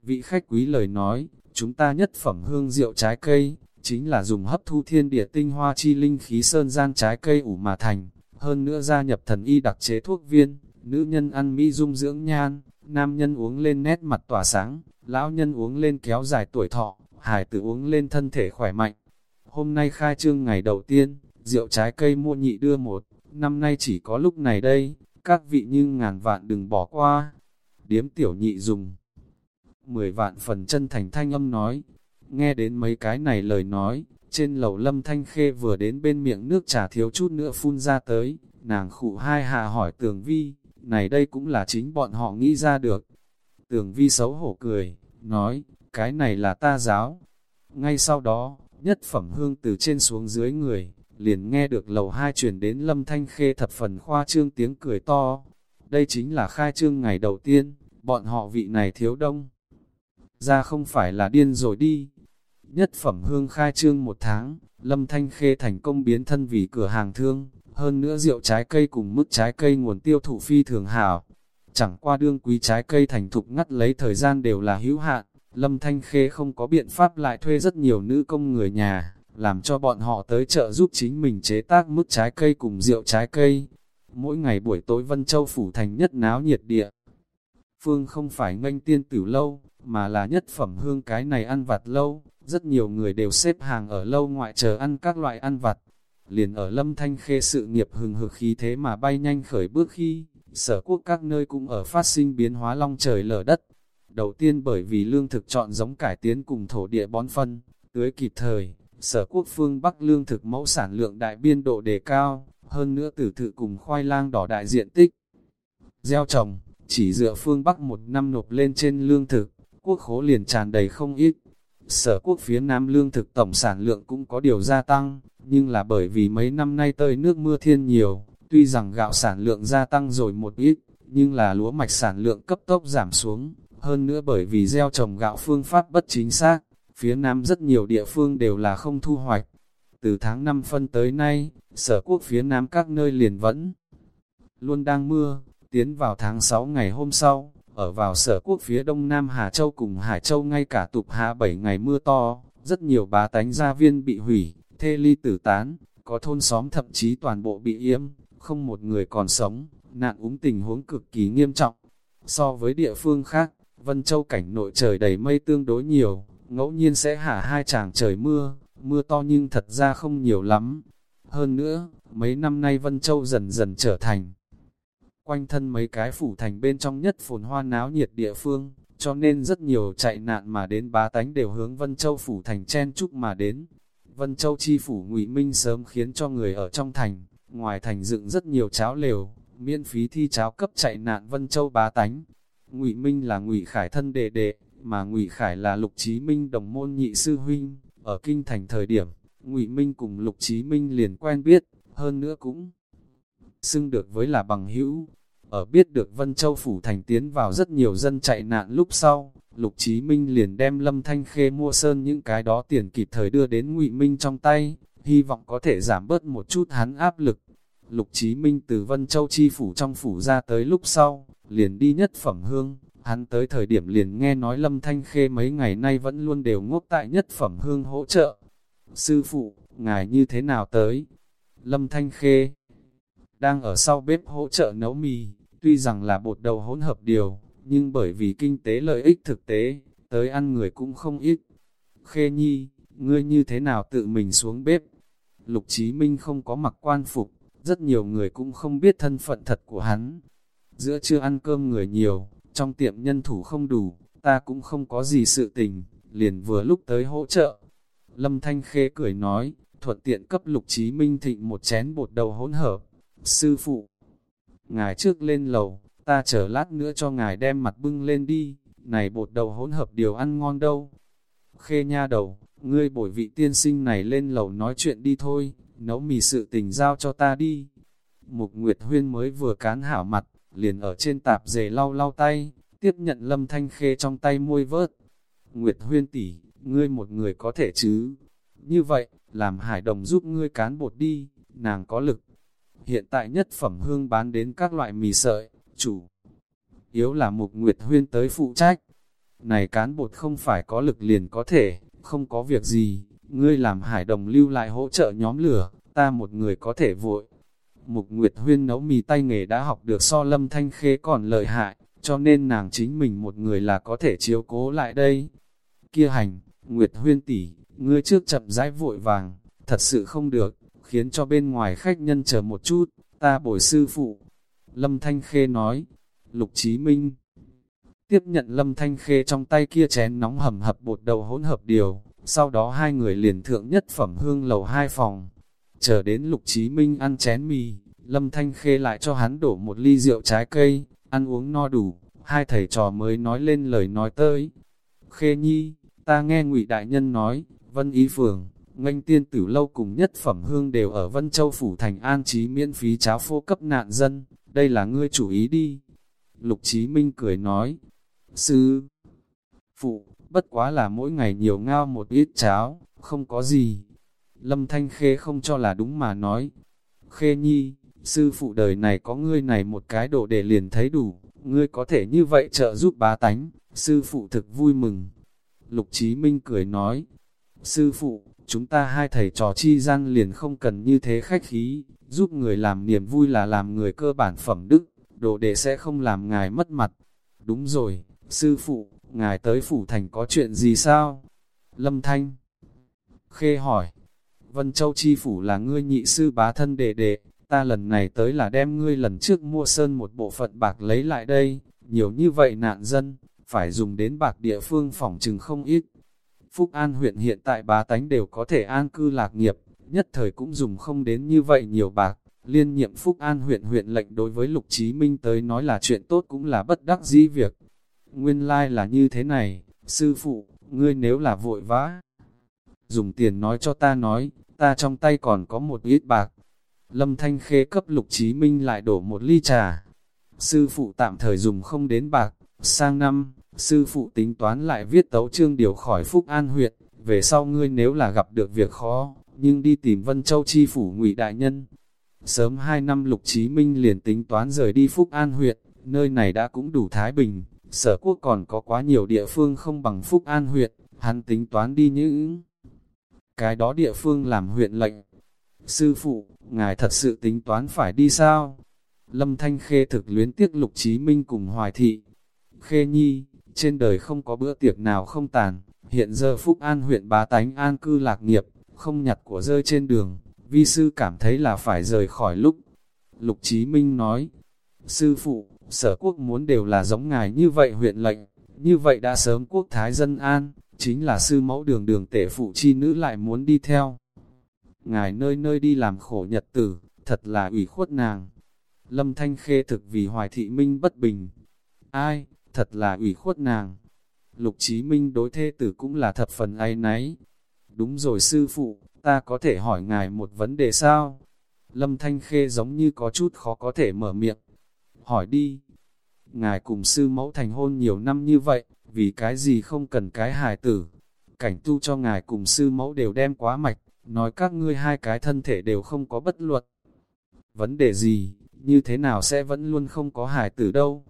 A: vị khách quý lời nói, chúng ta nhất phẩm hương rượu trái cây, chính là dùng hấp thu thiên địa tinh hoa chi linh khí sơn gian trái cây ủ mà thành, hơn nữa gia nhập thần y đặc chế thuốc viên, nữ nhân ăn mỹ dung dưỡng nhan, nam nhân uống lên nét mặt tỏa sáng, lão nhân uống lên kéo dài tuổi thọ, hải tử uống lên thân thể khỏe mạnh. Hôm nay khai trương ngày đầu tiên, rượu trái cây mua nhị đưa một, năm nay chỉ có lúc này đây, các vị nhưng ngàn vạn đừng bỏ qua. Điếm tiểu nhị dùng 10 vạn phần chân thành thanh âm nói, nghe đến mấy cái này lời nói, trên lầu lâm thanh khê vừa đến bên miệng nước trà thiếu chút nữa phun ra tới, nàng khụ hai hạ hỏi tường vi, này đây cũng là chính bọn họ nghĩ ra được. Tường vi xấu hổ cười, nói, cái này là ta giáo. Ngay sau đó, nhất phẩm hương từ trên xuống dưới người, liền nghe được lầu hai truyền đến lâm thanh khê thập phần khoa trương tiếng cười to. Đây chính là khai trương ngày đầu tiên, bọn họ vị này thiếu đông. Ra không phải là điên rồi đi. Nhất phẩm hương khai trương một tháng, lâm thanh khê thành công biến thân vì cửa hàng thương, hơn nữa rượu trái cây cùng mức trái cây nguồn tiêu thụ phi thường hảo. Chẳng qua đương quý trái cây thành thục ngắt lấy thời gian đều là hữu hạn, Lâm Thanh Khê không có biện pháp lại thuê rất nhiều nữ công người nhà, làm cho bọn họ tới chợ giúp chính mình chế tác mức trái cây cùng rượu trái cây. Mỗi ngày buổi tối Vân Châu Phủ thành nhất náo nhiệt địa. Phương không phải nganh tiên tử lâu, mà là nhất phẩm hương cái này ăn vặt lâu, rất nhiều người đều xếp hàng ở lâu ngoại chờ ăn các loại ăn vặt, liền ở lâm thanh khê sự nghiệp hừng hực khí thế mà bay nhanh khởi bước khi, sở quốc các nơi cũng ở phát sinh biến hóa long trời lở đất. Đầu tiên bởi vì lương thực chọn giống cải tiến cùng thổ địa bón phân, tưới kịp thời, sở quốc phương Bắc lương thực mẫu sản lượng đại biên độ đề cao, hơn nữa tử thự cùng khoai lang đỏ đại diện tích. Gieo trồng, chỉ dựa phương Bắc một năm nộp lên trên lương thực, quốc khố liền tràn đầy không ít. Sở quốc phía Nam lương thực tổng sản lượng cũng có điều gia tăng, nhưng là bởi vì mấy năm nay tơi nước mưa thiên nhiều, tuy rằng gạo sản lượng gia tăng rồi một ít, nhưng là lúa mạch sản lượng cấp tốc giảm xuống, hơn nữa bởi vì gieo trồng gạo phương pháp bất chính xác, phía Nam rất nhiều địa phương đều là không thu hoạch. Từ tháng 5 phân tới nay, sở quốc phía Nam các nơi liền vẫn luôn đang mưa, tiến vào tháng 6 ngày hôm sau, ở vào sở quốc phía đông nam Hà Châu cùng Hải Châu ngay cả tục hạ 7 ngày mưa to, rất nhiều bá tánh gia viên bị hủy, thê ly tử tán, có thôn xóm thậm chí toàn bộ bị yếm, không một người còn sống, nạn úng tình huống cực kỳ nghiêm trọng. So với địa phương khác, Vân Châu cảnh nội trời đầy mây tương đối nhiều, ngẫu nhiên sẽ hạ hai tràng trời mưa, mưa to nhưng thật ra không nhiều lắm. Hơn nữa, mấy năm nay Vân Châu dần dần trở thành quanh thân mấy cái phủ thành bên trong nhất phồn hoa náo nhiệt địa phương, cho nên rất nhiều chạy nạn mà đến bá tánh đều hướng Vân Châu phủ thành chen chúc mà đến. Vân Châu chi phủ ngụy Minh sớm khiến cho người ở trong thành, ngoài thành dựng rất nhiều cháo lều, miễn phí thi cháo cấp chạy nạn Vân Châu bá tánh. Ngụy Minh là Ngụy Khải thân đệ đệ, mà Ngụy Khải là Lục Chí Minh đồng môn nhị sư huynh, ở kinh thành thời điểm, Ngụy Minh cùng Lục Chí Minh liền quen biết, hơn nữa cũng xưng được với là bằng hữu. Ở biết được Vân Châu phủ thành tiến vào rất nhiều dân chạy nạn lúc sau, Lục Chí Minh liền đem Lâm Thanh Khê mua sơn những cái đó tiền kịp thời đưa đến Ngụy Minh trong tay, hy vọng có thể giảm bớt một chút hắn áp lực. Lục Chí Minh từ Vân Châu chi phủ trong phủ ra tới lúc sau, liền đi nhất phẩm hương, hắn tới thời điểm liền nghe nói Lâm Thanh Khê mấy ngày nay vẫn luôn đều ngốc tại nhất phẩm hương hỗ trợ. Sư phụ, ngài như thế nào tới? Lâm Thanh Khê đang ở sau bếp hỗ trợ nấu mì, tuy rằng là bột đầu hỗn hợp điều, nhưng bởi vì kinh tế lợi ích thực tế, tới ăn người cũng không ít. Khê Nhi, ngươi như thế nào tự mình xuống bếp? Lục Chí Minh không có mặc quan phục, rất nhiều người cũng không biết thân phận thật của hắn. Giữa chưa ăn cơm người nhiều, trong tiệm nhân thủ không đủ, ta cũng không có gì sự tình, liền vừa lúc tới hỗ trợ. Lâm Thanh Khê cười nói, thuận tiện cấp Lục Chí Minh thịnh một chén bột đầu hỗn hợp. Sư phụ, ngài trước lên lầu, ta chờ lát nữa cho ngài đem mặt bưng lên đi, này bột đầu hỗn hợp điều ăn ngon đâu. Khê nha đầu, ngươi bổi vị tiên sinh này lên lầu nói chuyện đi thôi, nấu mì sự tình giao cho ta đi. Mục Nguyệt Huyên mới vừa cán hảo mặt, liền ở trên tạp dề lau lau tay, tiếp nhận lâm thanh khê trong tay môi vớt. Nguyệt Huyên tỷ, ngươi một người có thể chứ? Như vậy, làm hải đồng giúp ngươi cán bột đi, nàng có lực. Hiện tại nhất phẩm hương bán đến các loại mì sợi, chủ. Yếu là Mục Nguyệt Huyên tới phụ trách. Này cán bột không phải có lực liền có thể, không có việc gì, ngươi làm hải đồng lưu lại hỗ trợ nhóm lửa, ta một người có thể vội. Mục Nguyệt Huyên nấu mì tay nghề đã học được so lâm thanh khế còn lợi hại, cho nên nàng chính mình một người là có thể chiếu cố lại đây. Kia hành, Nguyệt Huyên tỷ, ngươi trước chậm rãi vội vàng, thật sự không được, khiến cho bên ngoài khách nhân chờ một chút, ta bồi sư phụ. Lâm Thanh Khê nói, Lục Chí Minh tiếp nhận Lâm Thanh Khê trong tay kia chén nóng hầm hập bột đầu hỗn hợp điều, sau đó hai người liền thượng nhất phẩm hương lầu hai phòng. Chờ đến Lục Chí Minh ăn chén mì, Lâm Thanh Khê lại cho hắn đổ một ly rượu trái cây, ăn uống no đủ, hai thầy trò mới nói lên lời nói tới. Khê Nhi, ta nghe ngụy Đại Nhân nói, Vân Ý Phường, nganh tiên tử lâu cùng nhất phẩm hương đều ở Vân Châu Phủ Thành an trí miễn phí cháo phô cấp nạn dân, đây là ngươi chủ ý đi. Lục Chí Minh cười nói, sư phụ, bất quá là mỗi ngày nhiều ngao một ít cháo, không có gì. Lâm Thanh Khê không cho là đúng mà nói, Khê Nhi, sư phụ đời này có ngươi này một cái độ để liền thấy đủ, ngươi có thể như vậy trợ giúp bá tánh, sư phụ thực vui mừng. Lục Chí Minh cười nói, sư phụ, chúng ta hai thầy trò chi gian liền không cần như thế khách khí, giúp người làm niềm vui là làm người cơ bản phẩm đức, đồ đệ sẽ không làm ngài mất mặt. Đúng rồi, sư phụ, ngài tới phủ thành có chuyện gì sao? Lâm Thanh Khê hỏi, Vân Châu Chi Phủ là ngươi nhị sư bá thân đệ đệ, ta lần này tới là đem ngươi lần trước mua sơn một bộ phận bạc lấy lại đây, nhiều như vậy nạn dân, phải dùng đến bạc địa phương phòng trừng không ít. Phúc An huyện hiện tại bá tánh đều có thể an cư lạc nghiệp, nhất thời cũng dùng không đến như vậy nhiều bạc. Liên nhiệm Phúc An huyện huyện lệnh đối với Lục Chí Minh tới nói là chuyện tốt cũng là bất đắc dĩ việc. Nguyên lai like là như thế này, sư phụ, ngươi nếu là vội vã, dùng tiền nói cho ta nói, ta trong tay còn có một ít bạc. Lâm Thanh Khê cấp Lục Chí Minh lại đổ một ly trà. Sư phụ tạm thời dùng không đến bạc, sang năm, sư phụ tính toán lại viết tấu chương điều khỏi Phúc An huyện, về sau ngươi nếu là gặp được việc khó, nhưng đi tìm Vân Châu Chi Phủ ngụy Đại Nhân. Sớm hai năm Lục Chí Minh liền tính toán rời đi Phúc An huyện, nơi này đã cũng đủ thái bình, sở quốc còn có quá nhiều địa phương không bằng Phúc An huyện, hắn tính toán đi những cái đó địa phương làm huyện lệnh. Sư phụ, ngài thật sự tính toán phải đi sao? Lâm Thanh Khê thực luyến tiếc Lục Chí Minh cùng Hoài Thị. Khê Nhi, trên đời không có bữa tiệc nào không tàn, hiện giờ Phúc An huyện bá tánh an cư lạc nghiệp, không nhặt của rơi trên đường, vi sư cảm thấy là phải rời khỏi lúc. Lục Chí Minh nói, sư phụ, sở quốc muốn đều là giống ngài như vậy huyện lệnh, như vậy đã sớm quốc thái dân an, chính là sư mẫu đường đường tể phụ chi nữ lại muốn đi theo. Ngài nơi nơi đi làm khổ nhật tử, thật là ủy khuất nàng. Lâm Thanh Khê thực vì hoài thị minh bất bình. Ai, thật là ủy khuất nàng. Lục Chí Minh đối thê tử cũng là thập phần ai nấy. Đúng rồi sư phụ, ta có thể hỏi ngài một vấn đề sao? Lâm Thanh Khê giống như có chút khó có thể mở miệng. Hỏi đi. Ngài cùng sư mẫu thành hôn nhiều năm như vậy, vì cái gì không cần cái hài tử? Cảnh tu cho ngài cùng sư mẫu đều đem quá mạch, nói các ngươi hai cái thân thể đều không có bất luật. Vấn đề gì, như thế nào sẽ vẫn luôn không có hài tử đâu?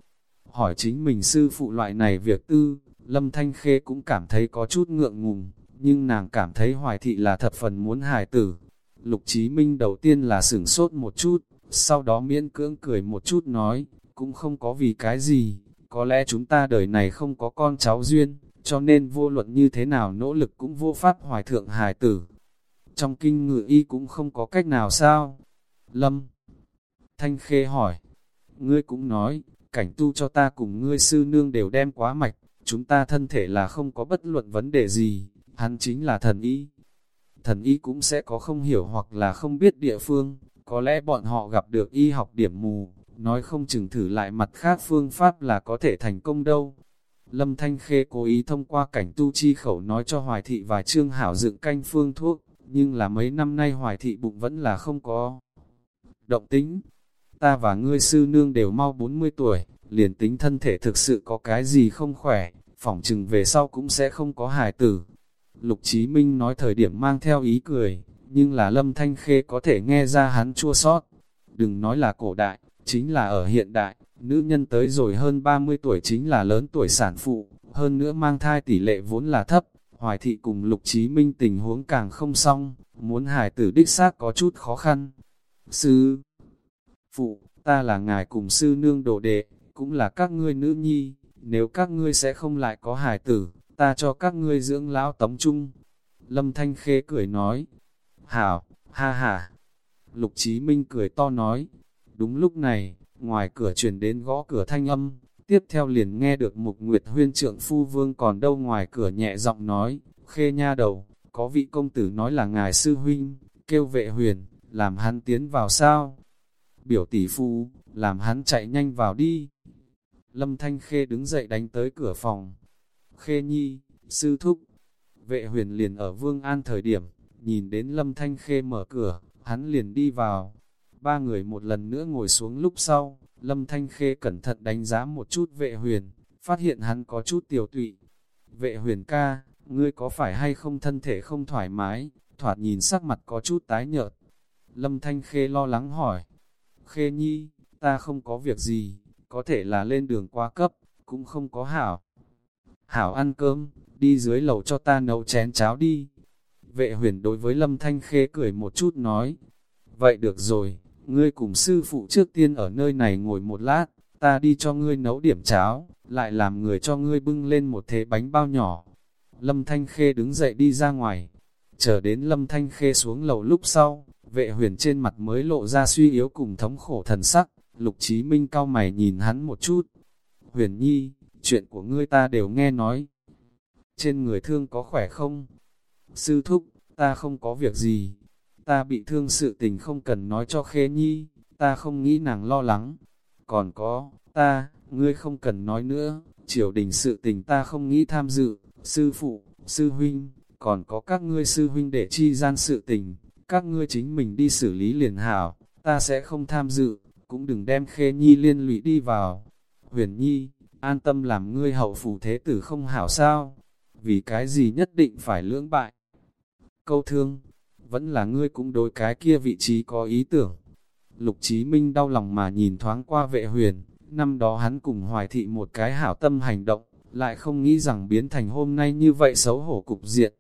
A: Hỏi chính mình sư phụ loại này việc tư, Lâm Thanh Khê cũng cảm thấy có chút ngượng ngùng, nhưng nàng cảm thấy hoài thị là thập phần muốn hài tử. Lục Chí Minh đầu tiên là sửng sốt một chút, sau đó miễn cưỡng cười một chút nói, cũng không có vì cái gì, có lẽ chúng ta đời này không có con cháu duyên, cho nên vô luận như thế nào nỗ lực cũng vô pháp hoài thượng hài tử. Trong kinh ngự y cũng không có cách nào sao? Lâm Thanh Khê hỏi, ngươi cũng nói, cảnh tu cho ta cùng ngươi sư nương đều đem quá mạch, chúng ta thân thể là không có bất luận vấn đề gì, hắn chính là thần y. Thần y cũng sẽ có không hiểu hoặc là không biết địa phương, có lẽ bọn họ gặp được y học điểm mù, nói không chừng thử lại mặt khác phương pháp là có thể thành công đâu. Lâm Thanh Khê cố ý thông qua cảnh tu chi khẩu nói cho Hoài Thị vài trương hảo dựng canh phương thuốc, nhưng là mấy năm nay Hoài Thị bụng vẫn là không có động tính. Ta và ngươi sư nương đều mau 40 tuổi, liền tính thân thể thực sự có cái gì không khỏe, phỏng chừng về sau cũng sẽ không có hài tử. Lục Chí Minh nói thời điểm mang theo ý cười, nhưng là Lâm Thanh Khê có thể nghe ra hắn chua sót. Đừng nói là cổ đại, chính là ở hiện đại, nữ nhân tới rồi hơn 30 tuổi chính là lớn tuổi sản phụ, hơn nữa mang thai tỷ lệ vốn là thấp, hoài thị cùng lục chí minh tình huống càng không xong, muốn hài tử đích xác có chút khó khăn. Sư phụ, ta là ngài cùng sư nương đồ đệ, cũng là các ngươi nữ nhi, nếu các ngươi sẽ không lại có hài tử, ta cho các ngươi dưỡng lão tống chung. Lâm Thanh Khê cười nói, hảo, ha ha. Lục Chí Minh cười to nói, Đúng lúc này, ngoài cửa truyền đến gõ cửa thanh âm, tiếp theo liền nghe được Mục Nguyệt Huyên trượng phu vương còn đâu ngoài cửa nhẹ giọng nói, khê nha đầu, có vị công tử nói là ngài sư huynh, kêu vệ huyền, làm hắn tiến vào sao? Biểu tỷ phu, làm hắn chạy nhanh vào đi. Lâm Thanh Khê đứng dậy đánh tới cửa phòng. Khê nhi, sư thúc, vệ huyền liền ở Vương An thời điểm, nhìn đến Lâm Thanh Khê mở cửa, hắn liền đi vào, Ba người một lần nữa ngồi xuống lúc sau, Lâm Thanh Khê cẩn thận đánh giá một chút vệ huyền, phát hiện hắn có chút tiểu tụy. Vệ huyền ca, ngươi có phải hay không thân thể không thoải mái, thoạt nhìn sắc mặt có chút tái nhợt. Lâm Thanh Khê lo lắng hỏi, Khê nhi, ta không có việc gì, có thể là lên đường qua cấp, cũng không có hảo. Hảo ăn cơm, đi dưới lầu cho ta nấu chén cháo đi. Vệ huyền đối với Lâm Thanh Khê cười một chút nói, vậy được rồi, ngươi cùng sư phụ trước tiên ở nơi này ngồi một lát, ta đi cho ngươi nấu điểm cháo, lại làm người cho ngươi bưng lên một thế bánh bao nhỏ. Lâm Thanh Khê đứng dậy đi ra ngoài, chờ đến Lâm Thanh Khê xuống lầu lúc sau, vệ huyền trên mặt mới lộ ra suy yếu cùng thống khổ thần sắc, lục chí minh cao mày nhìn hắn một chút. Huyền nhi, chuyện của ngươi ta đều nghe nói. Trên người thương có khỏe không? Sư thúc, ta không có việc gì, ta bị thương sự tình không cần nói cho khê nhi, ta không nghĩ nàng lo lắng. Còn có, ta, ngươi không cần nói nữa, triều đình sự tình ta không nghĩ tham dự, sư phụ, sư huynh, còn có các ngươi sư huynh để chi gian sự tình, các ngươi chính mình đi xử lý liền hảo, ta sẽ không tham dự, cũng đừng đem khê nhi liên lụy đi vào. Huyền nhi, an tâm làm ngươi hậu phủ thế tử không hảo sao, vì cái gì nhất định phải lưỡng bại. Câu thương, vẫn là ngươi cũng đối cái kia vị trí có ý tưởng. Lục Chí Minh đau lòng mà nhìn thoáng qua vệ huyền, năm đó hắn cùng hoài thị một cái hảo tâm hành động, lại không nghĩ rằng biến thành hôm nay như vậy xấu hổ cục diện.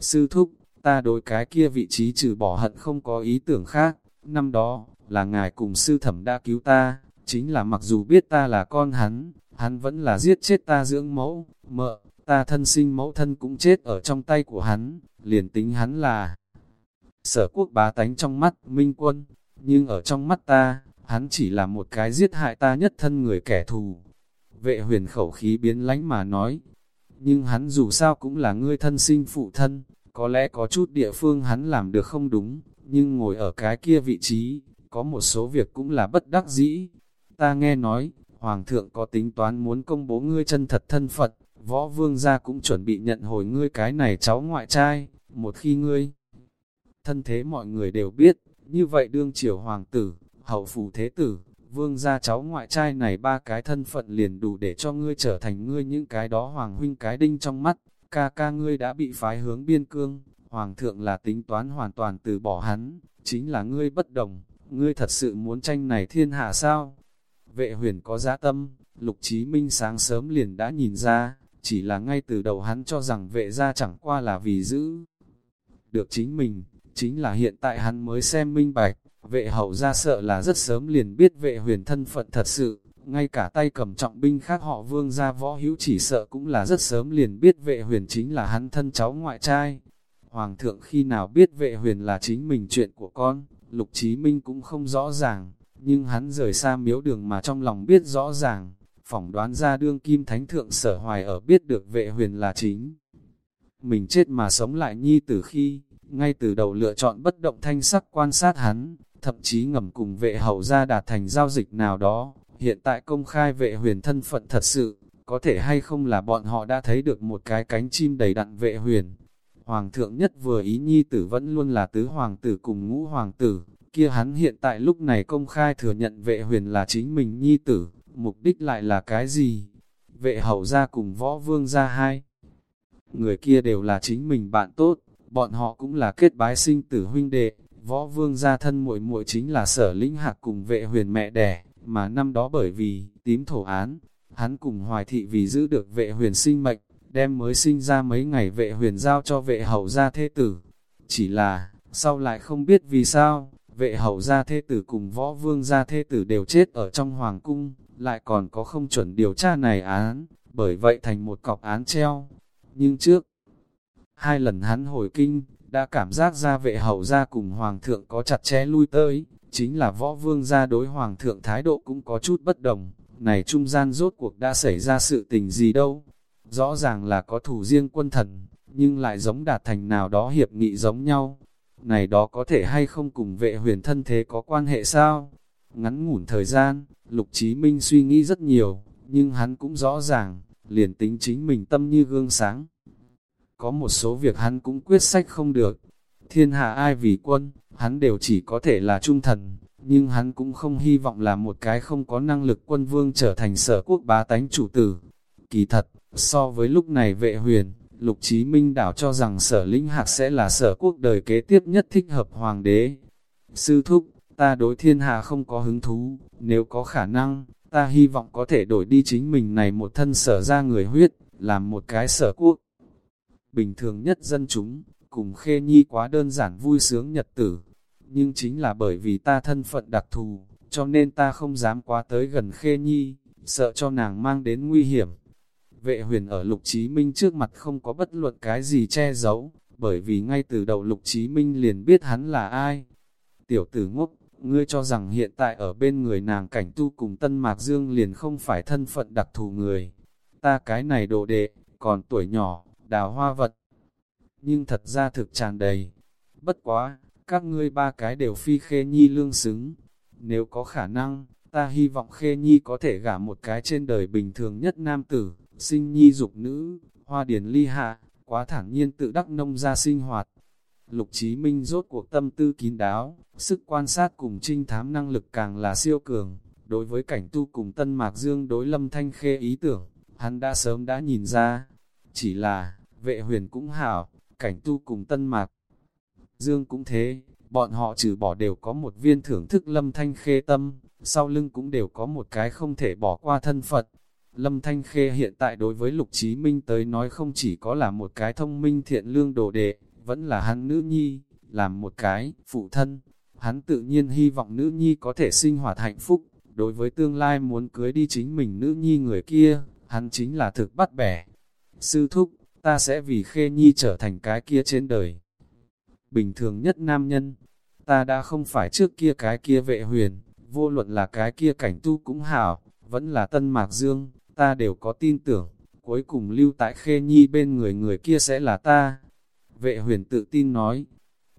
A: Sư thúc, ta đối cái kia vị trí trừ bỏ hận không có ý tưởng khác, năm đó, là ngài cùng sư thẩm đã cứu ta, chính là mặc dù biết ta là con hắn, hắn vẫn là giết chết ta dưỡng mẫu, mợ, ta thân sinh mẫu thân cũng chết ở trong tay của hắn, liền tính hắn là sở quốc bá tánh trong mắt minh quân, nhưng ở trong mắt ta, hắn chỉ là một cái giết hại ta nhất thân người kẻ thù. Vệ huyền khẩu khí biến lánh mà nói, nhưng hắn dù sao cũng là ngươi thân sinh phụ thân, có lẽ có chút địa phương hắn làm được không đúng, nhưng ngồi ở cái kia vị trí, có một số việc cũng là bất đắc dĩ. Ta nghe nói, Hoàng thượng có tính toán muốn công bố ngươi chân thật thân Phật, võ vương gia cũng chuẩn bị nhận hồi ngươi cái này cháu ngoại trai, một khi ngươi thân thế mọi người đều biết, như vậy đương triều hoàng tử, hậu phủ thế tử, vương gia cháu ngoại trai này ba cái thân phận liền đủ để cho ngươi trở thành ngươi những cái đó hoàng huynh cái đinh trong mắt, ca ca ngươi đã bị phái hướng biên cương, hoàng thượng là tính toán hoàn toàn từ bỏ hắn, chính là ngươi bất đồng, ngươi thật sự muốn tranh này thiên hạ sao? Vệ huyền có giá tâm, lục chí minh sáng sớm liền đã nhìn ra, chỉ là ngay từ đầu hắn cho rằng vệ gia chẳng qua là vì giữ được chính mình, chính là hiện tại hắn mới xem minh bạch, vệ hậu ra sợ là rất sớm liền biết vệ huyền thân phận thật sự, ngay cả tay cầm trọng binh khác họ vương gia võ hữu chỉ sợ cũng là rất sớm liền biết vệ huyền chính là hắn thân cháu ngoại trai. Hoàng thượng khi nào biết vệ huyền là chính mình chuyện của con, lục chí minh cũng không rõ ràng, nhưng hắn rời xa miếu đường mà trong lòng biết rõ ràng, phỏng đoán ra đương kim thánh thượng sở hoài ở biết được vệ huyền là chính. Mình chết mà sống lại nhi từ khi, ngay từ đầu lựa chọn bất động thanh sắc quan sát hắn, thậm chí ngầm cùng vệ hậu ra đạt thành giao dịch nào đó, hiện tại công khai vệ huyền thân phận thật sự, có thể hay không là bọn họ đã thấy được một cái cánh chim đầy đặn vệ huyền. Hoàng thượng nhất vừa ý nhi tử vẫn luôn là tứ hoàng tử cùng ngũ hoàng tử, kia hắn hiện tại lúc này công khai thừa nhận vệ huyền là chính mình nhi tử, mục đích lại là cái gì? Vệ hậu ra cùng võ vương ra hai. Người kia đều là chính mình bạn tốt, bọn họ cũng là kết bái sinh tử huynh đệ, võ vương gia thân muội muội chính là sở lĩnh hạc cùng vệ huyền mẹ đẻ, mà năm đó bởi vì tím thổ án, hắn cùng hoài thị vì giữ được vệ huyền sinh mệnh, đem mới sinh ra mấy ngày vệ huyền giao cho vệ hậu gia thế tử. Chỉ là, sau lại không biết vì sao, vệ hậu gia thế tử cùng võ vương gia thế tử đều chết ở trong hoàng cung, lại còn có không chuẩn điều tra này án, bởi vậy thành một cọc án treo. Nhưng trước, hai lần hắn hồi kinh, đã cảm giác ra vệ hậu gia cùng hoàng thượng có chặt chẽ lui tới, chính là võ vương gia đối hoàng thượng thái độ cũng có chút bất đồng, này trung gian rốt cuộc đã xảy ra sự tình gì đâu. Rõ ràng là có thủ riêng quân thần, nhưng lại giống đạt thành nào đó hiệp nghị giống nhau. Này đó có thể hay không cùng vệ huyền thân thế có quan hệ sao? Ngắn ngủn thời gian, Lục Chí Minh suy nghĩ rất nhiều, nhưng hắn cũng rõ ràng, liền tính chính mình tâm như gương sáng. Có một số việc hắn cũng quyết sách không được. Thiên hạ ai vì quân, hắn đều chỉ có thể là trung thần, nhưng hắn cũng không hy vọng là một cái không có năng lực quân vương trở thành sở quốc bá tánh chủ tử. Kỳ thật, so với lúc này vệ huyền, Lục Chí Minh đảo cho rằng sở lĩnh hạc sẽ là sở quốc đời kế tiếp nhất thích hợp hoàng đế. Sư thúc, ta đối thiên hạ không có hứng thú, nếu có khả năng, ta hy vọng có thể đổi đi chính mình này một thân sở ra người huyết, làm một cái sở quốc. Bình thường nhất dân chúng, cùng khê nhi quá đơn giản vui sướng nhật tử, nhưng chính là bởi vì ta thân phận đặc thù, cho nên ta không dám quá tới gần khê nhi, sợ cho nàng mang đến nguy hiểm. Vệ huyền ở lục chí minh trước mặt không có bất luận cái gì che giấu, bởi vì ngay từ đầu lục chí minh liền biết hắn là ai. Tiểu tử ngốc, ngươi cho rằng hiện tại ở bên người nàng cảnh tu cùng Tân Mạc Dương liền không phải thân phận đặc thù người. Ta cái này đồ đệ, còn tuổi nhỏ, đào hoa vật. Nhưng thật ra thực tràn đầy. Bất quá, các ngươi ba cái đều phi khê nhi lương xứng. Nếu có khả năng, ta hy vọng khê nhi có thể gả một cái trên đời bình thường nhất nam tử, sinh nhi dục nữ, hoa điển ly hạ, quá thẳng nhiên tự đắc nông ra sinh hoạt. Lục Chí Minh rốt cuộc tâm tư kín đáo, sức quan sát cùng trinh thám năng lực càng là siêu cường. Đối với cảnh tu cùng Tân Mạc Dương đối lâm thanh khê ý tưởng, hắn đã sớm đã nhìn ra. Chỉ là, vệ huyền cũng hảo, cảnh tu cùng Tân Mạc Dương cũng thế, bọn họ trừ bỏ đều có một viên thưởng thức lâm thanh khê tâm, sau lưng cũng đều có một cái không thể bỏ qua thân Phật. Lâm Thanh Khê hiện tại đối với Lục Chí Minh tới nói không chỉ có là một cái thông minh thiện lương đồ đệ, vẫn là hắn nữ nhi, làm một cái, phụ thân. Hắn tự nhiên hy vọng nữ nhi có thể sinh hoạt hạnh phúc, Đối với tương lai muốn cưới đi chính mình nữ nhi người kia, hắn chính là thực bắt bẻ. Sư thúc, ta sẽ vì khê nhi trở thành cái kia trên đời. Bình thường nhất nam nhân, ta đã không phải trước kia cái kia vệ huyền, vô luận là cái kia cảnh tu cũng hảo, vẫn là tân mạc dương, ta đều có tin tưởng, cuối cùng lưu tại khê nhi bên người người kia sẽ là ta. Vệ huyền tự tin nói,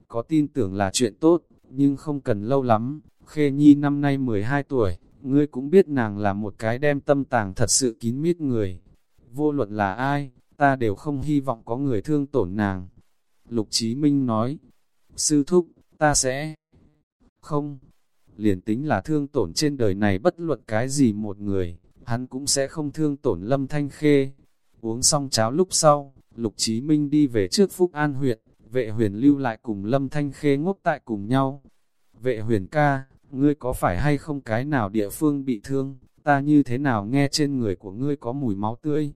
A: có tin tưởng là chuyện tốt, nhưng không cần lâu lắm, khê nhi năm nay 12 tuổi, ngươi cũng biết nàng là một cái đem tâm tàng thật sự kín mít người. Vô luận là ai, ta đều không hy vọng có người thương tổn nàng. Lục Chí Minh nói, sư thúc, ta sẽ... Không, liền tính là thương tổn trên đời này bất luận cái gì một người, hắn cũng sẽ không thương tổn Lâm Thanh Khê. Uống xong cháo lúc sau, Lục Chí Minh đi về trước Phúc An huyện, vệ huyền lưu lại cùng Lâm Thanh Khê ngốc tại cùng nhau. Vệ huyền ca, ngươi có phải hay không cái nào địa phương bị thương, ta như thế nào nghe trên người của ngươi có mùi máu tươi.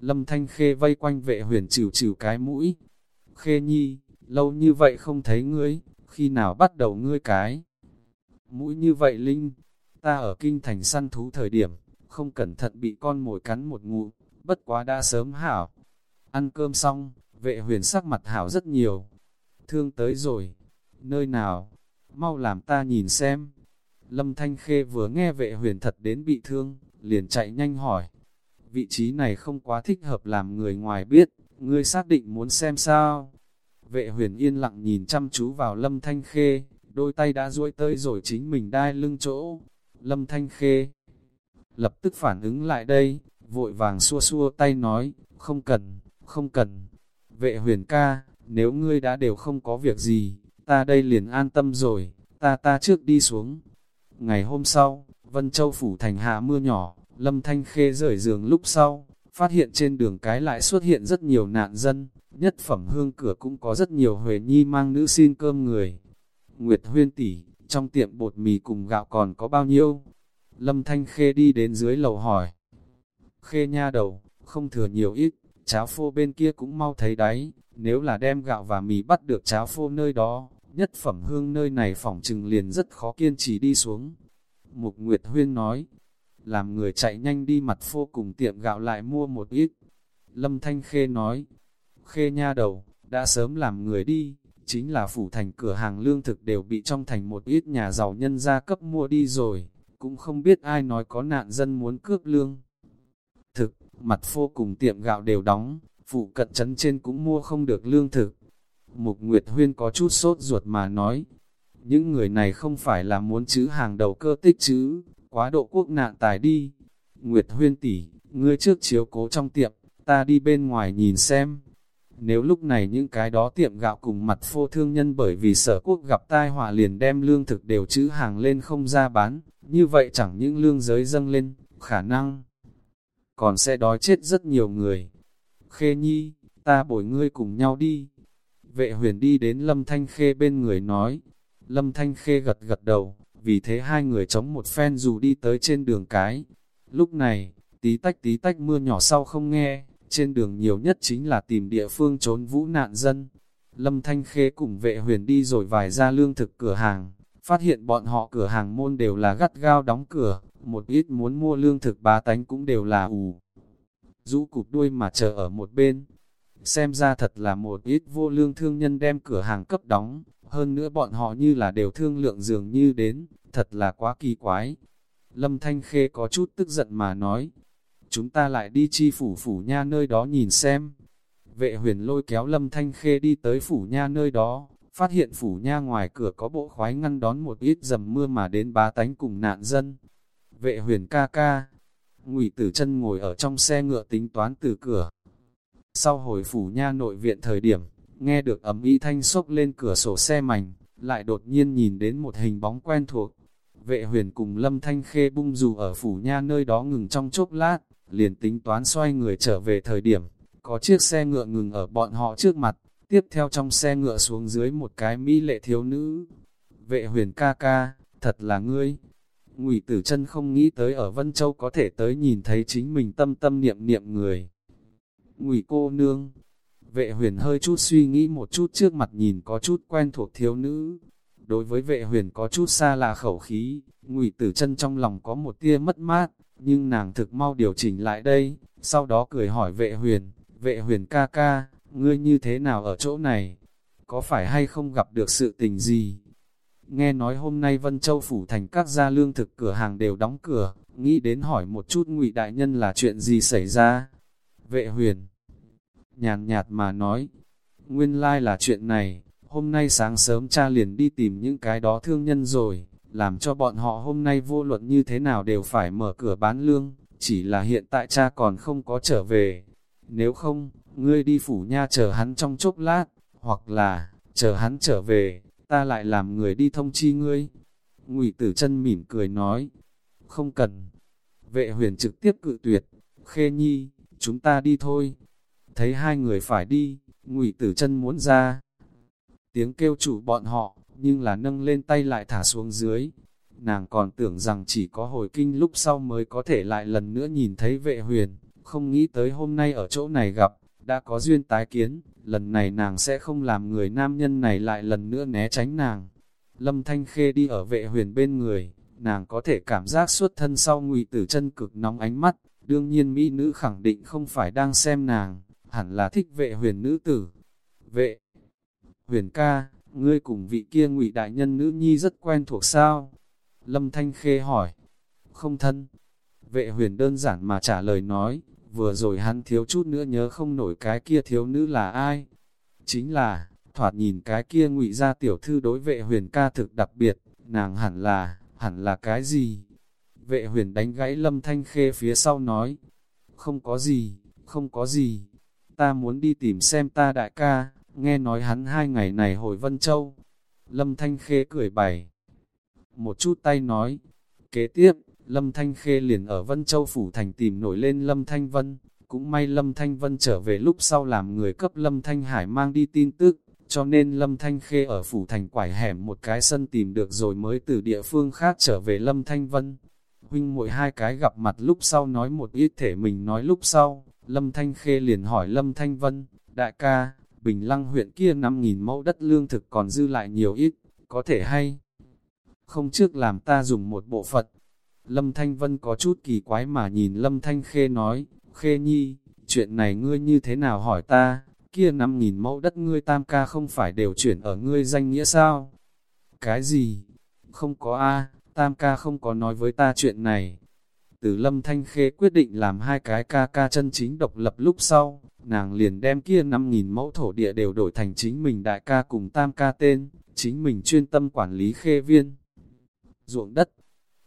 A: Lâm Thanh Khê vây quanh vệ huyền chịu chịu cái mũi. Khê nhi, lâu như vậy không thấy ngươi, khi nào bắt đầu ngươi cái? Mũi như vậy Linh, ta ở kinh thành săn thú thời điểm, không cẩn thận bị con mồi cắn một ngụ, bất quá đã sớm hảo. Ăn cơm xong, vệ huyền sắc mặt hảo rất nhiều. Thương tới rồi, nơi nào? Mau làm ta nhìn xem. Lâm Thanh Khê vừa nghe vệ huyền thật đến bị thương, liền chạy nhanh hỏi. Vị trí này không quá thích hợp làm người ngoài biết, ngươi xác định muốn xem sao? Vệ huyền yên lặng nhìn chăm chú vào Lâm Thanh Khê, đôi tay đã duỗi tới rồi chính mình đai lưng chỗ. Lâm Thanh Khê lập tức phản ứng lại đây, vội vàng xua xua tay nói, không cần, không cần. Vệ huyền ca, nếu ngươi đã đều không có việc gì, ta đây liền an tâm rồi, ta ta trước đi xuống. Ngày hôm sau, Vân Châu Phủ thành hạ mưa nhỏ, Lâm Thanh Khê rời giường lúc sau, phát hiện trên đường cái lại xuất hiện rất nhiều nạn dân, nhất phẩm hương cửa cũng có rất nhiều Huệ Nhi mang nữ xin cơm người. Nguyệt huyên tỷ, trong tiệm bột mì cùng gạo còn có bao nhiêu? Lâm Thanh Khê đi đến dưới lầu hỏi. Khê nha đầu, không thừa nhiều ít, cháo phô bên kia cũng mau thấy đáy, nếu là đem gạo và mì bắt được cháo phô nơi đó, nhất phẩm hương nơi này phỏng trừng liền rất khó kiên trì đi xuống. Mục Nguyệt Huyên nói, làm người chạy nhanh đi mặt phô cùng tiệm gạo lại mua một ít. Lâm Thanh Khê nói, Khê nha đầu, đã sớm làm người đi, chính là phủ thành cửa hàng lương thực đều bị trong thành một ít nhà giàu nhân gia cấp mua đi rồi, cũng không biết ai nói có nạn dân muốn cướp lương. Thực, mặt phô cùng tiệm gạo đều đóng, phụ cận trấn trên cũng mua không được lương thực. Mục Nguyệt Huyên có chút sốt ruột mà nói, những người này không phải là muốn chữ hàng đầu cơ tích chứ, quá độ quốc nạn tài đi. Nguyệt Huyên tỷ, ngươi trước chiếu cố trong tiệm, ta đi bên ngoài nhìn xem. Nếu lúc này những cái đó tiệm gạo cùng mặt phô thương nhân bởi vì sở quốc gặp tai họa liền đem lương thực đều chữ hàng lên không ra bán, như vậy chẳng những lương giới dâng lên, khả năng còn sẽ đói chết rất nhiều người. Khê nhi, ta bồi ngươi cùng nhau đi. Vệ huyền đi đến Lâm Thanh Khê bên người nói. Lâm Thanh Khê gật gật đầu, vì thế hai người chống một phen dù đi tới trên đường cái. Lúc này, tí tách tí tách mưa nhỏ sau không nghe, trên đường nhiều nhất chính là tìm địa phương trốn vũ nạn dân. Lâm Thanh Khê cùng vệ huyền đi rồi vài ra lương thực cửa hàng, phát hiện bọn họ cửa hàng môn đều là gắt gao đóng cửa, một ít muốn mua lương thực bá tánh cũng đều là ủ. Rũ cụp đuôi mà chờ ở một bên. Xem ra thật là một ít vô lương thương nhân đem cửa hàng cấp đóng, hơn nữa bọn họ như là đều thương lượng dường như đến, thật là quá kỳ quái. Lâm Thanh Khê có chút tức giận mà nói, chúng ta lại đi chi phủ phủ nha nơi đó nhìn xem. Vệ huyền lôi kéo Lâm Thanh Khê đi tới phủ nha nơi đó, phát hiện phủ nha ngoài cửa có bộ khoái ngăn đón một ít dầm mưa mà đến bá tánh cùng nạn dân. Vệ huyền ca ca, ngụy tử chân ngồi ở trong xe ngựa tính toán từ cửa. Sau hồi phủ nha nội viện thời điểm, nghe được ấm ý thanh sốc lên cửa sổ xe mảnh, lại đột nhiên nhìn đến một hình bóng quen thuộc. Vệ huyền cùng lâm thanh khê bung dù ở phủ nha nơi đó ngừng trong chốc lát, liền tính toán xoay người trở về thời điểm, có chiếc xe ngựa ngừng ở bọn họ trước mặt, tiếp theo trong xe ngựa xuống dưới một cái mỹ lệ thiếu nữ. Vệ huyền ca ca, thật là ngươi. Ngụy tử chân không nghĩ tới ở Vân Châu có thể tới nhìn thấy chính mình tâm tâm niệm niệm người. Ngụy cô nương, vệ huyền hơi chút suy nghĩ một chút trước mặt nhìn có chút quen thuộc thiếu nữ. Đối với vệ huyền có chút xa là khẩu khí, ngụy tử chân trong lòng có một tia mất mát, nhưng nàng thực mau điều chỉnh lại đây, sau đó cười hỏi vệ huyền, vệ huyền ca ca, ngươi như thế nào ở chỗ này? Có phải hay không gặp được sự tình gì? Nghe nói hôm nay Vân Châu Phủ thành các gia lương thực cửa hàng đều đóng cửa, nghĩ đến hỏi một chút ngụy đại nhân là chuyện gì xảy ra? Vệ huyền nhàn nhạt mà nói, nguyên lai là chuyện này, hôm nay sáng sớm cha liền đi tìm những cái đó thương nhân rồi, làm cho bọn họ hôm nay vô luận như thế nào đều phải mở cửa bán lương, chỉ là hiện tại cha còn không có trở về. Nếu không, ngươi đi phủ nha chờ hắn trong chốc lát, hoặc là, chờ hắn trở về, ta lại làm người đi thông chi ngươi. Ngụy tử chân mỉm cười nói, không cần. Vệ huyền trực tiếp cự tuyệt, khê nhi, chúng ta đi thôi. Thấy hai người phải đi, ngụy tử chân muốn ra. Tiếng kêu chủ bọn họ, nhưng là nâng lên tay lại thả xuống dưới. Nàng còn tưởng rằng chỉ có hồi kinh lúc sau mới có thể lại lần nữa nhìn thấy vệ huyền, không nghĩ tới hôm nay ở chỗ này gặp, đã có duyên tái kiến, lần này nàng sẽ không làm người nam nhân này lại lần nữa né tránh nàng. Lâm Thanh Khê đi ở vệ huyền bên người, nàng có thể cảm giác suốt thân sau ngụy tử chân cực nóng ánh mắt, đương nhiên mỹ nữ khẳng định không phải đang xem nàng, hẳn là thích vệ huyền nữ tử. Vệ huyền ca, ngươi cùng vị kia ngụy đại nhân nữ nhi rất quen thuộc sao? Lâm Thanh Khê hỏi. Không thân. Vệ huyền đơn giản mà trả lời nói, vừa rồi hắn thiếu chút nữa nhớ không nổi cái kia thiếu nữ là ai. Chính là, thoạt nhìn cái kia ngụy ra tiểu thư đối vệ huyền ca thực đặc biệt, nàng hẳn là, hẳn là cái gì? Vệ huyền đánh gãy lâm thanh khê phía sau nói, không có gì, không có gì, ta muốn đi tìm xem ta đại ca, nghe nói hắn hai ngày này hồi Vân Châu. Lâm Thanh Khê cười bày. Một chút tay nói, kế tiếp, Lâm Thanh Khê liền ở Vân Châu Phủ Thành tìm nổi lên Lâm Thanh Vân. Cũng may Lâm Thanh Vân trở về lúc sau làm người cấp Lâm Thanh Hải mang đi tin tức, cho nên Lâm Thanh Khê ở Phủ Thành quải hẻm một cái sân tìm được rồi mới từ địa phương khác trở về Lâm Thanh Vân. Huynh mỗi hai cái gặp mặt lúc sau nói một ít thể mình nói lúc sau, Lâm Thanh Khê liền hỏi Lâm Thanh Vân, đại ca, Bình Lăng huyện kia 5.000 mẫu đất lương thực còn dư lại nhiều ít, có thể hay? Không trước làm ta dùng một bộ phận. Lâm Thanh Vân có chút kỳ quái mà nhìn Lâm Thanh Khê nói, Khê Nhi, chuyện này ngươi như thế nào hỏi ta, kia 5.000 mẫu đất ngươi tam ca không phải đều chuyển ở ngươi danh nghĩa sao? Cái gì? Không có a tam ca không có nói với ta chuyện này. Từ Lâm Thanh Khê quyết định làm hai cái ca ca chân chính độc lập lúc sau, nàng liền đem kia 5.000 mẫu thổ địa đều đổi thành chính mình đại ca cùng tam ca tên, chính mình chuyên tâm quản lý khê viên. Ruộng đất,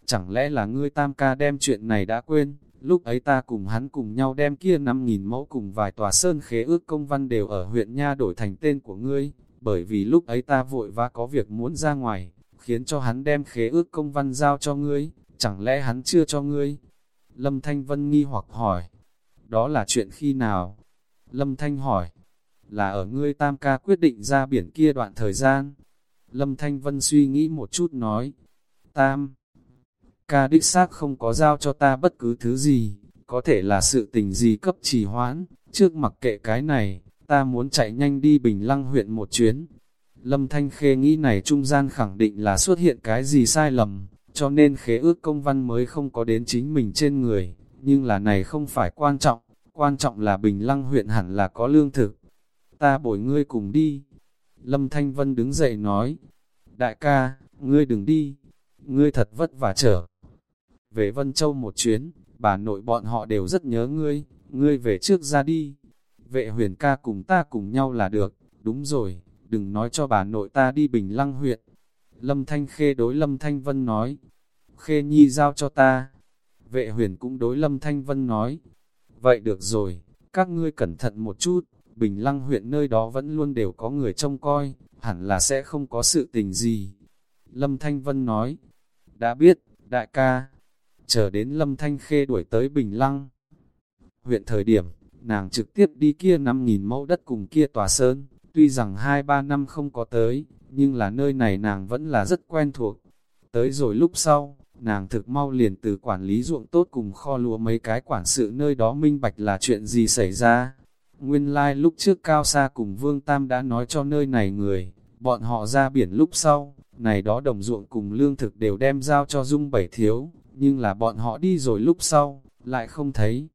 A: chẳng lẽ là ngươi tam ca đem chuyện này đã quên, lúc ấy ta cùng hắn cùng nhau đem kia 5.000 mẫu cùng vài tòa sơn khế ước công văn đều ở huyện Nha đổi thành tên của ngươi, bởi vì lúc ấy ta vội và có việc muốn ra ngoài, khiến cho hắn đem khế ước công văn giao cho ngươi, chẳng lẽ hắn chưa cho ngươi? Lâm Thanh Vân nghi hoặc hỏi, đó là chuyện khi nào? Lâm Thanh hỏi, là ở ngươi tam ca quyết định ra biển kia đoạn thời gian. Lâm Thanh Vân suy nghĩ một chút nói, tam, ca đích xác không có giao cho ta bất cứ thứ gì, có thể là sự tình gì cấp trì hoãn, trước mặc kệ cái này, ta muốn chạy nhanh đi Bình Lăng huyện một chuyến. Lâm Thanh Khê nghĩ này trung gian khẳng định là xuất hiện cái gì sai lầm, cho nên khế ước công văn mới không có đến chính mình trên người, nhưng là này không phải quan trọng, quan trọng là Bình Lăng huyện hẳn là có lương thực. Ta bồi ngươi cùng đi. Lâm Thanh Vân đứng dậy nói, đại ca, ngươi đừng đi, ngươi thật vất vả trở. Về Vân Châu một chuyến, bà nội bọn họ đều rất nhớ ngươi, ngươi về trước ra đi. Vệ huyền ca cùng ta cùng nhau là được, đúng rồi, đừng nói cho bà nội ta đi Bình Lăng huyện. Lâm Thanh Khê đối Lâm Thanh Vân nói, Khê Nhi giao cho ta. Vệ huyền cũng đối Lâm Thanh Vân nói, vậy được rồi, các ngươi cẩn thận một chút, Bình Lăng huyện nơi đó vẫn luôn đều có người trông coi, hẳn là sẽ không có sự tình gì. Lâm Thanh Vân nói, đã biết, đại ca, chờ đến Lâm Thanh Khê đuổi tới Bình Lăng. Huyện thời điểm, nàng trực tiếp đi kia 5.000 mẫu đất cùng kia tòa sơn, tuy rằng 2-3 năm không có tới, nhưng là nơi này nàng vẫn là rất quen thuộc. Tới rồi lúc sau, nàng thực mau liền từ quản lý ruộng tốt cùng kho lúa mấy cái quản sự nơi đó minh bạch là chuyện gì xảy ra. Nguyên lai like lúc trước Cao Sa cùng Vương Tam đã nói cho nơi này người, bọn họ ra biển lúc sau, này đó đồng ruộng cùng lương thực đều đem giao cho Dung Bảy Thiếu, nhưng là bọn họ đi rồi lúc sau, lại không thấy.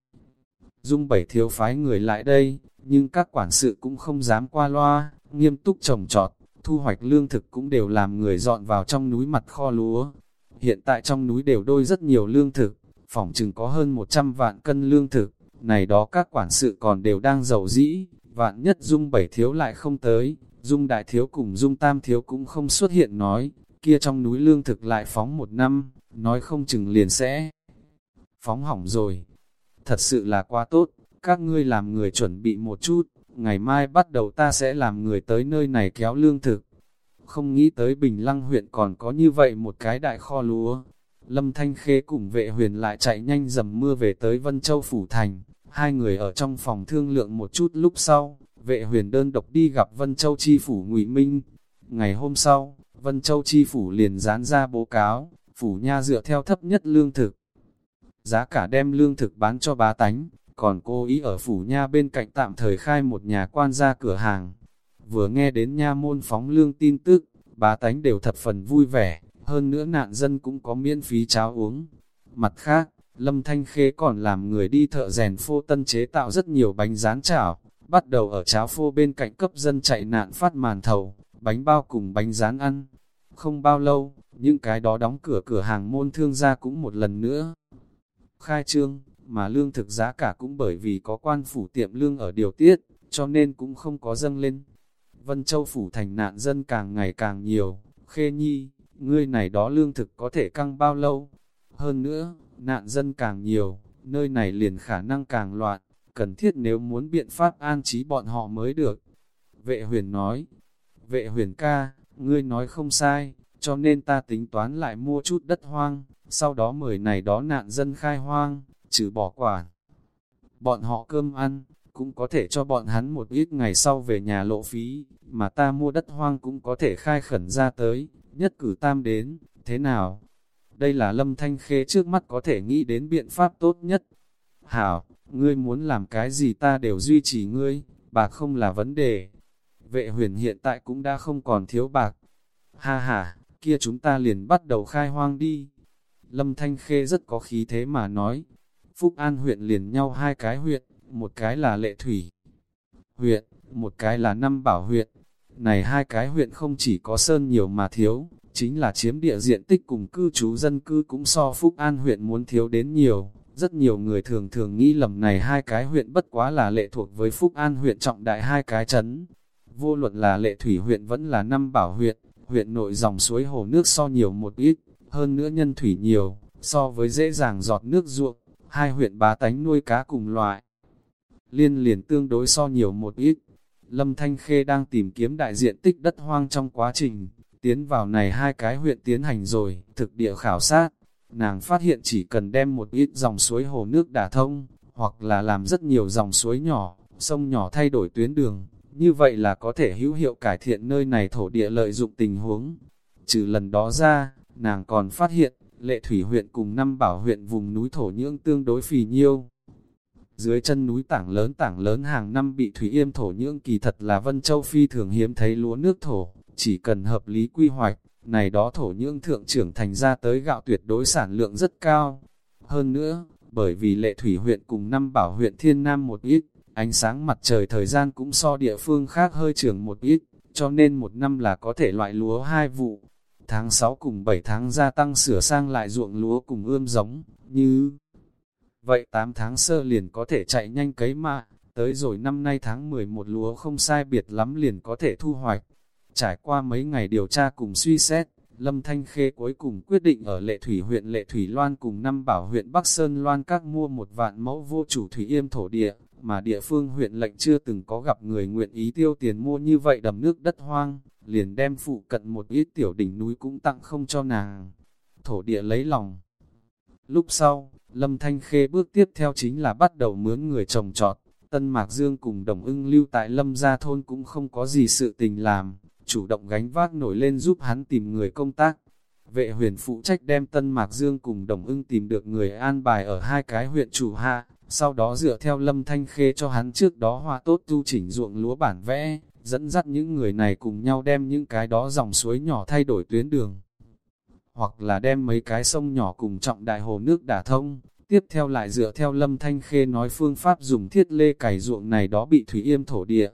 A: Dung Bảy Thiếu phái người lại đây, nhưng các quản sự cũng không dám qua loa, nghiêm túc trồng trọt, thu hoạch lương thực cũng đều làm người dọn vào trong núi mặt kho lúa. Hiện tại trong núi đều đôi rất nhiều lương thực, phỏng chừng có hơn 100 vạn cân lương thực, này đó các quản sự còn đều đang giàu dĩ, vạn nhất Dung Bảy Thiếu lại không tới, Dung Đại Thiếu cùng Dung Tam Thiếu cũng không xuất hiện nói, kia trong núi lương thực lại phóng một năm, nói không chừng liền sẽ phóng hỏng rồi. Thật sự là quá tốt, các ngươi làm người chuẩn bị một chút, ngày mai bắt đầu ta sẽ làm người tới nơi này kéo lương thực. Không nghĩ tới Bình Lăng huyện còn có như vậy một cái đại kho lúa. Lâm Thanh Khê cùng vệ huyền lại chạy nhanh dầm mưa về tới Vân Châu Phủ Thành. Hai người ở trong phòng thương lượng một chút lúc sau, vệ huyền đơn độc đi gặp Vân Châu Chi Phủ ngụy Minh. Ngày hôm sau, Vân Châu Chi Phủ liền dán ra bố cáo, Phủ Nha dựa theo thấp nhất lương thực. Giá cả đem lương thực bán cho bá tánh, còn cô ý ở Phủ Nha bên cạnh tạm thời khai một nhà quan gia cửa hàng. Vừa nghe đến nha môn phóng lương tin tức, bá tánh đều thập phần vui vẻ, hơn nữa nạn dân cũng có miễn phí cháo uống. Mặt khác, Lâm Thanh Khê còn làm người đi thợ rèn phô tân chế tạo rất nhiều bánh rán chảo, bắt đầu ở cháo phô bên cạnh cấp dân chạy nạn phát màn thầu, bánh bao cùng bánh rán ăn. Không bao lâu, những cái đó đóng cửa cửa hàng môn thương gia cũng một lần nữa. Khai trương, mà lương thực giá cả cũng bởi vì có quan phủ tiệm lương ở điều tiết, cho nên cũng không có dâng lên. Vân Châu phủ thành nạn dân càng ngày càng nhiều, khê nhi, ngươi này đó lương thực có thể căng bao lâu. Hơn nữa, nạn dân càng nhiều, nơi này liền khả năng càng loạn, cần thiết nếu muốn biện pháp an trí bọn họ mới được. Vệ huyền nói, vệ huyền ca, ngươi nói không sai, cho nên ta tính toán lại mua chút đất hoang, sau đó mời này đó nạn dân khai hoang, trừ bỏ quản. Bọn họ cơm ăn, cũng có thể cho bọn hắn một ít ngày sau về nhà lộ phí, mà ta mua đất hoang cũng có thể khai khẩn ra tới, nhất cử tam đến, thế nào? Đây là lâm thanh khê trước mắt có thể nghĩ đến biện pháp tốt nhất. Hảo, ngươi muốn làm cái gì ta đều duy trì ngươi, bạc không là vấn đề. Vệ huyền hiện tại cũng đã không còn thiếu bạc. Ha ha, kia chúng ta liền bắt đầu khai hoang đi. Lâm Thanh Khê rất có khí thế mà nói. Phúc An huyện liền nhau hai cái huyện, một cái là Lệ Thủy huyện, một cái là Năm Bảo huyện. Này hai cái huyện không chỉ có sơn nhiều mà thiếu, chính là chiếm địa diện tích cùng cư trú dân cư cũng so Phúc An huyện muốn thiếu đến nhiều. Rất nhiều người thường thường nghĩ lầm này hai cái huyện bất quá là lệ thuộc với Phúc An huyện trọng đại hai cái chấn. Vô luận là lệ thủy huyện vẫn là năm bảo huyện, huyện nội dòng suối hồ nước so nhiều một ít, hơn nữa nhân thủy nhiều, so với dễ dàng giọt nước ruộng, hai huyện bá tánh nuôi cá cùng loại. Liên liền tương đối so nhiều một ít. Lâm Thanh Khê đang tìm kiếm đại diện tích đất hoang trong quá trình, tiến vào này hai cái huyện tiến hành rồi, thực địa khảo sát, nàng phát hiện chỉ cần đem một ít dòng suối hồ nước đả thông, hoặc là làm rất nhiều dòng suối nhỏ, sông nhỏ thay đổi tuyến đường, như vậy là có thể hữu hiệu cải thiện nơi này thổ địa lợi dụng tình huống. Trừ lần đó ra, nàng còn phát hiện, lệ thủy huyện cùng năm bảo huyện vùng núi thổ nhưỡng tương đối phì nhiêu. Dưới chân núi tảng lớn tảng lớn hàng năm bị thủy yêm thổ nhưỡng kỳ thật là Vân Châu Phi thường hiếm thấy lúa nước thổ, chỉ cần hợp lý quy hoạch, này đó thổ nhưỡng thượng trưởng thành ra tới gạo tuyệt đối sản lượng rất cao. Hơn nữa, bởi vì lệ thủy huyện cùng năm bảo huyện thiên nam một ít, ánh sáng mặt trời thời gian cũng so địa phương khác hơi trường một ít, cho nên một năm là có thể loại lúa hai vụ. Tháng 6 cùng 7 tháng gia tăng sửa sang lại ruộng lúa cùng ươm giống, như vậy 8 tháng sơ liền có thể chạy nhanh cấy mạ, tới rồi năm nay tháng 11 lúa không sai biệt lắm liền có thể thu hoạch. Trải qua mấy ngày điều tra cùng suy xét, Lâm Thanh Khê cuối cùng quyết định ở Lệ Thủy huyện Lệ Thủy Loan cùng năm bảo huyện Bắc Sơn Loan các mua một vạn mẫu vô chủ thủy yêm thổ địa, mà địa phương huyện lệnh chưa từng có gặp người nguyện ý tiêu tiền mua như vậy đầm nước đất hoang, liền đem phụ cận một ít tiểu đỉnh núi cũng tặng không cho nàng. Thổ địa lấy lòng. Lúc sau, Lâm Thanh Khê bước tiếp theo chính là bắt đầu mướn người trồng trọt. Tân Mạc Dương cùng Đồng ưng lưu tại Lâm Gia Thôn cũng không có gì sự tình làm, chủ động gánh vác nổi lên giúp hắn tìm người công tác. Vệ huyền phụ trách đem Tân Mạc Dương cùng Đồng ưng tìm được người an bài ở hai cái huyện chủ hạ, sau đó dựa theo lâm thanh khê cho hắn trước đó hòa tốt tu chỉnh ruộng lúa bản vẽ, dẫn dắt những người này cùng nhau đem những cái đó dòng suối nhỏ thay đổi tuyến đường. Hoặc là đem mấy cái sông nhỏ cùng trọng đại hồ nước đả thông, tiếp theo lại dựa theo lâm thanh khê nói phương pháp dùng thiết lê cày ruộng này đó bị thủy yêm thổ địa.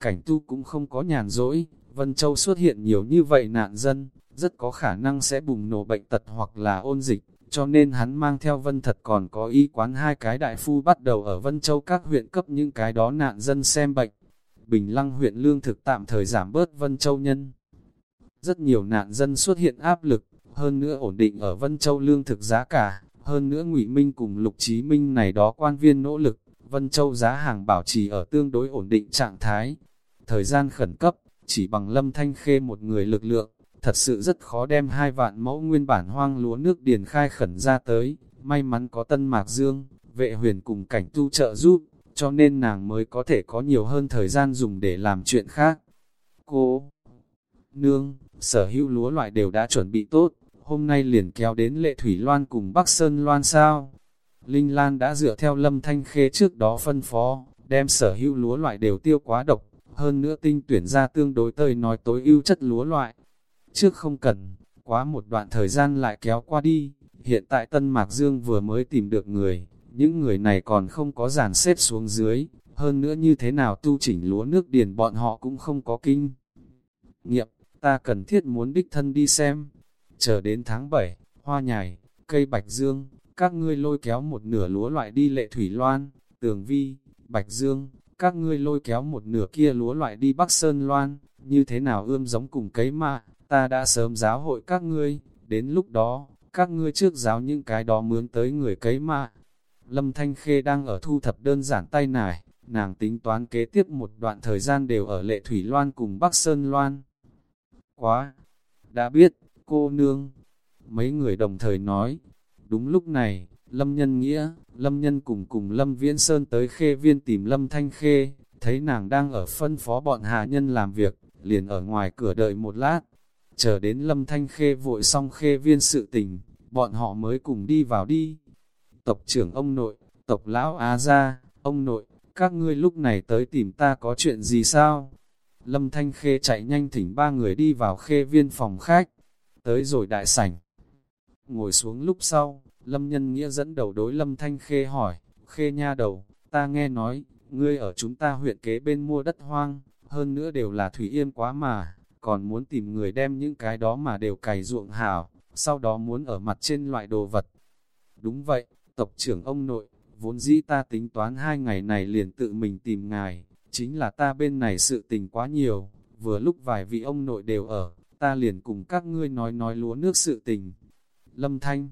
A: Cảnh tu cũng không có nhàn rỗi, Vân Châu xuất hiện nhiều như vậy nạn dân, rất có khả năng sẽ bùng nổ bệnh tật hoặc là ôn dịch, cho nên hắn mang theo Vân Thật còn có y quán hai cái đại phu bắt đầu ở Vân Châu các huyện cấp những cái đó nạn dân xem bệnh. Bình Lăng huyện lương thực tạm thời giảm bớt Vân Châu nhân. Rất nhiều nạn dân xuất hiện áp lực, hơn nữa ổn định ở Vân Châu lương thực giá cả, hơn nữa Ngụy Minh cùng Lục Chí Minh này đó quan viên nỗ lực, Vân Châu giá hàng bảo trì ở tương đối ổn định trạng thái. Thời gian khẩn cấp, chỉ bằng Lâm Thanh Khê một người lực lượng, thật sự rất khó đem hai vạn mẫu nguyên bản hoang lúa nước điền khai khẩn ra tới, may mắn có Tân Mạc Dương, vệ huyền cùng cảnh tu trợ giúp, cho nên nàng mới có thể có nhiều hơn thời gian dùng để làm chuyện khác. Cô, nương, sở hữu lúa loại đều đã chuẩn bị tốt, hôm nay liền kéo đến lệ thủy loan cùng Bắc Sơn loan sao. Linh Lan đã dựa theo lâm thanh khê trước đó phân phó, đem sở hữu lúa loại đều tiêu quá độc, hơn nữa tinh tuyển ra tương đối tơi nói tối ưu chất lúa loại. Trước không cần, quá một đoạn thời gian lại kéo qua đi, hiện tại Tân Mạc Dương vừa mới tìm được người, những người này còn không có dàn xếp xuống dưới, hơn nữa như thế nào tu chỉnh lúa nước điền bọn họ cũng không có kinh. Nghiệm, ta cần thiết muốn đích thân đi xem. Chờ đến tháng 7, hoa nhài, cây bạch dương, các ngươi lôi kéo một nửa lúa loại đi lệ thủy loan, tường vi, bạch dương, các ngươi lôi kéo một nửa kia lúa loại đi Bắc Sơn Loan, như thế nào ươm giống cùng cấy mạ, ta đã sớm giáo hội các ngươi, đến lúc đó, các ngươi trước giáo những cái đó mướn tới người cấy mạ, Lâm Thanh Khê đang ở thu thập đơn giản tay nải, nàng tính toán kế tiếp một đoạn thời gian đều ở Lệ Thủy Loan cùng Bắc Sơn Loan. Quá! Đã biết, cô nương! Mấy người đồng thời nói, đúng lúc này, Lâm Nhân Nghĩa, Lâm Nhân cùng cùng Lâm Viễn Sơn tới khê viên tìm Lâm Thanh Khê, thấy nàng đang ở phân phó bọn hạ nhân làm việc, liền ở ngoài cửa đợi một lát. Chờ đến Lâm Thanh Khê vội xong khê viên sự tình, bọn họ mới cùng đi vào đi. Tộc trưởng ông nội, tộc lão Á gia, ông nội, các ngươi lúc này tới tìm ta có chuyện gì sao? Lâm Thanh Khê chạy nhanh thỉnh ba người đi vào khê viên phòng khách, tới rồi đại sảnh. Ngồi xuống lúc sau, Lâm Nhân Nghĩa dẫn đầu đối Lâm Thanh Khê hỏi, Khê nha đầu, ta nghe nói, ngươi ở chúng ta huyện kế bên mua đất hoang, hơn nữa đều là thủy yên quá mà, còn muốn tìm người đem những cái đó mà đều cày ruộng hảo, sau đó muốn ở mặt trên loại đồ vật. Đúng vậy, tộc trưởng ông nội, vốn dĩ ta tính toán hai ngày này liền tự mình tìm ngài, chính là ta bên này sự tình quá nhiều, vừa lúc vài vị ông nội đều ở, ta liền cùng các ngươi nói nói lúa nước sự tình. Lâm Thanh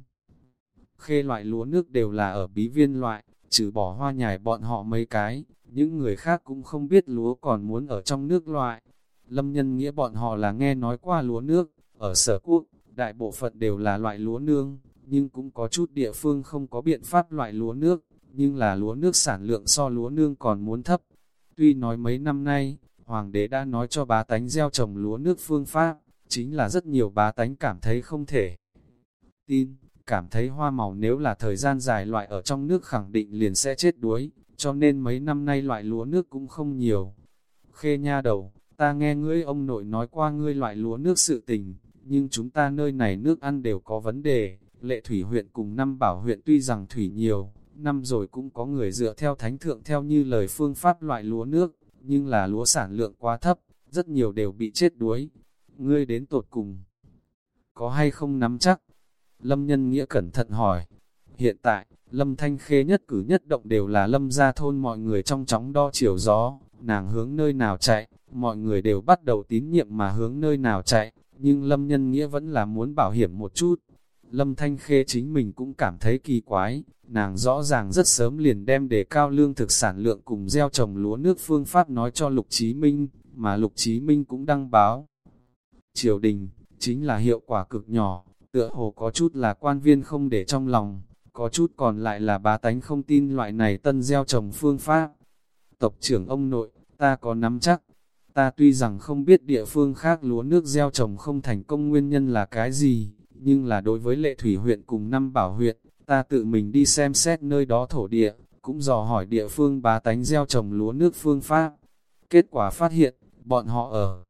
A: khê loại lúa nước đều là ở bí viên loại, trừ bỏ hoa nhài bọn họ mấy cái, những người khác cũng không biết lúa còn muốn ở trong nước loại. Lâm nhân nghĩa bọn họ là nghe nói qua lúa nước, ở sở quốc, đại bộ phận đều là loại lúa nương, nhưng cũng có chút địa phương không có biện pháp loại lúa nước, nhưng là lúa nước sản lượng so lúa nương còn muốn thấp. Tuy nói mấy năm nay, Hoàng đế đã nói cho bá tánh gieo trồng lúa nước phương pháp, chính là rất nhiều bá tánh cảm thấy không thể. Tin, cảm thấy hoa màu nếu là thời gian dài loại ở trong nước khẳng định liền sẽ chết đuối, cho nên mấy năm nay loại lúa nước cũng không nhiều. Khê nha đầu, ta nghe ngươi ông nội nói qua ngươi loại lúa nước sự tình, nhưng chúng ta nơi này nước ăn đều có vấn đề, lệ thủy huyện cùng năm bảo huyện tuy rằng thủy nhiều, năm rồi cũng có người dựa theo thánh thượng theo như lời phương pháp loại lúa nước, nhưng là lúa sản lượng quá thấp, rất nhiều đều bị chết đuối. Ngươi đến tột cùng, có hay không nắm chắc? Lâm Nhân Nghĩa cẩn thận hỏi. Hiện tại, Lâm Thanh Khê nhất cử nhất động đều là Lâm ra thôn mọi người trong chóng đo chiều gió, nàng hướng nơi nào chạy, mọi người đều bắt đầu tín nhiệm mà hướng nơi nào chạy, nhưng Lâm Nhân Nghĩa vẫn là muốn bảo hiểm một chút. Lâm Thanh Khê chính mình cũng cảm thấy kỳ quái, nàng rõ ràng rất sớm liền đem đề cao lương thực sản lượng cùng gieo trồng lúa nước phương pháp nói cho Lục Chí Minh, mà Lục Chí Minh cũng đăng báo. Triều đình, chính là hiệu quả cực nhỏ, tựa hồ có chút là quan viên không để trong lòng, có chút còn lại là bá tánh không tin loại này tân gieo trồng phương pháp. Tộc trưởng ông nội, ta có nắm chắc, ta tuy rằng không biết địa phương khác lúa nước gieo trồng không thành công nguyên nhân là cái gì, nhưng là đối với lệ thủy huyện cùng năm bảo huyện, ta tự mình đi xem xét nơi đó thổ địa, cũng dò hỏi địa phương bá tánh gieo trồng lúa nước phương pháp. Kết quả phát hiện, bọn họ ở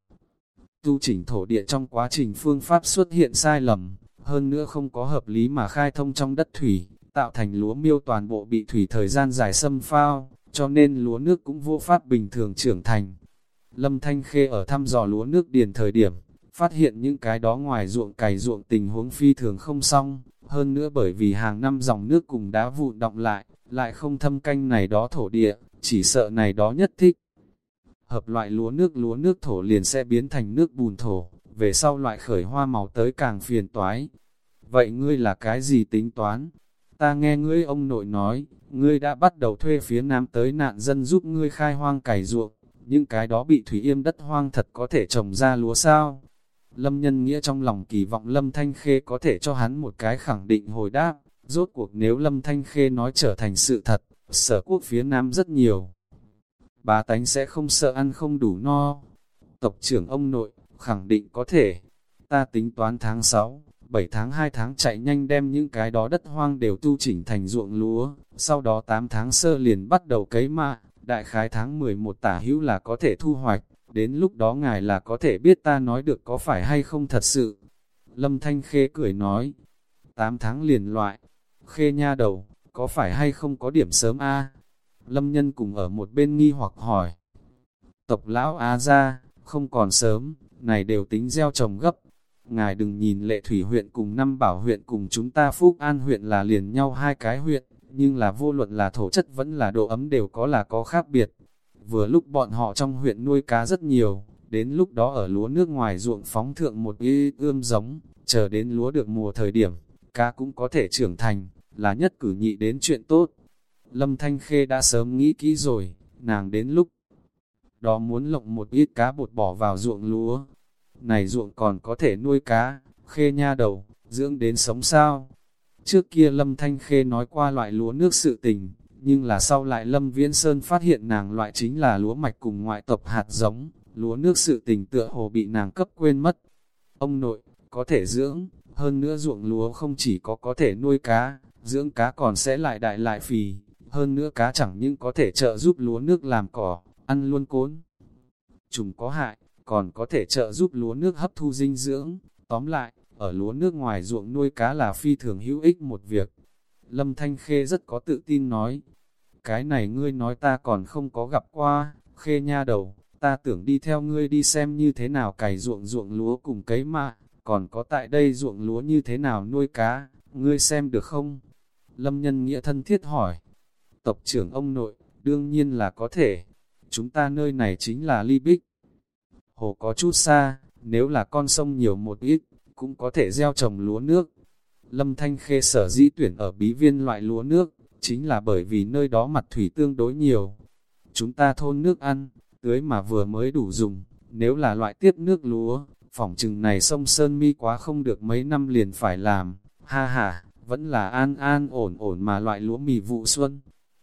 A: tu chỉnh thổ địa trong quá trình phương pháp xuất hiện sai lầm, hơn nữa không có hợp lý mà khai thông trong đất thủy, tạo thành lúa miêu toàn bộ bị thủy thời gian dài xâm phao, cho nên lúa nước cũng vô pháp bình thường trưởng thành. Lâm Thanh Khê ở thăm dò lúa nước điền thời điểm, phát hiện những cái đó ngoài ruộng cày ruộng tình huống phi thường không xong, hơn nữa bởi vì hàng năm dòng nước cùng đá vụn động lại, lại không thâm canh này đó thổ địa, chỉ sợ này đó nhất thích. Hợp loại lúa nước lúa nước thổ liền sẽ biến thành nước bùn thổ, về sau loại khởi hoa màu tới càng phiền toái. Vậy ngươi là cái gì tính toán? Ta nghe ngươi ông nội nói, ngươi đã bắt đầu thuê phía nam tới nạn dân giúp ngươi khai hoang cày ruộng, những cái đó bị thủy yêm đất hoang thật có thể trồng ra lúa sao? Lâm nhân nghĩa trong lòng kỳ vọng Lâm Thanh Khê có thể cho hắn một cái khẳng định hồi đáp, rốt cuộc nếu Lâm Thanh Khê nói trở thành sự thật, sở quốc phía nam rất nhiều. Bà tánh sẽ không sợ ăn không đủ no. Tộc trưởng ông nội, khẳng định có thể. Ta tính toán tháng 6, 7 tháng 2 tháng chạy nhanh đem những cái đó đất hoang đều tu chỉnh thành ruộng lúa, sau đó 8 tháng sơ liền bắt đầu cấy mạ, đại khái tháng 11 tả hữu là có thể thu hoạch, đến lúc đó ngài là có thể biết ta nói được có phải hay không thật sự. Lâm Thanh Khê cười nói, 8 tháng liền loại, Khê nha đầu, có phải hay không có điểm sớm a Lâm Nhân cùng ở một bên nghi hoặc hỏi. Tộc lão á ra, không còn sớm, này đều tính gieo trồng gấp. Ngài đừng nhìn lệ thủy huyện cùng năm bảo huyện cùng chúng ta Phúc An huyện là liền nhau hai cái huyện, nhưng là vô luận là thổ chất vẫn là độ ấm đều có là có khác biệt. Vừa lúc bọn họ trong huyện nuôi cá rất nhiều, đến lúc đó ở lúa nước ngoài ruộng phóng thượng một y ươm giống, chờ đến lúa được mùa thời điểm, cá cũng có thể trưởng thành, là nhất cử nhị đến chuyện tốt. Lâm Thanh Khê đã sớm nghĩ kỹ rồi, nàng đến lúc đó muốn lộng một ít cá bột bỏ vào ruộng lúa. Này ruộng còn có thể nuôi cá, khê nha đầu, dưỡng đến sống sao. Trước kia Lâm Thanh Khê nói qua loại lúa nước sự tình, nhưng là sau lại Lâm Viễn Sơn phát hiện nàng loại chính là lúa mạch cùng ngoại tộc hạt giống, lúa nước sự tình tựa hồ bị nàng cấp quên mất. Ông nội, có thể dưỡng, hơn nữa ruộng lúa không chỉ có có thể nuôi cá, dưỡng cá còn sẽ lại đại lại phì, hơn nữa cá chẳng những có thể trợ giúp lúa nước làm cỏ, ăn luôn cốn. Trùng có hại, còn có thể trợ giúp lúa nước hấp thu dinh dưỡng, tóm lại, ở lúa nước ngoài ruộng nuôi cá là phi thường hữu ích một việc. Lâm Thanh Khê rất có tự tin nói, cái này ngươi nói ta còn không có gặp qua, Khê nha đầu, ta tưởng đi theo ngươi đi xem như thế nào cày ruộng ruộng lúa cùng cấy mạ, còn có tại đây ruộng lúa như thế nào nuôi cá, ngươi xem được không? Lâm nhân nghĩa thân thiết hỏi, tộc trưởng ông nội, đương nhiên là có thể, chúng ta nơi này chính là ly bích. Hồ có chút xa, nếu là con sông nhiều một ít, cũng có thể gieo trồng lúa nước. Lâm Thanh Khê sở dĩ tuyển ở bí viên loại lúa nước, chính là bởi vì nơi đó mặt thủy tương đối nhiều. Chúng ta thôn nước ăn, tưới mà vừa mới đủ dùng, nếu là loại tiết nước lúa, phỏng chừng này sông Sơn Mi quá không được mấy năm liền phải làm, ha ha, vẫn là an an ổn ổn mà loại lúa mì vụ xuân.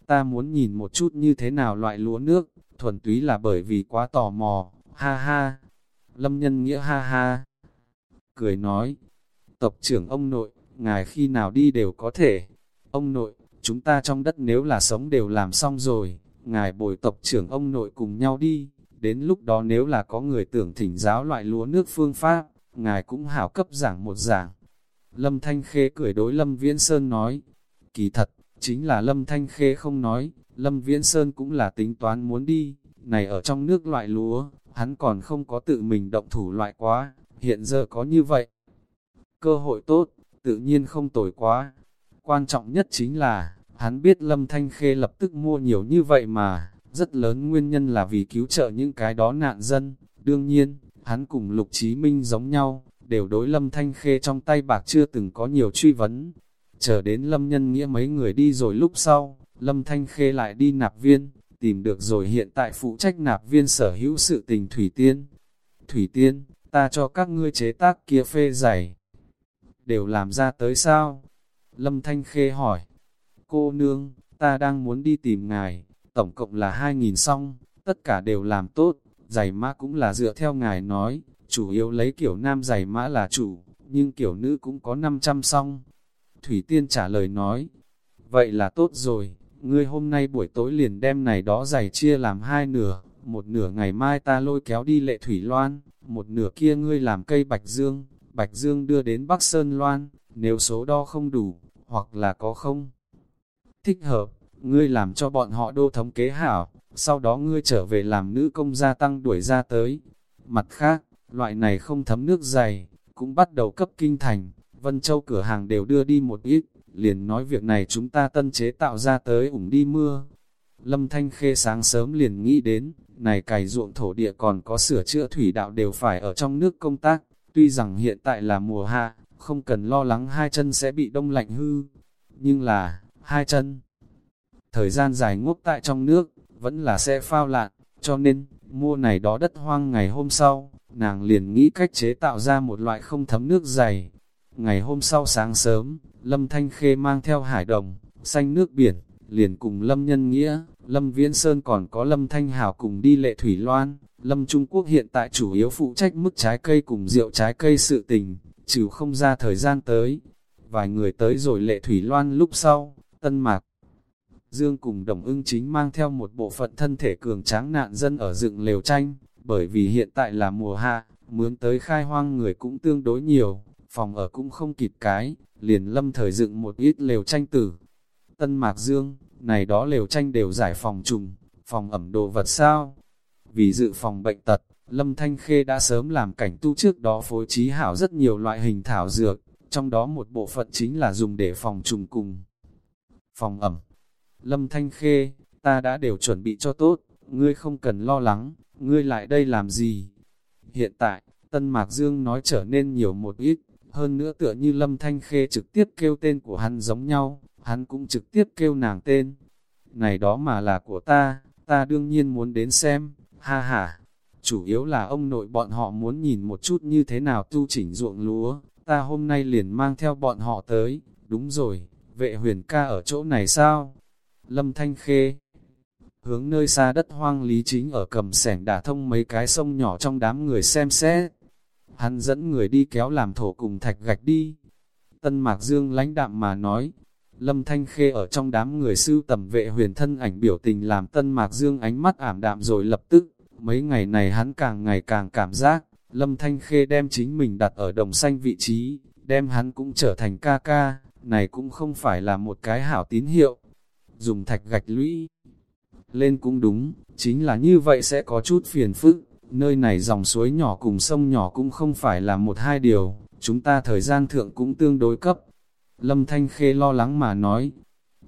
A: Ta muốn nhìn một chút như thế nào loại lúa nước, thuần túy là bởi vì quá tò mò, ha ha. Lâm nhân nghĩa ha ha. Cười nói, tộc trưởng ông nội, ngài khi nào đi đều có thể. Ông nội, chúng ta trong đất nếu là sống đều làm xong rồi, ngài bồi tộc trưởng ông nội cùng nhau đi. Đến lúc đó nếu là có người tưởng thỉnh giáo loại lúa nước phương pháp, ngài cũng hảo cấp giảng một giảng. Lâm Thanh Khê cười đối Lâm Viễn Sơn nói, kỳ thật, chính là Lâm Thanh Khê không nói, Lâm Viễn Sơn cũng là tính toán muốn đi, này ở trong nước loại lúa, hắn còn không có tự mình động thủ loại quá, hiện giờ có như vậy. Cơ hội tốt, tự nhiên không tồi quá. Quan trọng nhất chính là, hắn biết Lâm Thanh Khê lập tức mua nhiều như vậy mà, rất lớn nguyên nhân là vì cứu trợ những cái đó nạn dân. Đương nhiên, hắn cùng Lục Chí Minh giống nhau, đều đối Lâm Thanh Khê trong tay bạc chưa từng có nhiều truy vấn. Chờ đến Lâm Nhân Nghĩa mấy người đi rồi lúc sau, Lâm Thanh Khê lại đi nạp viên, tìm được rồi hiện tại phụ trách nạp viên sở hữu sự tình Thủy Tiên. Thủy Tiên, ta cho các ngươi chế tác kia phê giày. Đều làm ra tới sao? Lâm Thanh Khê hỏi. Cô nương, ta đang muốn đi tìm ngài, tổng cộng là 2.000 song, tất cả đều làm tốt, giày mã cũng là dựa theo ngài nói, chủ yếu lấy kiểu nam giày mã là chủ, nhưng kiểu nữ cũng có 500 song. Thủy Tiên trả lời nói, vậy là tốt rồi, ngươi hôm nay buổi tối liền đem này đó giày chia làm hai nửa, một nửa ngày mai ta lôi kéo đi lệ thủy loan, một nửa kia ngươi làm cây bạch dương, bạch dương đưa đến Bắc Sơn Loan, nếu số đo không đủ, hoặc là có không thích hợp, ngươi làm cho bọn họ đô thống kế hảo, sau đó ngươi trở về làm nữ công gia tăng đuổi ra tới. Mặt khác, loại này không thấm nước dày, cũng bắt đầu cấp kinh thành, Vân Châu cửa hàng đều đưa đi một ít, liền nói việc này chúng ta tân chế tạo ra tới ủng đi mưa. Lâm Thanh Khê sáng sớm liền nghĩ đến, này cày ruộng thổ địa còn có sửa chữa thủy đạo đều phải ở trong nước công tác, tuy rằng hiện tại là mùa hạ, không cần lo lắng hai chân sẽ bị đông lạnh hư, nhưng là, hai chân, thời gian dài ngốc tại trong nước, vẫn là sẽ phao lạn, cho nên, mua này đó đất hoang ngày hôm sau, nàng liền nghĩ cách chế tạo ra một loại không thấm nước dày. Ngày hôm sau sáng sớm, Lâm Thanh Khê mang theo hải đồng, xanh nước biển, liền cùng Lâm Nhân Nghĩa, Lâm Viễn Sơn còn có Lâm Thanh Hảo cùng đi lệ thủy loan. Lâm Trung Quốc hiện tại chủ yếu phụ trách mức trái cây cùng rượu trái cây sự tình, trừ không ra thời gian tới. Vài người tới rồi lệ thủy loan lúc sau, tân mạc. Dương cùng đồng ưng chính mang theo một bộ phận thân thể cường tráng nạn dân ở dựng lều tranh, bởi vì hiện tại là mùa hạ, mướn tới khai hoang người cũng tương đối nhiều, phòng ở cũng không kịp cái, liền lâm thời dựng một ít lều tranh tử. Tân Mạc Dương, này đó lều tranh đều giải phòng trùng, phòng ẩm đồ vật sao? Vì dự phòng bệnh tật, Lâm Thanh Khê đã sớm làm cảnh tu trước đó phối trí hảo rất nhiều loại hình thảo dược, trong đó một bộ phận chính là dùng để phòng trùng cùng. Phòng ẩm Lâm Thanh Khê, ta đã đều chuẩn bị cho tốt, ngươi không cần lo lắng, ngươi lại đây làm gì? Hiện tại, Tân Mạc Dương nói trở nên nhiều một ít, hơn nữa tựa như Lâm Thanh Khê trực tiếp kêu tên của hắn giống nhau, hắn cũng trực tiếp kêu nàng tên. Này đó mà là của ta, ta đương nhiên muốn đến xem, ha ha. Chủ yếu là ông nội bọn họ muốn nhìn một chút như thế nào tu chỉnh ruộng lúa, ta hôm nay liền mang theo bọn họ tới, đúng rồi, vệ huyền ca ở chỗ này sao? Lâm Thanh Khê hướng nơi xa đất hoang lý chính ở cầm sẻng đả thông mấy cái sông nhỏ trong đám người xem xét. Hắn dẫn người đi kéo làm thổ cùng thạch gạch đi. Tân Mạc Dương lãnh đạm mà nói, Lâm Thanh Khê ở trong đám người sưu tầm vệ huyền thân ảnh biểu tình làm Tân Mạc Dương ánh mắt ảm đạm rồi lập tức. Mấy ngày này hắn càng ngày càng cảm giác, Lâm Thanh Khê đem chính mình đặt ở đồng xanh vị trí, đem hắn cũng trở thành ca ca, này cũng không phải là một cái hảo tín hiệu. Dùng thạch gạch lũy lên cũng đúng, chính là như vậy sẽ có chút phiền phức, nơi này dòng suối nhỏ cùng sông nhỏ cũng không phải là một hai điều, chúng ta thời gian thượng cũng tương đối cấp. Lâm Thanh Khê lo lắng mà nói,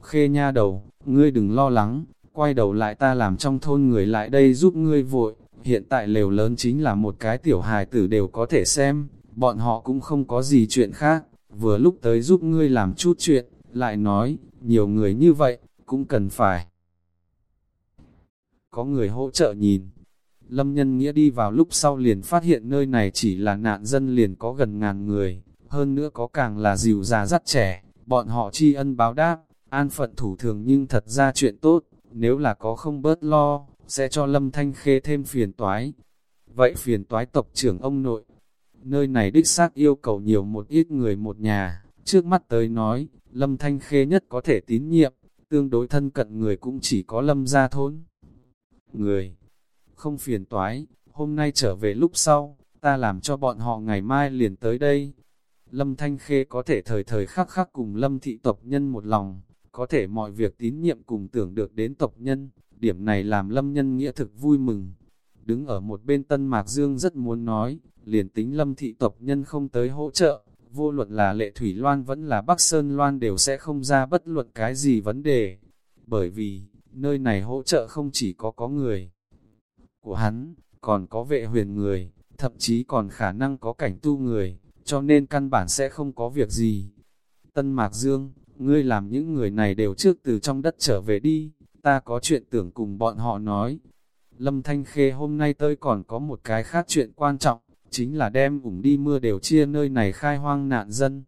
A: Khê nha đầu, ngươi đừng lo lắng, quay đầu lại ta làm trong thôn người lại đây giúp ngươi vội, hiện tại lều lớn chính là một cái tiểu hài tử đều có thể xem, bọn họ cũng không có gì chuyện khác, vừa lúc tới giúp ngươi làm chút chuyện, lại nói, nhiều người như vậy, cũng cần phải. Có người hỗ trợ nhìn. Lâm nhân nghĩa đi vào lúc sau liền phát hiện nơi này chỉ là nạn dân liền có gần ngàn người, hơn nữa có càng là dìu già dắt trẻ, bọn họ tri ân báo đáp, an phận thủ thường nhưng thật ra chuyện tốt, nếu là có không bớt lo, sẽ cho Lâm Thanh Khê thêm phiền toái. Vậy phiền toái tộc trưởng ông nội, nơi này đích xác yêu cầu nhiều một ít người một nhà, trước mắt tới nói, Lâm Thanh Khê nhất có thể tín nhiệm, tương đối thân cận người cũng chỉ có Lâm gia thôn người. Không phiền toái, hôm nay trở về lúc sau, ta làm cho bọn họ ngày mai liền tới đây. Lâm Thanh Khê có thể thời thời khắc khắc cùng Lâm thị tộc nhân một lòng, có thể mọi việc tín nhiệm cùng tưởng được đến tộc nhân, điểm này làm Lâm nhân nghĩa thực vui mừng. Đứng ở một bên Tân Mạc Dương rất muốn nói, liền tính Lâm thị tộc nhân không tới hỗ trợ, vô luận là Lệ Thủy Loan vẫn là Bắc Sơn Loan đều sẽ không ra bất luận cái gì vấn đề. Bởi vì, nơi này hỗ trợ không chỉ có có người của hắn, còn có vệ huyền người, thậm chí còn khả năng có cảnh tu người, cho nên căn bản sẽ không có việc gì. Tân Mạc Dương, ngươi làm những người này đều trước từ trong đất trở về đi, ta có chuyện tưởng cùng bọn họ nói. Lâm Thanh Khê hôm nay tôi còn có một cái khác chuyện quan trọng, chính là đem ủng đi mưa đều chia nơi này khai hoang nạn dân.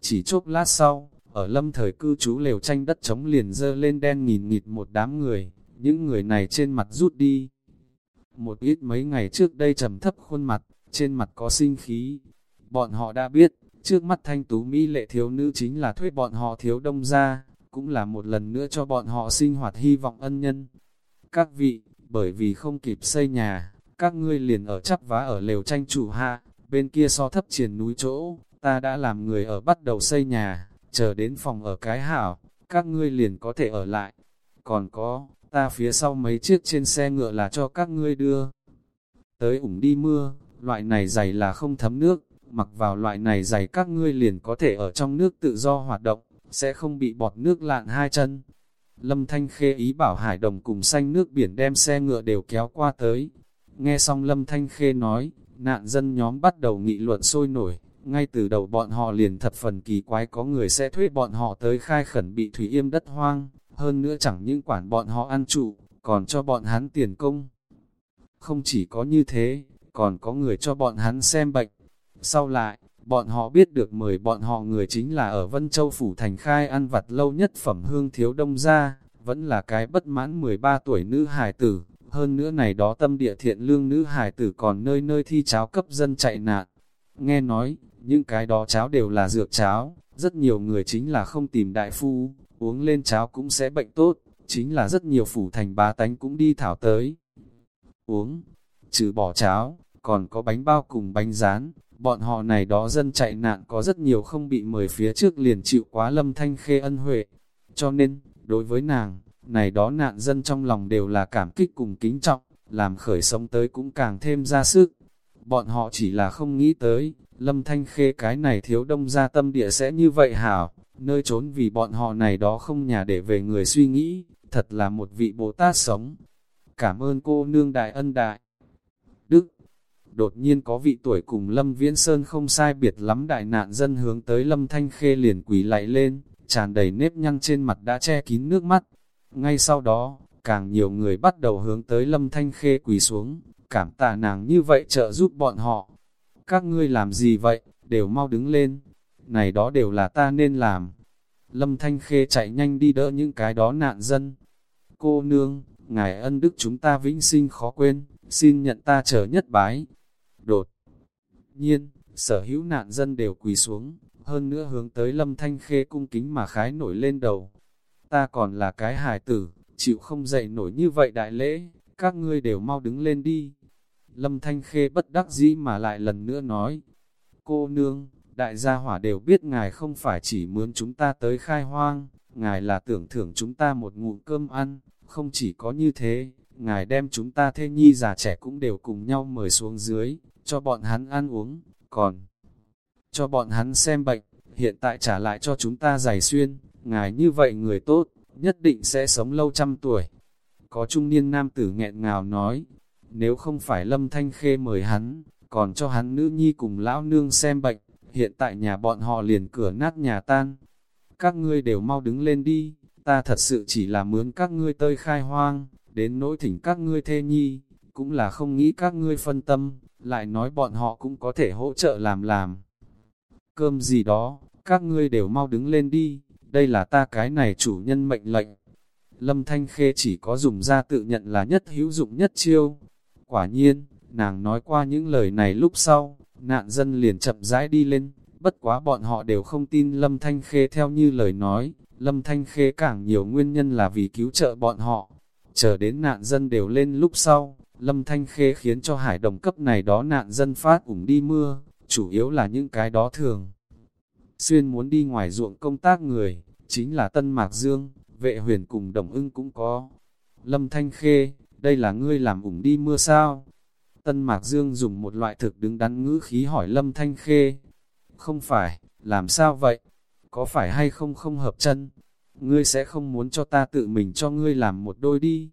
A: Chỉ chốc lát sau, ở lâm thời cư trú lều tranh đất trống liền dơ lên đen nghìn nghịt một đám người, những người này trên mặt rút đi. Một ít mấy ngày trước đây trầm thấp khuôn mặt, trên mặt có sinh khí. Bọn họ đã biết, trước mắt thanh tú mỹ lệ thiếu nữ chính là thuê bọn họ thiếu đông ra, cũng là một lần nữa cho bọn họ sinh hoạt hy vọng ân nhân. Các vị, bởi vì không kịp xây nhà, các ngươi liền ở chắp vá ở lều tranh chủ hạ, bên kia so thấp triển núi chỗ, ta đã làm người ở bắt đầu xây nhà, chờ đến phòng ở cái hảo, các ngươi liền có thể ở lại. Còn có, ta phía sau mấy chiếc trên xe ngựa là cho các ngươi đưa. Tới ủng đi mưa, loại này giày là không thấm nước, mặc vào loại này giày các ngươi liền có thể ở trong nước tự do hoạt động, sẽ không bị bọt nước lạn hai chân. Lâm Thanh Khê ý bảo Hải Đồng cùng xanh nước biển đem xe ngựa đều kéo qua tới. Nghe xong Lâm Thanh Khê nói, nạn dân nhóm bắt đầu nghị luận sôi nổi, ngay từ đầu bọn họ liền thật phần kỳ quái có người sẽ thuê bọn họ tới khai khẩn bị thủy yêm đất hoang, hơn nữa chẳng những quản bọn họ ăn trụ, còn cho bọn hắn tiền công. Không chỉ có như thế, còn có người cho bọn hắn xem bệnh. Sau lại, bọn họ biết được mời bọn họ người chính là ở Vân Châu Phủ Thành khai ăn vặt lâu nhất phẩm hương thiếu đông gia, vẫn là cái bất mãn 13 tuổi nữ hài tử, hơn nữa này đó tâm địa thiện lương nữ hài tử còn nơi nơi thi cháo cấp dân chạy nạn. Nghe nói, những cái đó cháo đều là dược cháo, rất nhiều người chính là không tìm đại phu, uống lên cháo cũng sẽ bệnh tốt, chính là rất nhiều phủ thành bá tánh cũng đi thảo tới. Uống, trừ bỏ cháo, còn có bánh bao cùng bánh rán, bọn họ này đó dân chạy nạn có rất nhiều không bị mời phía trước liền chịu quá lâm thanh khê ân huệ. Cho nên, đối với nàng, này đó nạn dân trong lòng đều là cảm kích cùng kính trọng, làm khởi sống tới cũng càng thêm ra sức. Bọn họ chỉ là không nghĩ tới, lâm thanh khê cái này thiếu đông ra tâm địa sẽ như vậy hảo, nơi trốn vì bọn họ này đó không nhà để về người suy nghĩ, thật là một vị Bồ Tát sống. Cảm ơn cô nương đại ân đại. Đột nhiên có vị tuổi cùng Lâm Viễn Sơn không sai biệt lắm đại nạn dân hướng tới Lâm Thanh Khê liền quỳ lạy lên, tràn đầy nếp nhăn trên mặt đã che kín nước mắt. Ngay sau đó, càng nhiều người bắt đầu hướng tới Lâm Thanh Khê quỳ xuống, cảm tạ nàng như vậy trợ giúp bọn họ. Các ngươi làm gì vậy, đều mau đứng lên, này đó đều là ta nên làm. Lâm Thanh Khê chạy nhanh đi đỡ những cái đó nạn dân. Cô nương, ngài ân đức chúng ta vĩnh sinh khó quên, xin nhận ta trở nhất bái. Đột nhiên, sở hữu nạn dân đều quỳ xuống, hơn nữa hướng tới Lâm Thanh Khê cung kính mà khái nổi lên đầu. Ta còn là cái hài tử, chịu không dậy nổi như vậy đại lễ, các ngươi đều mau đứng lên đi. Lâm Thanh Khê bất đắc dĩ mà lại lần nữa nói, cô nương, đại gia hỏa đều biết ngài không phải chỉ mướn chúng ta tới khai hoang, ngài là tưởng thưởng chúng ta một ngụm cơm ăn, không chỉ có như thế, ngài đem chúng ta thê nhi già trẻ cũng đều cùng nhau mời xuống dưới, cho bọn hắn ăn uống, còn cho bọn hắn xem bệnh, hiện tại trả lại cho chúng ta giải xuyên, ngài như vậy người tốt, nhất định sẽ sống lâu trăm tuổi. Có trung niên nam tử nghẹn ngào nói, nếu không phải lâm thanh khê mời hắn, còn cho hắn nữ nhi cùng lão nương xem bệnh, hiện tại nhà bọn họ liền cửa nát nhà tan. Các ngươi đều mau đứng lên đi, ta thật sự chỉ là mướn các ngươi tơi khai hoang, đến nỗi thỉnh các ngươi thê nhi, cũng là không nghĩ các ngươi phân tâm, lại nói bọn họ cũng có thể hỗ trợ làm làm. Cơm gì đó, các ngươi đều mau đứng lên đi, đây là ta cái này chủ nhân mệnh lệnh. Lâm Thanh Khê chỉ có dùng ra tự nhận là nhất hữu dụng nhất chiêu. Quả nhiên, nàng nói qua những lời này lúc sau, nạn dân liền chậm rãi đi lên, bất quá bọn họ đều không tin Lâm Thanh Khê theo như lời nói, Lâm Thanh Khê càng nhiều nguyên nhân là vì cứu trợ bọn họ. Chờ đến nạn dân đều lên lúc sau, Lâm Thanh Khê khiến cho hải đồng cấp này đó nạn dân phát ủng đi mưa, chủ yếu là những cái đó thường. Xuyên muốn đi ngoài ruộng công tác người, chính là Tân Mạc Dương, vệ huyền cùng đồng ưng cũng có. Lâm Thanh Khê, đây là ngươi làm ủng đi mưa sao? Tân Mạc Dương dùng một loại thực đứng đắn ngữ khí hỏi Lâm Thanh Khê. Không phải, làm sao vậy? Có phải hay không không hợp chân? Ngươi sẽ không muốn cho ta tự mình cho ngươi làm một đôi đi.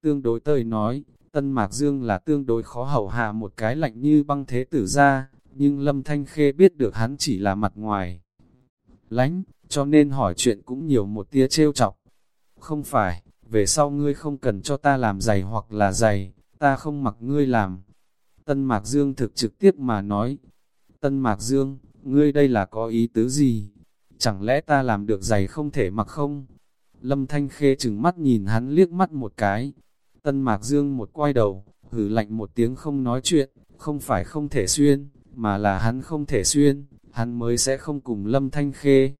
A: Tương đối tơi nói, Tân Mạc Dương là tương đối khó hầu hạ một cái lạnh như băng thế tử ra, nhưng Lâm Thanh Khê biết được hắn chỉ là mặt ngoài. Lánh, cho nên hỏi chuyện cũng nhiều một tia trêu chọc. Không phải, về sau ngươi không cần cho ta làm giày hoặc là giày, ta không mặc ngươi làm. Tân Mạc Dương thực trực tiếp mà nói, Tân Mạc Dương, ngươi đây là có ý tứ gì? Chẳng lẽ ta làm được giày không thể mặc không? Lâm Thanh Khê chừng mắt nhìn hắn liếc mắt một cái. Tân Mạc Dương một quay đầu, hử lạnh một tiếng không nói chuyện, không phải không thể xuyên, mà là hắn không thể xuyên, hắn mới sẽ không cùng Lâm Thanh Khê.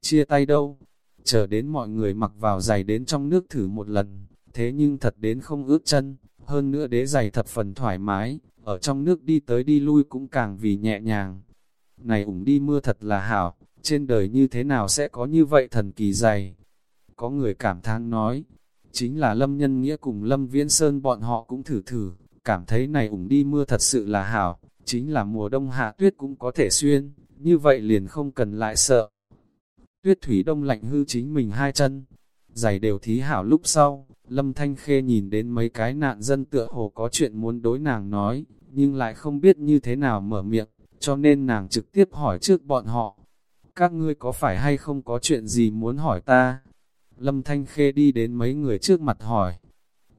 A: Chia tay đâu? Chờ đến mọi người mặc vào giày đến trong nước thử một lần, thế nhưng thật đến không ướt chân, hơn nữa đế giày thập phần thoải mái, ở trong nước đi tới đi lui cũng càng vì nhẹ nhàng. Này ủng đi mưa thật là hảo, trên đời như thế nào sẽ có như vậy thần kỳ giày? Có người cảm thán nói, chính là Lâm Nhân Nghĩa cùng Lâm Viễn Sơn bọn họ cũng thử thử, cảm thấy này ủng đi mưa thật sự là hảo, chính là mùa đông hạ tuyết cũng có thể xuyên, như vậy liền không cần lại sợ. Tuyết thủy đông lạnh hư chính mình hai chân, giày đều thí hảo lúc sau, Lâm Thanh Khê nhìn đến mấy cái nạn dân tựa hồ có chuyện muốn đối nàng nói, nhưng lại không biết như thế nào mở miệng, cho nên nàng trực tiếp hỏi trước bọn họ. Các ngươi có phải hay không có chuyện gì muốn hỏi ta? Lâm Thanh Khê đi đến mấy người trước mặt hỏi.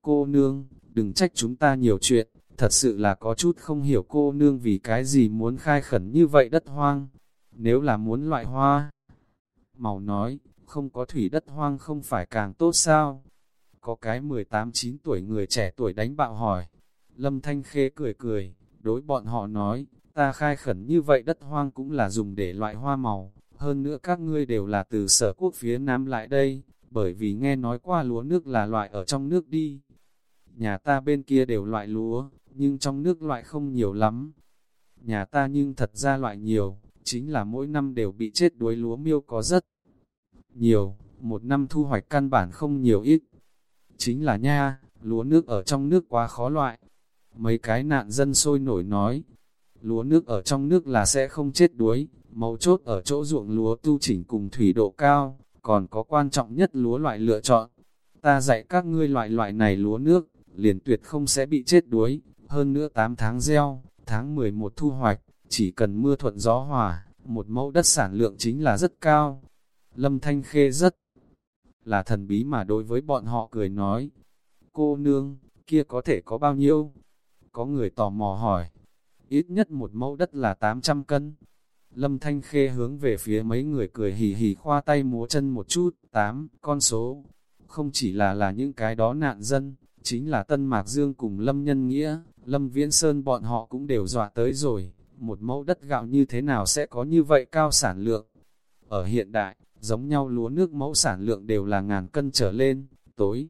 A: Cô nương, đừng trách chúng ta nhiều chuyện, thật sự là có chút không hiểu cô nương vì cái gì muốn khai khẩn như vậy đất hoang. Nếu là muốn loại hoa, màu nói, không có thủy đất hoang không phải càng tốt sao? Có cái 18-9 tuổi người trẻ tuổi đánh bạo hỏi. Lâm Thanh Khê cười cười, đối bọn họ nói, ta khai khẩn như vậy đất hoang cũng là dùng để loại hoa màu, hơn nữa các ngươi đều là từ sở quốc phía Nam lại đây, bởi vì nghe nói qua lúa nước là loại ở trong nước đi. Nhà ta bên kia đều loại lúa, nhưng trong nước loại không nhiều lắm. Nhà ta nhưng thật ra loại nhiều, chính là mỗi năm đều bị chết đuối lúa miêu có rất nhiều, một năm thu hoạch căn bản không nhiều ít. Chính là nha, lúa nước ở trong nước quá khó loại. Mấy cái nạn dân sôi nổi nói, lúa nước ở trong nước là sẽ không chết đuối, mấu chốt ở chỗ ruộng lúa tu chỉnh cùng thủy độ cao, còn có quan trọng nhất lúa loại lựa chọn. Ta dạy các ngươi loại loại này lúa nước, liền tuyệt không sẽ bị chết đuối, hơn nữa 8 tháng gieo, tháng 11 thu hoạch, chỉ cần mưa thuận gió hòa, một mẫu đất sản lượng chính là rất cao. Lâm Thanh Khê rất là thần bí mà đối với bọn họ cười nói, cô nương, kia có thể có bao nhiêu? Có người tò mò hỏi, ít nhất một mẫu đất là 800 cân. Lâm Thanh Khê hướng về phía mấy người cười hì hì khoa tay múa chân một chút, tám con số. Không chỉ là là những cái đó nạn dân, chính là Tân Mạc Dương cùng Lâm Nhân Nghĩa, Lâm Viễn Sơn bọn họ cũng đều dọa tới rồi. Một mẫu đất gạo như thế nào sẽ có như vậy cao sản lượng? Ở hiện đại, giống nhau lúa nước mẫu sản lượng đều là ngàn cân trở lên, tối.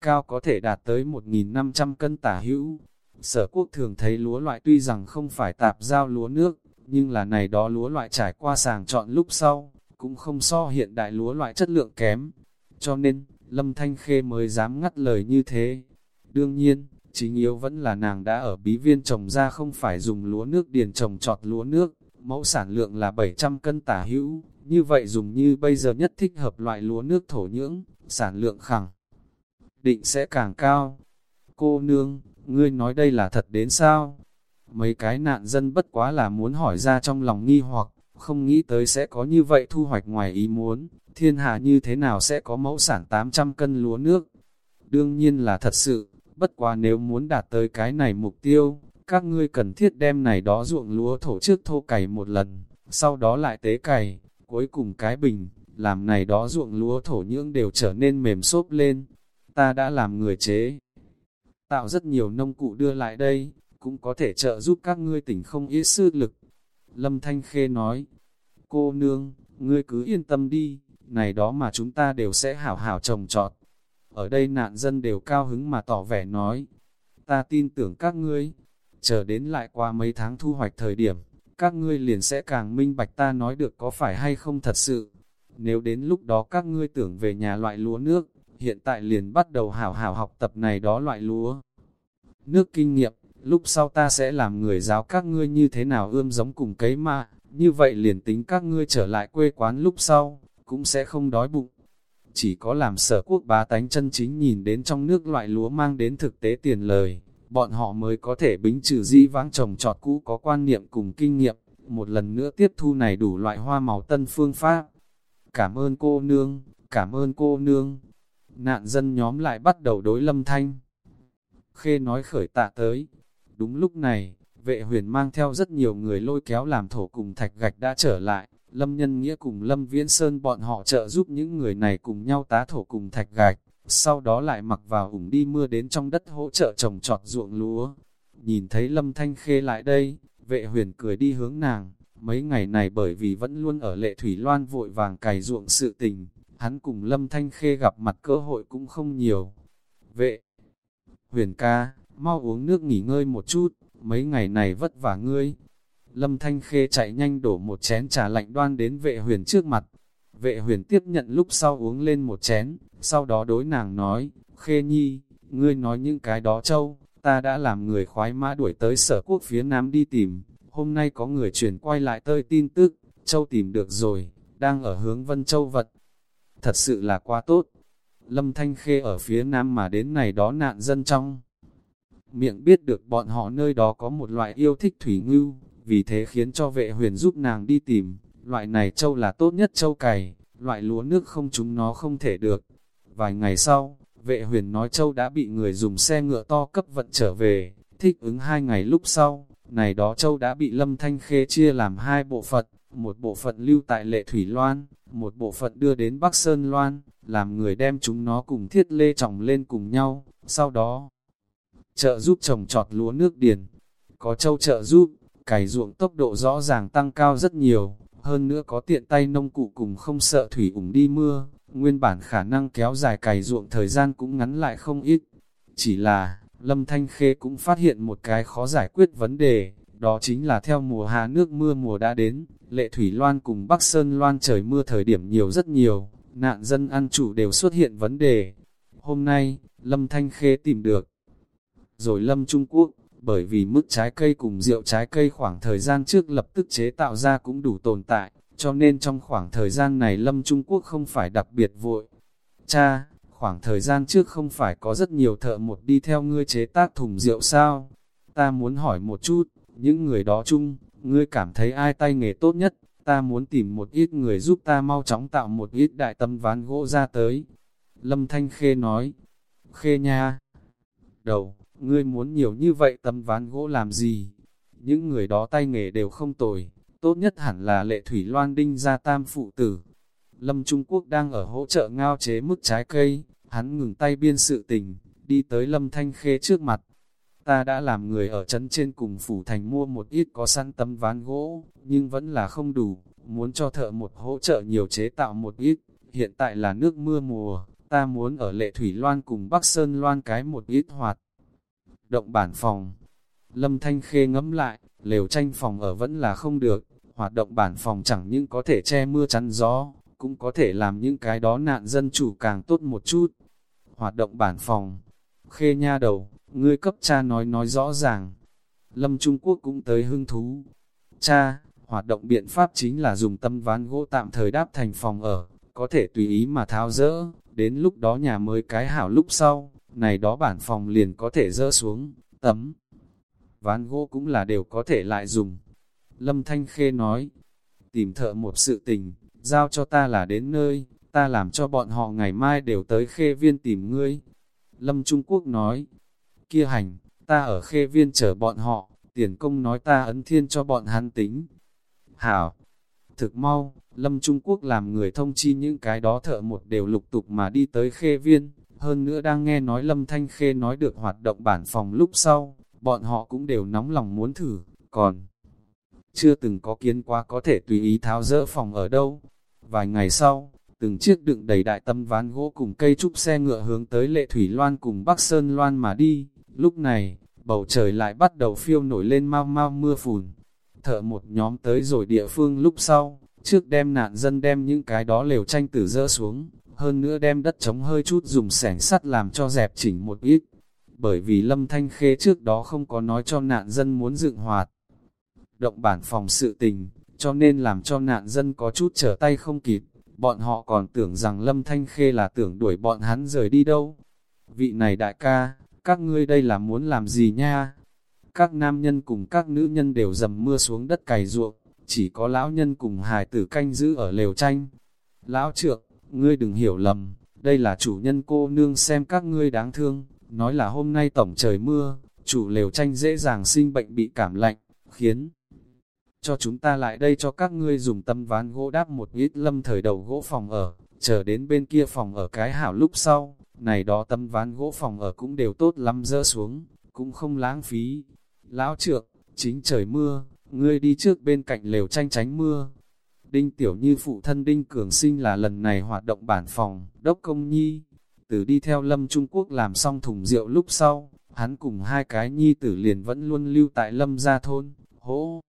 A: Cao có thể đạt tới 1.500 cân tả hữu. Sở quốc thường thấy lúa loại tuy rằng không phải tạp giao lúa nước, nhưng là này đó lúa loại trải qua sàng chọn lúc sau, cũng không so hiện đại lúa loại chất lượng kém. Cho nên, Lâm Thanh Khê mới dám ngắt lời như thế. Đương nhiên, chính yếu vẫn là nàng đã ở bí viên trồng ra không phải dùng lúa nước điền trồng trọt lúa nước, mẫu sản lượng là 700 cân tả hữu, như vậy dùng như bây giờ nhất thích hợp loại lúa nước thổ nhưỡng, sản lượng khẳng định sẽ càng cao. Cô nương, ngươi nói đây là thật đến sao? Mấy cái nạn dân bất quá là muốn hỏi ra trong lòng nghi hoặc, không nghĩ tới sẽ có như vậy thu hoạch ngoài ý muốn, thiên hạ như thế nào sẽ có mẫu sản 800 cân lúa nước. Đương nhiên là thật sự, bất quá nếu muốn đạt tới cái này mục tiêu, các ngươi cần thiết đem này đó ruộng lúa thổ trước thô cày một lần, sau đó lại tế cày, cuối cùng cái bình, làm này đó ruộng lúa thổ nhưỡng đều trở nên mềm xốp lên. Ta đã làm người chế, tạo rất nhiều nông cụ đưa lại đây, cũng có thể trợ giúp các ngươi tỉnh không ít sư lực. Lâm Thanh Khê nói, cô nương, ngươi cứ yên tâm đi, này đó mà chúng ta đều sẽ hảo hảo trồng trọt. Ở đây nạn dân đều cao hứng mà tỏ vẻ nói, ta tin tưởng các ngươi, chờ đến lại qua mấy tháng thu hoạch thời điểm, các ngươi liền sẽ càng minh bạch ta nói được có phải hay không thật sự. Nếu đến lúc đó các ngươi tưởng về nhà loại lúa nước, hiện tại liền bắt đầu hảo hảo học tập này đó loại lúa. Nước kinh nghiệm, lúc sau ta sẽ làm người giáo các ngươi như thế nào ươm giống cùng cấy mà, như vậy liền tính các ngươi trở lại quê quán lúc sau, cũng sẽ không đói bụng. Chỉ có làm sở quốc bá tánh chân chính nhìn đến trong nước loại lúa mang đến thực tế tiền lời, bọn họ mới có thể bính trừ dĩ vãng trồng trọt cũ có quan niệm cùng kinh nghiệm, một lần nữa tiếp thu này đủ loại hoa màu tân phương pháp. Cảm ơn cô nương, cảm ơn cô nương. Nạn dân nhóm lại bắt đầu đối lâm thanh. Khê nói khởi tạ tới. Đúng lúc này, vệ huyền mang theo rất nhiều người lôi kéo làm thổ cùng thạch gạch đã trở lại. Lâm Nhân Nghĩa cùng Lâm Viễn Sơn bọn họ trợ giúp những người này cùng nhau tá thổ cùng thạch gạch sau đó lại mặc vào ủng đi mưa đến trong đất hỗ trợ trồng trọt ruộng lúa. Nhìn thấy Lâm Thanh Khê lại đây, vệ huyền cười đi hướng nàng, mấy ngày này bởi vì vẫn luôn ở lệ thủy loan vội vàng cày ruộng sự tình, hắn cùng Lâm Thanh Khê gặp mặt cơ hội cũng không nhiều. Vệ, huyền ca, mau uống nước nghỉ ngơi một chút, mấy ngày này vất vả ngươi. Lâm Thanh Khê chạy nhanh đổ một chén trà lạnh đoan đến vệ huyền trước mặt. Vệ huyền tiếp nhận lúc sau uống lên một chén, sau đó đối nàng nói, Khê Nhi, ngươi nói những cái đó châu, ta đã làm người khoái mã đuổi tới sở quốc phía nam đi tìm, hôm nay có người chuyển quay lại tơi tin tức, châu tìm được rồi, đang ở hướng Vân Châu vật. Thật sự là quá tốt. Lâm Thanh Khê ở phía nam mà đến này đó nạn dân trong. Miệng biết được bọn họ nơi đó có một loại yêu thích thủy ngưu, vì thế khiến cho vệ huyền giúp nàng đi tìm. Loại này châu là tốt nhất châu cày, loại lúa nước không chúng nó không thể được. Vài ngày sau, vệ huyền nói châu đã bị người dùng xe ngựa to cấp vận trở về, thích ứng hai ngày lúc sau, này đó châu đã bị lâm thanh khê chia làm hai bộ phận, một bộ phận lưu tại lệ thủy loan, một bộ phận đưa đến Bắc Sơn Loan, làm người đem chúng nó cùng thiết lê trọng lên cùng nhau, sau đó trợ giúp trồng trọt lúa nước điền. Có châu trợ giúp, cày ruộng tốc độ rõ ràng tăng cao rất nhiều, hơn nữa có tiện tay nông cụ cùng không sợ thủy ủng đi mưa, nguyên bản khả năng kéo dài cày ruộng thời gian cũng ngắn lại không ít. Chỉ là, Lâm Thanh Khê cũng phát hiện một cái khó giải quyết vấn đề, đó chính là theo mùa hạ nước mưa mùa đã đến, lệ thủy loan cùng Bắc Sơn loan trời mưa thời điểm nhiều rất nhiều, nạn dân ăn chủ đều xuất hiện vấn đề. Hôm nay, Lâm Thanh Khê tìm được. Rồi Lâm Trung Quốc, bởi vì mức trái cây cùng rượu trái cây khoảng thời gian trước lập tức chế tạo ra cũng đủ tồn tại, cho nên trong khoảng thời gian này Lâm Trung Quốc không phải đặc biệt vội. Cha, khoảng thời gian trước không phải có rất nhiều thợ một đi theo ngươi chế tác thùng rượu sao? Ta muốn hỏi một chút, những người đó chung, ngươi cảm thấy ai tay nghề tốt nhất, ta muốn tìm một ít người giúp ta mau chóng tạo một ít đại tâm ván gỗ ra tới. Lâm Thanh Khê nói, Khê nha, đầu, ngươi muốn nhiều như vậy tấm ván gỗ làm gì? Những người đó tay nghề đều không tồi, tốt nhất hẳn là lệ thủy loan đinh gia tam phụ tử. Lâm Trung Quốc đang ở hỗ trợ ngao chế mức trái cây, hắn ngừng tay biên sự tình, đi tới Lâm Thanh Khê trước mặt, ta đã làm người ở trấn trên cùng phủ thành mua một ít có săn tấm ván gỗ, nhưng vẫn là không đủ, muốn cho thợ một hỗ trợ nhiều chế tạo một ít, hiện tại là nước mưa mùa, ta muốn ở lệ thủy loan cùng Bắc Sơn loan cái một ít hoạt. Động bản phòng, Lâm Thanh Khê ngẫm lại, lều tranh phòng ở vẫn là không được, hoạt động bản phòng chẳng những có thể che mưa chắn gió, cũng có thể làm những cái đó nạn dân chủ càng tốt một chút. Hoạt động bản phòng, khê nha đầu, ngươi cấp cha nói nói rõ ràng. Lâm Trung Quốc cũng tới hưng thú. Cha, hoạt động biện pháp chính là dùng tâm ván gỗ tạm thời đáp thành phòng ở, có thể tùy ý mà tháo rỡ, đến lúc đó nhà mới cái hảo lúc sau, này đó bản phòng liền có thể dỡ xuống, tấm. Ván gỗ cũng là đều có thể lại dùng. Lâm Thanh Khê nói, tìm thợ một sự tình, giao cho ta là đến nơi, ta làm cho bọn họ ngày mai đều tới khê viên tìm ngươi. Lâm Trung Quốc nói, kia hành, ta ở khê viên chờ bọn họ, tiền công nói ta ấn thiên cho bọn hắn tính. Hảo, thực mau, Lâm Trung Quốc làm người thông chi những cái đó thợ một đều lục tục mà đi tới khê viên, hơn nữa đang nghe nói Lâm Thanh Khê nói được hoạt động bản phòng lúc sau, bọn họ cũng đều nóng lòng muốn thử, còn chưa từng có kiến qua có thể tùy ý tháo rỡ phòng ở đâu. Vài ngày sau, từng chiếc đựng đầy đại tâm ván gỗ cùng cây trúc xe ngựa hướng tới lệ thủy loan cùng Bắc Sơn loan mà đi. Lúc này, bầu trời lại bắt đầu phiêu nổi lên mau mau mưa phùn. Thợ một nhóm tới rồi địa phương lúc sau, trước đem nạn dân đem những cái đó lều tranh tử dỡ xuống, hơn nữa đem đất chống hơi chút dùng sẻng sắt làm cho dẹp chỉnh một ít. Bởi vì Lâm Thanh Khê trước đó không có nói cho nạn dân muốn dựng hoạt. Động bản phòng sự tình, cho nên làm cho nạn dân có chút trở tay không kịp. Bọn họ còn tưởng rằng Lâm Thanh Khê là tưởng đuổi bọn hắn rời đi đâu. Vị này đại ca, các ngươi đây là muốn làm gì nha? Các nam nhân cùng các nữ nhân đều dầm mưa xuống đất cày ruộng, chỉ có lão nhân cùng hài tử canh giữ ở lều tranh. Lão trượng, ngươi đừng hiểu lầm, đây là chủ nhân cô nương xem các ngươi đáng thương, nói là hôm nay tổng trời mưa, chủ lều tranh dễ dàng sinh bệnh bị cảm lạnh, khiến cho chúng ta lại đây cho các ngươi dùng tâm ván gỗ đáp một ít lâm thời đầu gỗ phòng ở, chờ đến bên kia phòng ở cái hảo lúc sau, này đó tâm ván gỗ phòng ở cũng đều tốt lắm dỡ xuống, cũng không lãng phí. Lão trượng, chính trời mưa, ngươi đi trước bên cạnh lều tranh tránh mưa. Đinh Tiểu Như phụ thân Đinh Cường Sinh là lần này hoạt động bản phòng, đốc công nhi. từ đi theo Lâm Trung Quốc làm xong thùng rượu lúc sau, hắn cùng hai cái nhi tử liền vẫn luôn lưu tại Lâm gia thôn, hỗ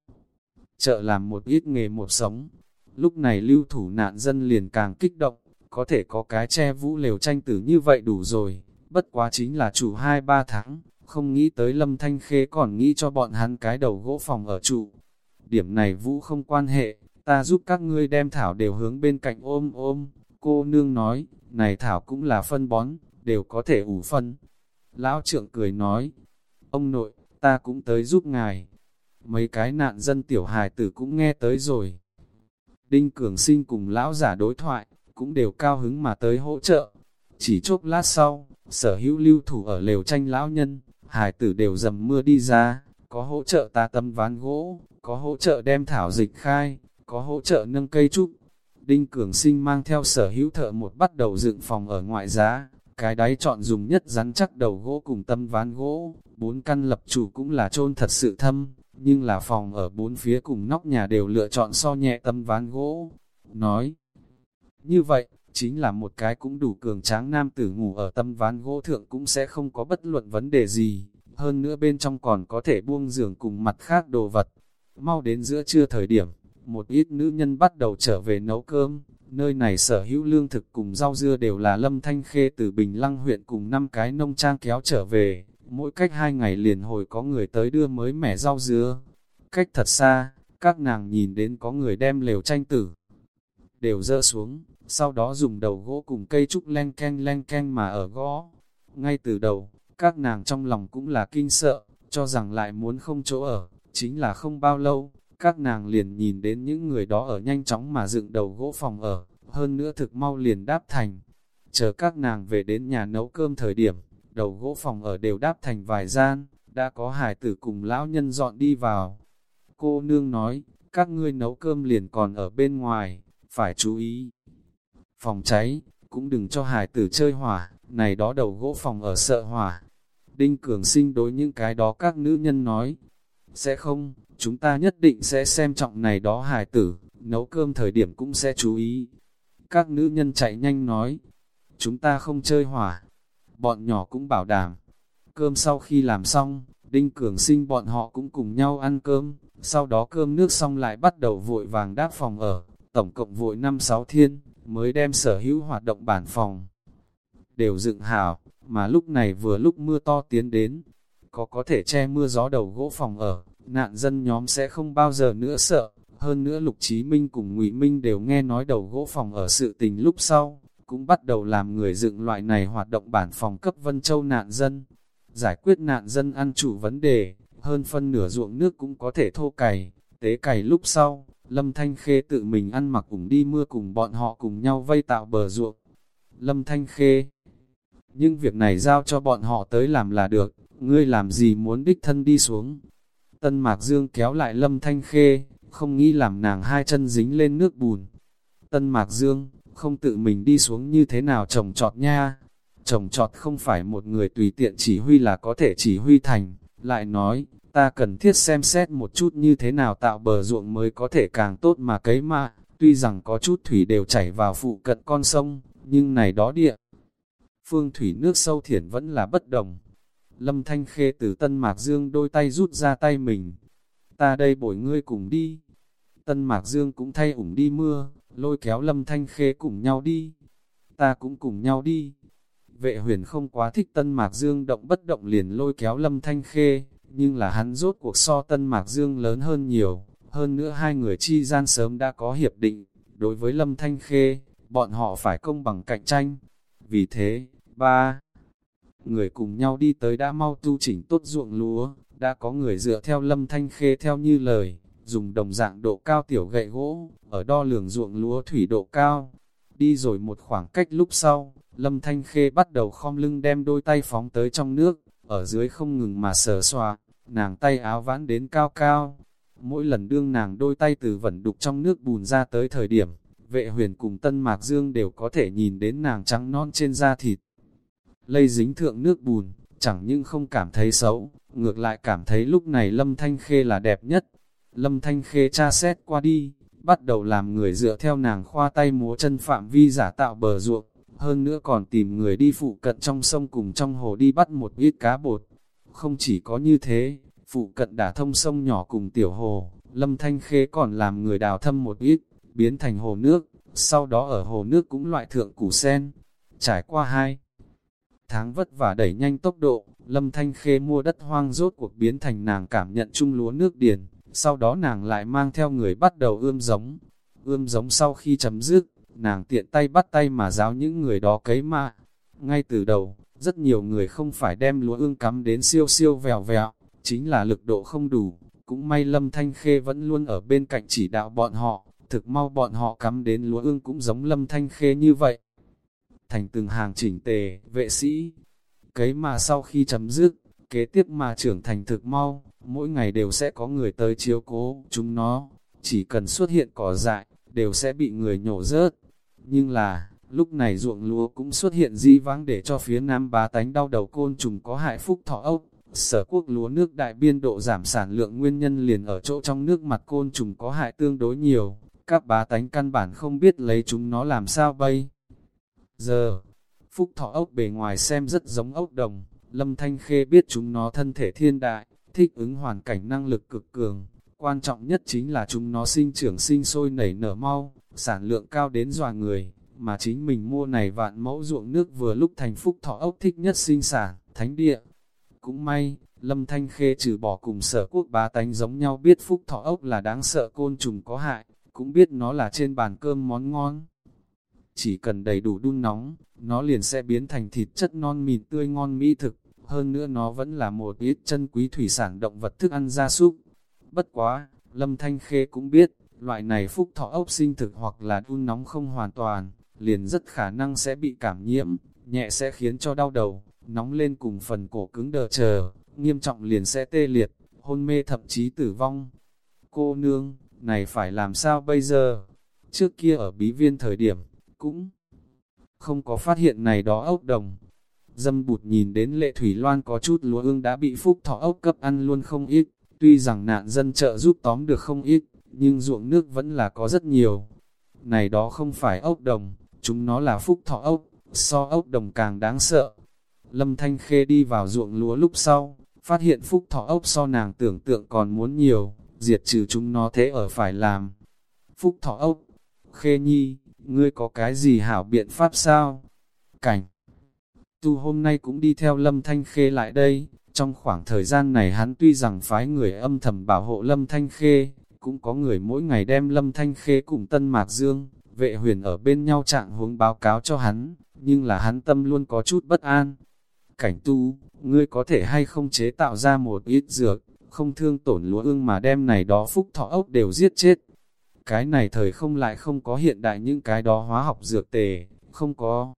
A: chợ làm một ít nghề một sống. Lúc này lưu thủ nạn dân liền càng kích động, có thể có cái che vũ lều tranh tử như vậy đủ rồi, bất quá chính là chủ hai ba tháng, không nghĩ tới Lâm Thanh Khê còn nghĩ cho bọn hắn cái đầu gỗ phòng ở trụ. Điểm này vũ không quan hệ, ta giúp các ngươi đem thảo đều hướng bên cạnh ôm ôm, cô nương nói, này thảo cũng là phân bón, đều có thể ủ phân. Lão trượng cười nói, ông nội, ta cũng tới giúp ngài. Mấy cái nạn dân tiểu hài tử cũng nghe tới rồi. Đinh Cường Sinh cùng lão giả đối thoại, cũng đều cao hứng mà tới hỗ trợ. Chỉ chốc lát sau, sở hữu lưu thủ ở lều tranh lão nhân, hài tử đều dầm mưa đi ra, có hỗ trợ ta tâm ván gỗ, có hỗ trợ đem thảo dịch khai, có hỗ trợ nâng cây trúc. Đinh Cường Sinh mang theo sở hữu thợ một bắt đầu dựng phòng ở ngoại giá, cái đáy chọn dùng nhất rắn chắc đầu gỗ cùng tâm ván gỗ, bốn căn lập chủ cũng là chôn thật sự thâm, nhưng là phòng ở bốn phía cùng nóc nhà đều lựa chọn so nhẹ tâm ván gỗ. Nói, như vậy, chính là một cái cũng đủ cường tráng nam tử ngủ ở tâm ván gỗ thượng cũng sẽ không có bất luận vấn đề gì, hơn nữa bên trong còn có thể buông giường cùng mặt khác đồ vật. Mau đến giữa trưa thời điểm, một ít nữ nhân bắt đầu trở về nấu cơm, nơi này sở hữu lương thực cùng rau dưa đều là lâm thanh khê từ Bình Lăng huyện cùng năm cái nông trang kéo trở về, mỗi cách hai ngày liền hồi có người tới đưa mới mẻ rau dưa. Cách thật xa, các nàng nhìn đến có người đem lều tranh tử, đều dỡ xuống, sau đó dùng đầu gỗ cùng cây trúc len ken len ken mà ở gõ. Ngay từ đầu, các nàng trong lòng cũng là kinh sợ, cho rằng lại muốn không chỗ ở, chính là không bao lâu, các nàng liền nhìn đến những người đó ở nhanh chóng mà dựng đầu gỗ phòng ở, hơn nữa thực mau liền đáp thành. Chờ các nàng về đến nhà nấu cơm thời điểm, đầu gỗ phòng ở đều đáp thành vài gian, đã có hải tử cùng lão nhân dọn đi vào. Cô nương nói, các ngươi nấu cơm liền còn ở bên ngoài, phải chú ý. Phòng cháy, cũng đừng cho hải tử chơi hỏa, này đó đầu gỗ phòng ở sợ hỏa. Đinh Cường Sinh đối những cái đó các nữ nhân nói, sẽ không, chúng ta nhất định sẽ xem trọng này đó hài tử, nấu cơm thời điểm cũng sẽ chú ý. Các nữ nhân chạy nhanh nói, chúng ta không chơi hỏa, bọn nhỏ cũng bảo đảm. Cơm sau khi làm xong, Đinh Cường sinh bọn họ cũng cùng nhau ăn cơm, sau đó cơm nước xong lại bắt đầu vội vàng đáp phòng ở, tổng cộng vội 5-6 thiên, mới đem sở hữu hoạt động bản phòng. Đều dựng hào, mà lúc này vừa lúc mưa to tiến đến, có có thể che mưa gió đầu gỗ phòng ở, nạn dân nhóm sẽ không bao giờ nữa sợ. Hơn nữa Lục Chí Minh cùng Ngụy Minh đều nghe nói đầu gỗ phòng ở sự tình lúc sau, cũng bắt đầu làm người dựng loại này hoạt động bản phòng cấp Vân Châu nạn dân. Giải quyết nạn dân ăn chủ vấn đề, hơn phân nửa ruộng nước cũng có thể thô cày, tế cày lúc sau, Lâm Thanh Khê tự mình ăn mặc cùng đi mưa cùng bọn họ cùng nhau vây tạo bờ ruộng. Lâm Thanh Khê Nhưng việc này giao cho bọn họ tới làm là được, ngươi làm gì muốn đích thân đi xuống. Tân Mạc Dương kéo lại Lâm Thanh Khê, không nghĩ làm nàng hai chân dính lên nước bùn. Tân Mạc Dương, không tự mình đi xuống như thế nào trồng trọt nha. Trồng trọt không phải một người tùy tiện chỉ huy là có thể chỉ huy thành. Lại nói, ta cần thiết xem xét một chút như thế nào tạo bờ ruộng mới có thể càng tốt mà cấy mà. Tuy rằng có chút thủy đều chảy vào phụ cận con sông, nhưng này đó địa. Phương thủy nước sâu thiển vẫn là bất đồng. Lâm Thanh Khê từ Tân Mạc Dương đôi tay rút ra tay mình. Ta đây bổi ngươi cùng đi. Tân Mạc Dương cũng thay ủng đi mưa, lôi kéo Lâm Thanh Khê cùng nhau đi. Ta cũng cùng nhau đi. Vệ huyền không quá thích Tân Mạc Dương động bất động liền lôi kéo Lâm Thanh Khê, nhưng là hắn rốt cuộc so Tân Mạc Dương lớn hơn nhiều. Hơn nữa hai người chi gian sớm đã có hiệp định, đối với Lâm Thanh Khê, bọn họ phải công bằng cạnh tranh. Vì thế, ba người cùng nhau đi tới đã mau tu chỉnh tốt ruộng lúa, đã có người dựa theo lâm thanh khê theo như lời, dùng đồng dạng độ cao tiểu gậy gỗ, ở đo lường ruộng lúa thủy độ cao. Đi rồi một khoảng cách lúc sau, lâm thanh khê bắt đầu khom lưng đem đôi tay phóng tới trong nước, ở dưới không ngừng mà sờ xoa, nàng tay áo vãn đến cao cao. Mỗi lần đương nàng đôi tay từ vẩn đục trong nước bùn ra tới thời điểm, vệ huyền cùng tân mạc dương đều có thể nhìn đến nàng trắng non trên da thịt lây dính thượng nước bùn, chẳng nhưng không cảm thấy xấu, ngược lại cảm thấy lúc này Lâm Thanh Khê là đẹp nhất. Lâm Thanh Khê tra xét qua đi, bắt đầu làm người dựa theo nàng khoa tay múa chân phạm vi giả tạo bờ ruộng, hơn nữa còn tìm người đi phụ cận trong sông cùng trong hồ đi bắt một ít cá bột. Không chỉ có như thế, phụ cận đã thông sông nhỏ cùng tiểu hồ, Lâm Thanh Khê còn làm người đào thâm một ít, biến thành hồ nước, sau đó ở hồ nước cũng loại thượng củ sen. Trải qua hai tháng vất vả đẩy nhanh tốc độ, Lâm Thanh Khê mua đất hoang rốt cuộc biến thành nàng cảm nhận chung lúa nước điền, sau đó nàng lại mang theo người bắt đầu ươm giống. Ươm giống sau khi chấm dứt, nàng tiện tay bắt tay mà giáo những người đó cấy mạ. Ngay từ đầu, rất nhiều người không phải đem lúa ương cắm đến siêu siêu vèo vèo, chính là lực độ không đủ. Cũng may Lâm Thanh Khê vẫn luôn ở bên cạnh chỉ đạo bọn họ, thực mau bọn họ cắm đến lúa ương cũng giống Lâm Thanh Khê như vậy. Thành từng hàng chỉnh tề, vệ sĩ, cấy mà sau khi chấm dứt, kế tiếp mà trưởng thành thực mau, mỗi ngày đều sẽ có người tới chiếu cố chúng nó, chỉ cần xuất hiện cỏ dại, đều sẽ bị người nhổ rớt. Nhưng là, lúc này ruộng lúa cũng xuất hiện di vắng để cho phía nam bá tánh đau đầu côn trùng có hại phúc thọ ốc. Sở quốc lúa nước đại biên độ giảm sản lượng nguyên nhân liền ở chỗ trong nước mặt côn trùng có hại tương đối nhiều, các bá tánh căn bản không biết lấy chúng nó làm sao bây. Giờ, phúc thọ ốc bề ngoài xem rất giống ốc đồng, lâm thanh khê biết chúng nó thân thể thiên đại, thích ứng hoàn cảnh năng lực cực cường, quan trọng nhất chính là chúng nó sinh trưởng sinh sôi nảy nở mau, sản lượng cao đến dòa người, mà chính mình mua này vạn mẫu ruộng nước vừa lúc thành phúc thọ ốc thích nhất sinh sản, thánh địa. Cũng may, Lâm Thanh Khê trừ bỏ cùng sở quốc bá tánh giống nhau biết phúc thọ ốc là đáng sợ côn trùng có hại, cũng biết nó là trên bàn cơm món ngon. Chỉ cần đầy đủ đun nóng, nó liền sẽ biến thành thịt chất non mịn tươi ngon mỹ thực, hơn nữa nó vẫn là một ít chân quý thủy sản động vật thức ăn gia súc. Bất quá, Lâm Thanh Khê cũng biết, loại này phúc thọ ốc sinh thực hoặc là đun nóng không hoàn toàn, liền rất khả năng sẽ bị cảm nhiễm, nhẹ sẽ khiến cho đau đầu, nóng lên cùng phần cổ cứng đờ chờ, nghiêm trọng liền sẽ tê liệt, hôn mê thậm chí tử vong. Cô nương, này phải làm sao bây giờ? Trước kia ở bí viên thời điểm, cũng không có phát hiện này đó ốc đồng. Dâm bụt nhìn đến lệ thủy loan có chút lúa ương đã bị phúc thọ ốc cấp ăn luôn không ít, tuy rằng nạn dân trợ giúp tóm được không ít, nhưng ruộng nước vẫn là có rất nhiều. Này đó không phải ốc đồng, chúng nó là phúc thọ ốc, so ốc đồng càng đáng sợ. Lâm Thanh Khê đi vào ruộng lúa lúc sau, phát hiện phúc thọ ốc so nàng tưởng tượng còn muốn nhiều, diệt trừ chúng nó thế ở phải làm. Phúc thọ ốc, Khê Nhi, ngươi có cái gì hảo biện pháp sao? Cảnh Tu hôm nay cũng đi theo Lâm Thanh Khê lại đây, trong khoảng thời gian này hắn tuy rằng phái người âm thầm bảo hộ Lâm Thanh Khê, cũng có người mỗi ngày đem Lâm Thanh Khê cùng Tân Mạc Dương, vệ huyền ở bên nhau trạng huống báo cáo cho hắn, nhưng là hắn tâm luôn có chút bất an. Cảnh tu, ngươi có thể hay không chế tạo ra một ít dược, không thương tổn lúa ương mà đem này đó phúc thọ ốc đều giết chết. Cái này thời không lại không có hiện đại những cái đó hóa học dược tề, không có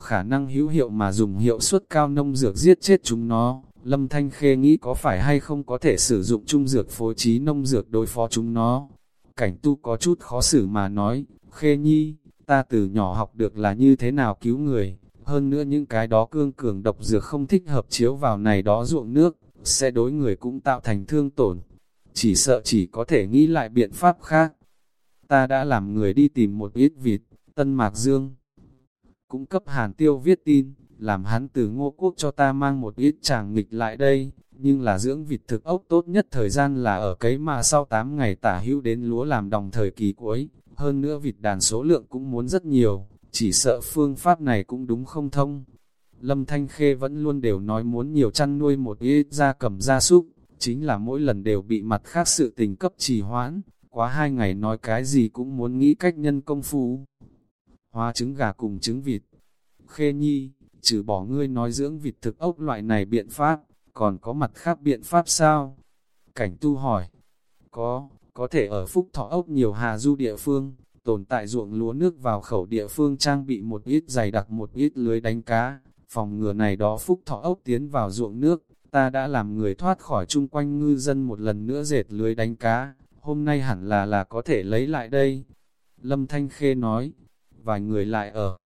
A: khả năng hữu hiệu mà dùng hiệu suất cao nông dược giết chết chúng nó. Lâm Thanh Khê nghĩ có phải hay không có thể sử dụng trung dược phối trí nông dược đối phó chúng nó. Cảnh tu có chút khó xử mà nói, Khê Nhi, ta từ nhỏ học được là như thế nào cứu người, hơn nữa những cái đó cương cường độc dược không thích hợp chiếu vào này đó ruộng nước, sẽ đối người cũng tạo thành thương tổn. Chỉ sợ chỉ có thể nghĩ lại biện pháp khác. Ta đã làm người đi tìm một ít vịt, Tân Mạc Dương. Cũng cấp Hàn Tiêu viết tin, làm hắn từ ngô quốc cho ta mang một ít chàng nghịch lại đây, nhưng là dưỡng vịt thực ốc tốt nhất thời gian là ở cấy mà sau 8 ngày tả hữu đến lúa làm đồng thời kỳ cuối, hơn nữa vịt đàn số lượng cũng muốn rất nhiều, chỉ sợ phương pháp này cũng đúng không thông. Lâm Thanh Khê vẫn luôn đều nói muốn nhiều chăn nuôi một ít gia cầm gia súc, chính là mỗi lần đều bị mặt khác sự tình cấp trì hoãn, quá hai ngày nói cái gì cũng muốn nghĩ cách nhân công phu. Hóa trứng gà cùng trứng vịt. Khê Nhi, trừ bỏ ngươi nói dưỡng vịt thực ốc loại này biện pháp, còn có mặt khác biện pháp sao? Cảnh tu hỏi, có, có thể ở phúc thọ ốc nhiều hà du địa phương, tồn tại ruộng lúa nước vào khẩu địa phương trang bị một ít dày đặc một ít lưới đánh cá, phòng ngừa này đó phúc thọ ốc tiến vào ruộng nước, ta đã làm người thoát khỏi chung quanh ngư dân một lần nữa dệt lưới đánh cá, hôm nay hẳn là là có thể lấy lại đây. Lâm Thanh Khê nói, vài người lại ở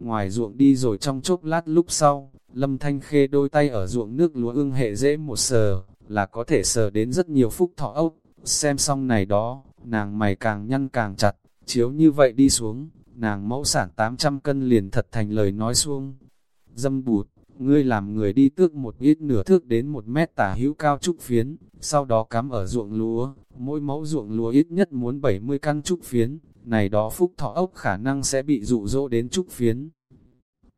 A: ngoài ruộng đi rồi trong chốc lát lúc sau, Lâm Thanh Khê đôi tay ở ruộng nước lúa ương hệ dễ một sờ, là có thể sờ đến rất nhiều phúc thọ ốc, xem xong này đó, nàng mày càng nhăn càng chặt, chiếu như vậy đi xuống, nàng mẫu sản 800 cân liền thật thành lời nói xuông. Dâm bụt, ngươi làm người đi tước một ít nửa thước đến một mét tả hữu cao trúc phiến, sau đó cắm ở ruộng lúa, mỗi mẫu ruộng lúa ít nhất muốn 70 căn trúc phiến, này đó phúc thọ ốc khả năng sẽ bị dụ dỗ đến trúc phiến.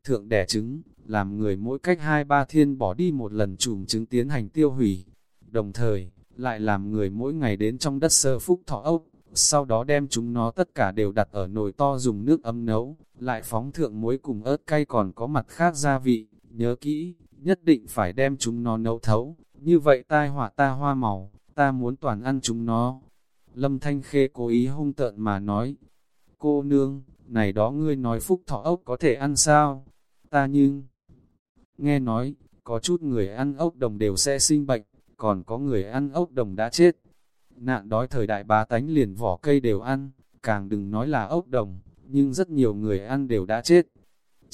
A: Thượng đẻ trứng, làm người mỗi cách hai ba thiên bỏ đi một lần chùm trứng tiến hành tiêu hủy, đồng thời, lại làm người mỗi ngày đến trong đất sơ phúc thọ ốc, sau đó đem chúng nó tất cả đều đặt ở nồi to dùng nước ấm nấu, lại phóng thượng muối cùng ớt cay còn có mặt khác gia vị, nhớ kỹ, nhất định phải đem chúng nó nấu thấu, như vậy tai họa ta hoa màu, ta muốn toàn ăn chúng nó. Lâm Thanh Khê cố ý hung tợn mà nói, cô nương, này đó ngươi nói phúc thọ ốc có thể ăn sao? Ta nhưng, nghe nói, có chút người ăn ốc đồng đều sẽ sinh bệnh, còn có người ăn ốc đồng đã chết. Nạn đói thời đại bá tánh liền vỏ cây đều ăn, càng đừng nói là ốc đồng, nhưng rất nhiều người ăn đều đã chết.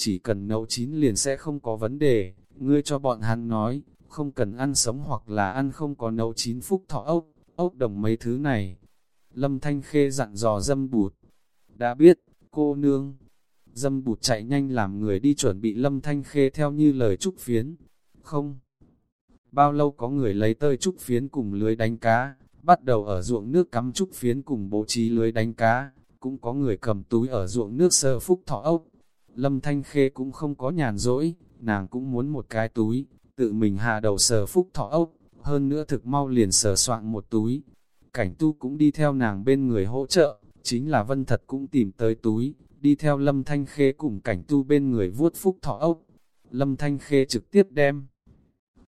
A: Chỉ cần nấu chín liền sẽ không có vấn đề, ngươi cho bọn hắn nói, không cần ăn sống hoặc là ăn không có nấu chín phúc thọ ốc, ốc đồng mấy thứ này. Lâm Thanh Khê dặn dò dâm bụt. Đã biết, cô nương. Dâm bụt chạy nhanh làm người đi chuẩn bị Lâm Thanh Khê theo như lời trúc phiến. Không. Bao lâu có người lấy tơi trúc phiến cùng lưới đánh cá, bắt đầu ở ruộng nước cắm trúc phiến cùng bố trí lưới đánh cá, cũng có người cầm túi ở ruộng nước sơ phúc thọ ốc. Lâm Thanh Khê cũng không có nhàn rỗi, nàng cũng muốn một cái túi, tự mình hạ đầu sờ phúc thọ ốc, hơn nữa thực mau liền sờ soạn một túi. Cảnh tu cũng đi theo nàng bên người hỗ trợ, chính là vân thật cũng tìm tới túi, đi theo Lâm Thanh Khê cùng cảnh tu bên người vuốt phúc thọ ốc. Lâm Thanh Khê trực tiếp đem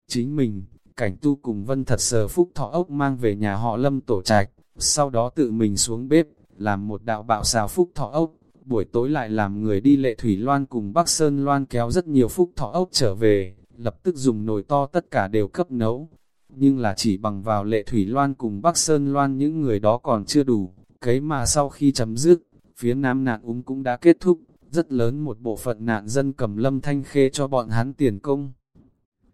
A: chính mình, cảnh tu cùng vân thật sờ phúc thọ ốc mang về nhà họ Lâm tổ trạch, sau đó tự mình xuống bếp, làm một đạo bạo xào phúc thọ ốc, buổi tối lại làm người đi lệ thủy loan cùng Bắc Sơn loan kéo rất nhiều phúc thọ ốc trở về, lập tức dùng nồi to tất cả đều cấp nấu. Nhưng là chỉ bằng vào lệ thủy loan cùng Bắc Sơn loan những người đó còn chưa đủ, cấy mà sau khi chấm dứt, phía nam nạn úng cũng đã kết thúc, rất lớn một bộ phận nạn dân cầm lâm thanh khê cho bọn hắn tiền công.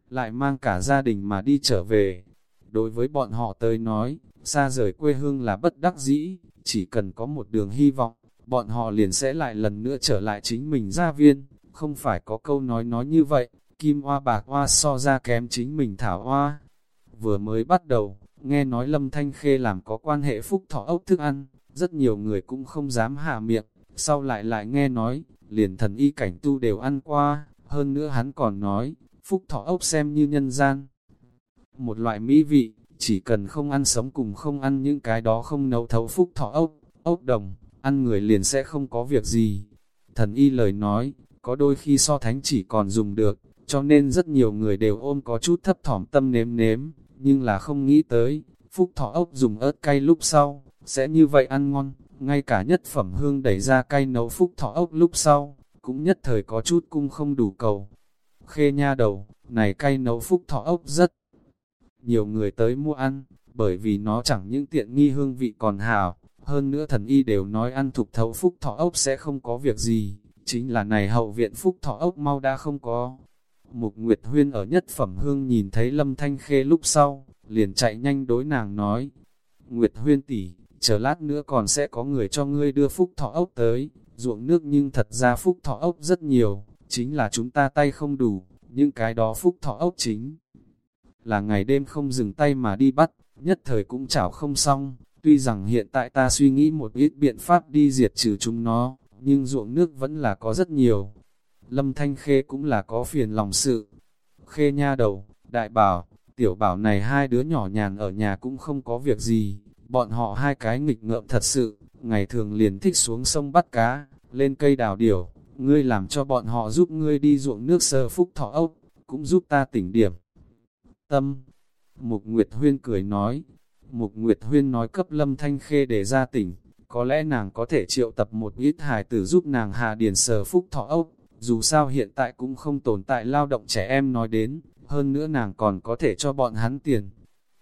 A: Lại mang cả gia đình mà đi trở về. Đối với bọn họ tới nói, xa rời quê hương là bất đắc dĩ, chỉ cần có một đường hy vọng, bọn họ liền sẽ lại lần nữa trở lại chính mình gia viên, không phải có câu nói nói như vậy, kim hoa bạc hoa so ra kém chính mình thảo hoa. Vừa mới bắt đầu, nghe nói Lâm Thanh Khê làm có quan hệ phúc thọ ốc thức ăn, rất nhiều người cũng không dám hạ miệng, sau lại lại nghe nói, liền thần y cảnh tu đều ăn qua, hơn nữa hắn còn nói, phúc thọ ốc xem như nhân gian. Một loại mỹ vị, chỉ cần không ăn sống cùng không ăn những cái đó không nấu thấu phúc thọ ốc, ốc đồng, ăn người liền sẽ không có việc gì. Thần y lời nói, có đôi khi so thánh chỉ còn dùng được, cho nên rất nhiều người đều ôm có chút thấp thỏm tâm nếm nếm, nhưng là không nghĩ tới, phúc thọ ốc dùng ớt cay lúc sau, sẽ như vậy ăn ngon, ngay cả nhất phẩm hương đẩy ra cay nấu phúc thọ ốc lúc sau, cũng nhất thời có chút cung không đủ cầu. Khê nha đầu, này cay nấu phúc thọ ốc rất nhiều người tới mua ăn, bởi vì nó chẳng những tiện nghi hương vị còn hảo, hơn nữa thần y đều nói ăn thục thấu phúc thọ ốc sẽ không có việc gì, chính là này hậu viện phúc thọ ốc mau đã không có. Mục Nguyệt Huyên ở nhất phẩm hương nhìn thấy Lâm Thanh Khê lúc sau, liền chạy nhanh đối nàng nói, Nguyệt Huyên tỷ, chờ lát nữa còn sẽ có người cho ngươi đưa phúc thọ ốc tới, ruộng nước nhưng thật ra phúc thọ ốc rất nhiều, chính là chúng ta tay không đủ, những cái đó phúc thọ ốc chính là ngày đêm không dừng tay mà đi bắt, nhất thời cũng chảo không xong, tuy rằng hiện tại ta suy nghĩ một ít biện pháp đi diệt trừ chúng nó, nhưng ruộng nước vẫn là có rất nhiều. Lâm Thanh Khê cũng là có phiền lòng sự. Khê nha đầu, đại bảo, tiểu bảo này hai đứa nhỏ nhàn ở nhà cũng không có việc gì, bọn họ hai cái nghịch ngợm thật sự, ngày thường liền thích xuống sông bắt cá, lên cây đào điểu, ngươi làm cho bọn họ giúp ngươi đi ruộng nước sơ phúc thọ ốc, cũng giúp ta tỉnh điểm. Tâm, Mục Nguyệt Huyên cười nói, Mục Nguyệt Huyên nói cấp Lâm Thanh Khê để ra tỉnh, có lẽ nàng có thể triệu tập một ít hài tử giúp nàng hạ điền sờ phúc thọ ốc, dù sao hiện tại cũng không tồn tại lao động trẻ em nói đến, hơn nữa nàng còn có thể cho bọn hắn tiền.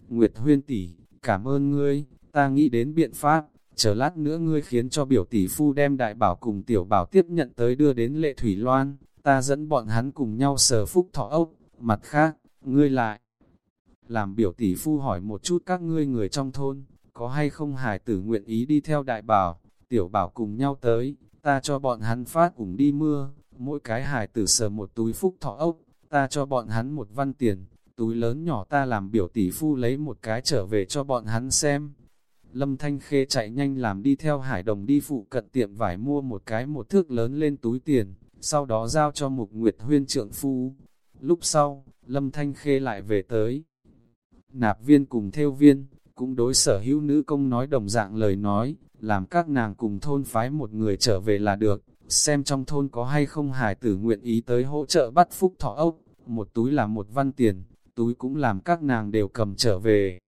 A: Nguyệt Huyên tỷ, cảm ơn ngươi, ta nghĩ đến biện pháp, chờ lát nữa ngươi khiến cho biểu tỷ phu đem đại bảo cùng tiểu bảo tiếp nhận tới đưa đến lệ thủy loan, ta dẫn bọn hắn cùng nhau sờ phúc thọ ốc, mặt khác, ngươi lại. Làm biểu tỷ phu hỏi một chút các ngươi người trong thôn, có hay không hài tử nguyện ý đi theo đại bảo, tiểu bảo cùng nhau tới, ta cho bọn hắn phát ủng đi mưa, mỗi cái hải tử sờ một túi phúc thọ ốc, ta cho bọn hắn một văn tiền, túi lớn nhỏ ta làm biểu tỷ phu lấy một cái trở về cho bọn hắn xem. Lâm Thanh Khê chạy nhanh làm đi theo hải đồng đi phụ cận tiệm vải mua một cái một thước lớn lên túi tiền, sau đó giao cho Mục Nguyệt Huyên trượng phu. Lúc sau, Lâm Thanh Khê lại về tới. Nạp viên cùng theo viên, cũng đối sở hữu nữ công nói đồng dạng lời nói, làm các nàng cùng thôn phái một người trở về là được, xem trong thôn có hay không hải tử nguyện ý tới hỗ trợ bắt phúc thọ ốc, một túi là một văn tiền, túi cũng làm các nàng đều cầm trở về.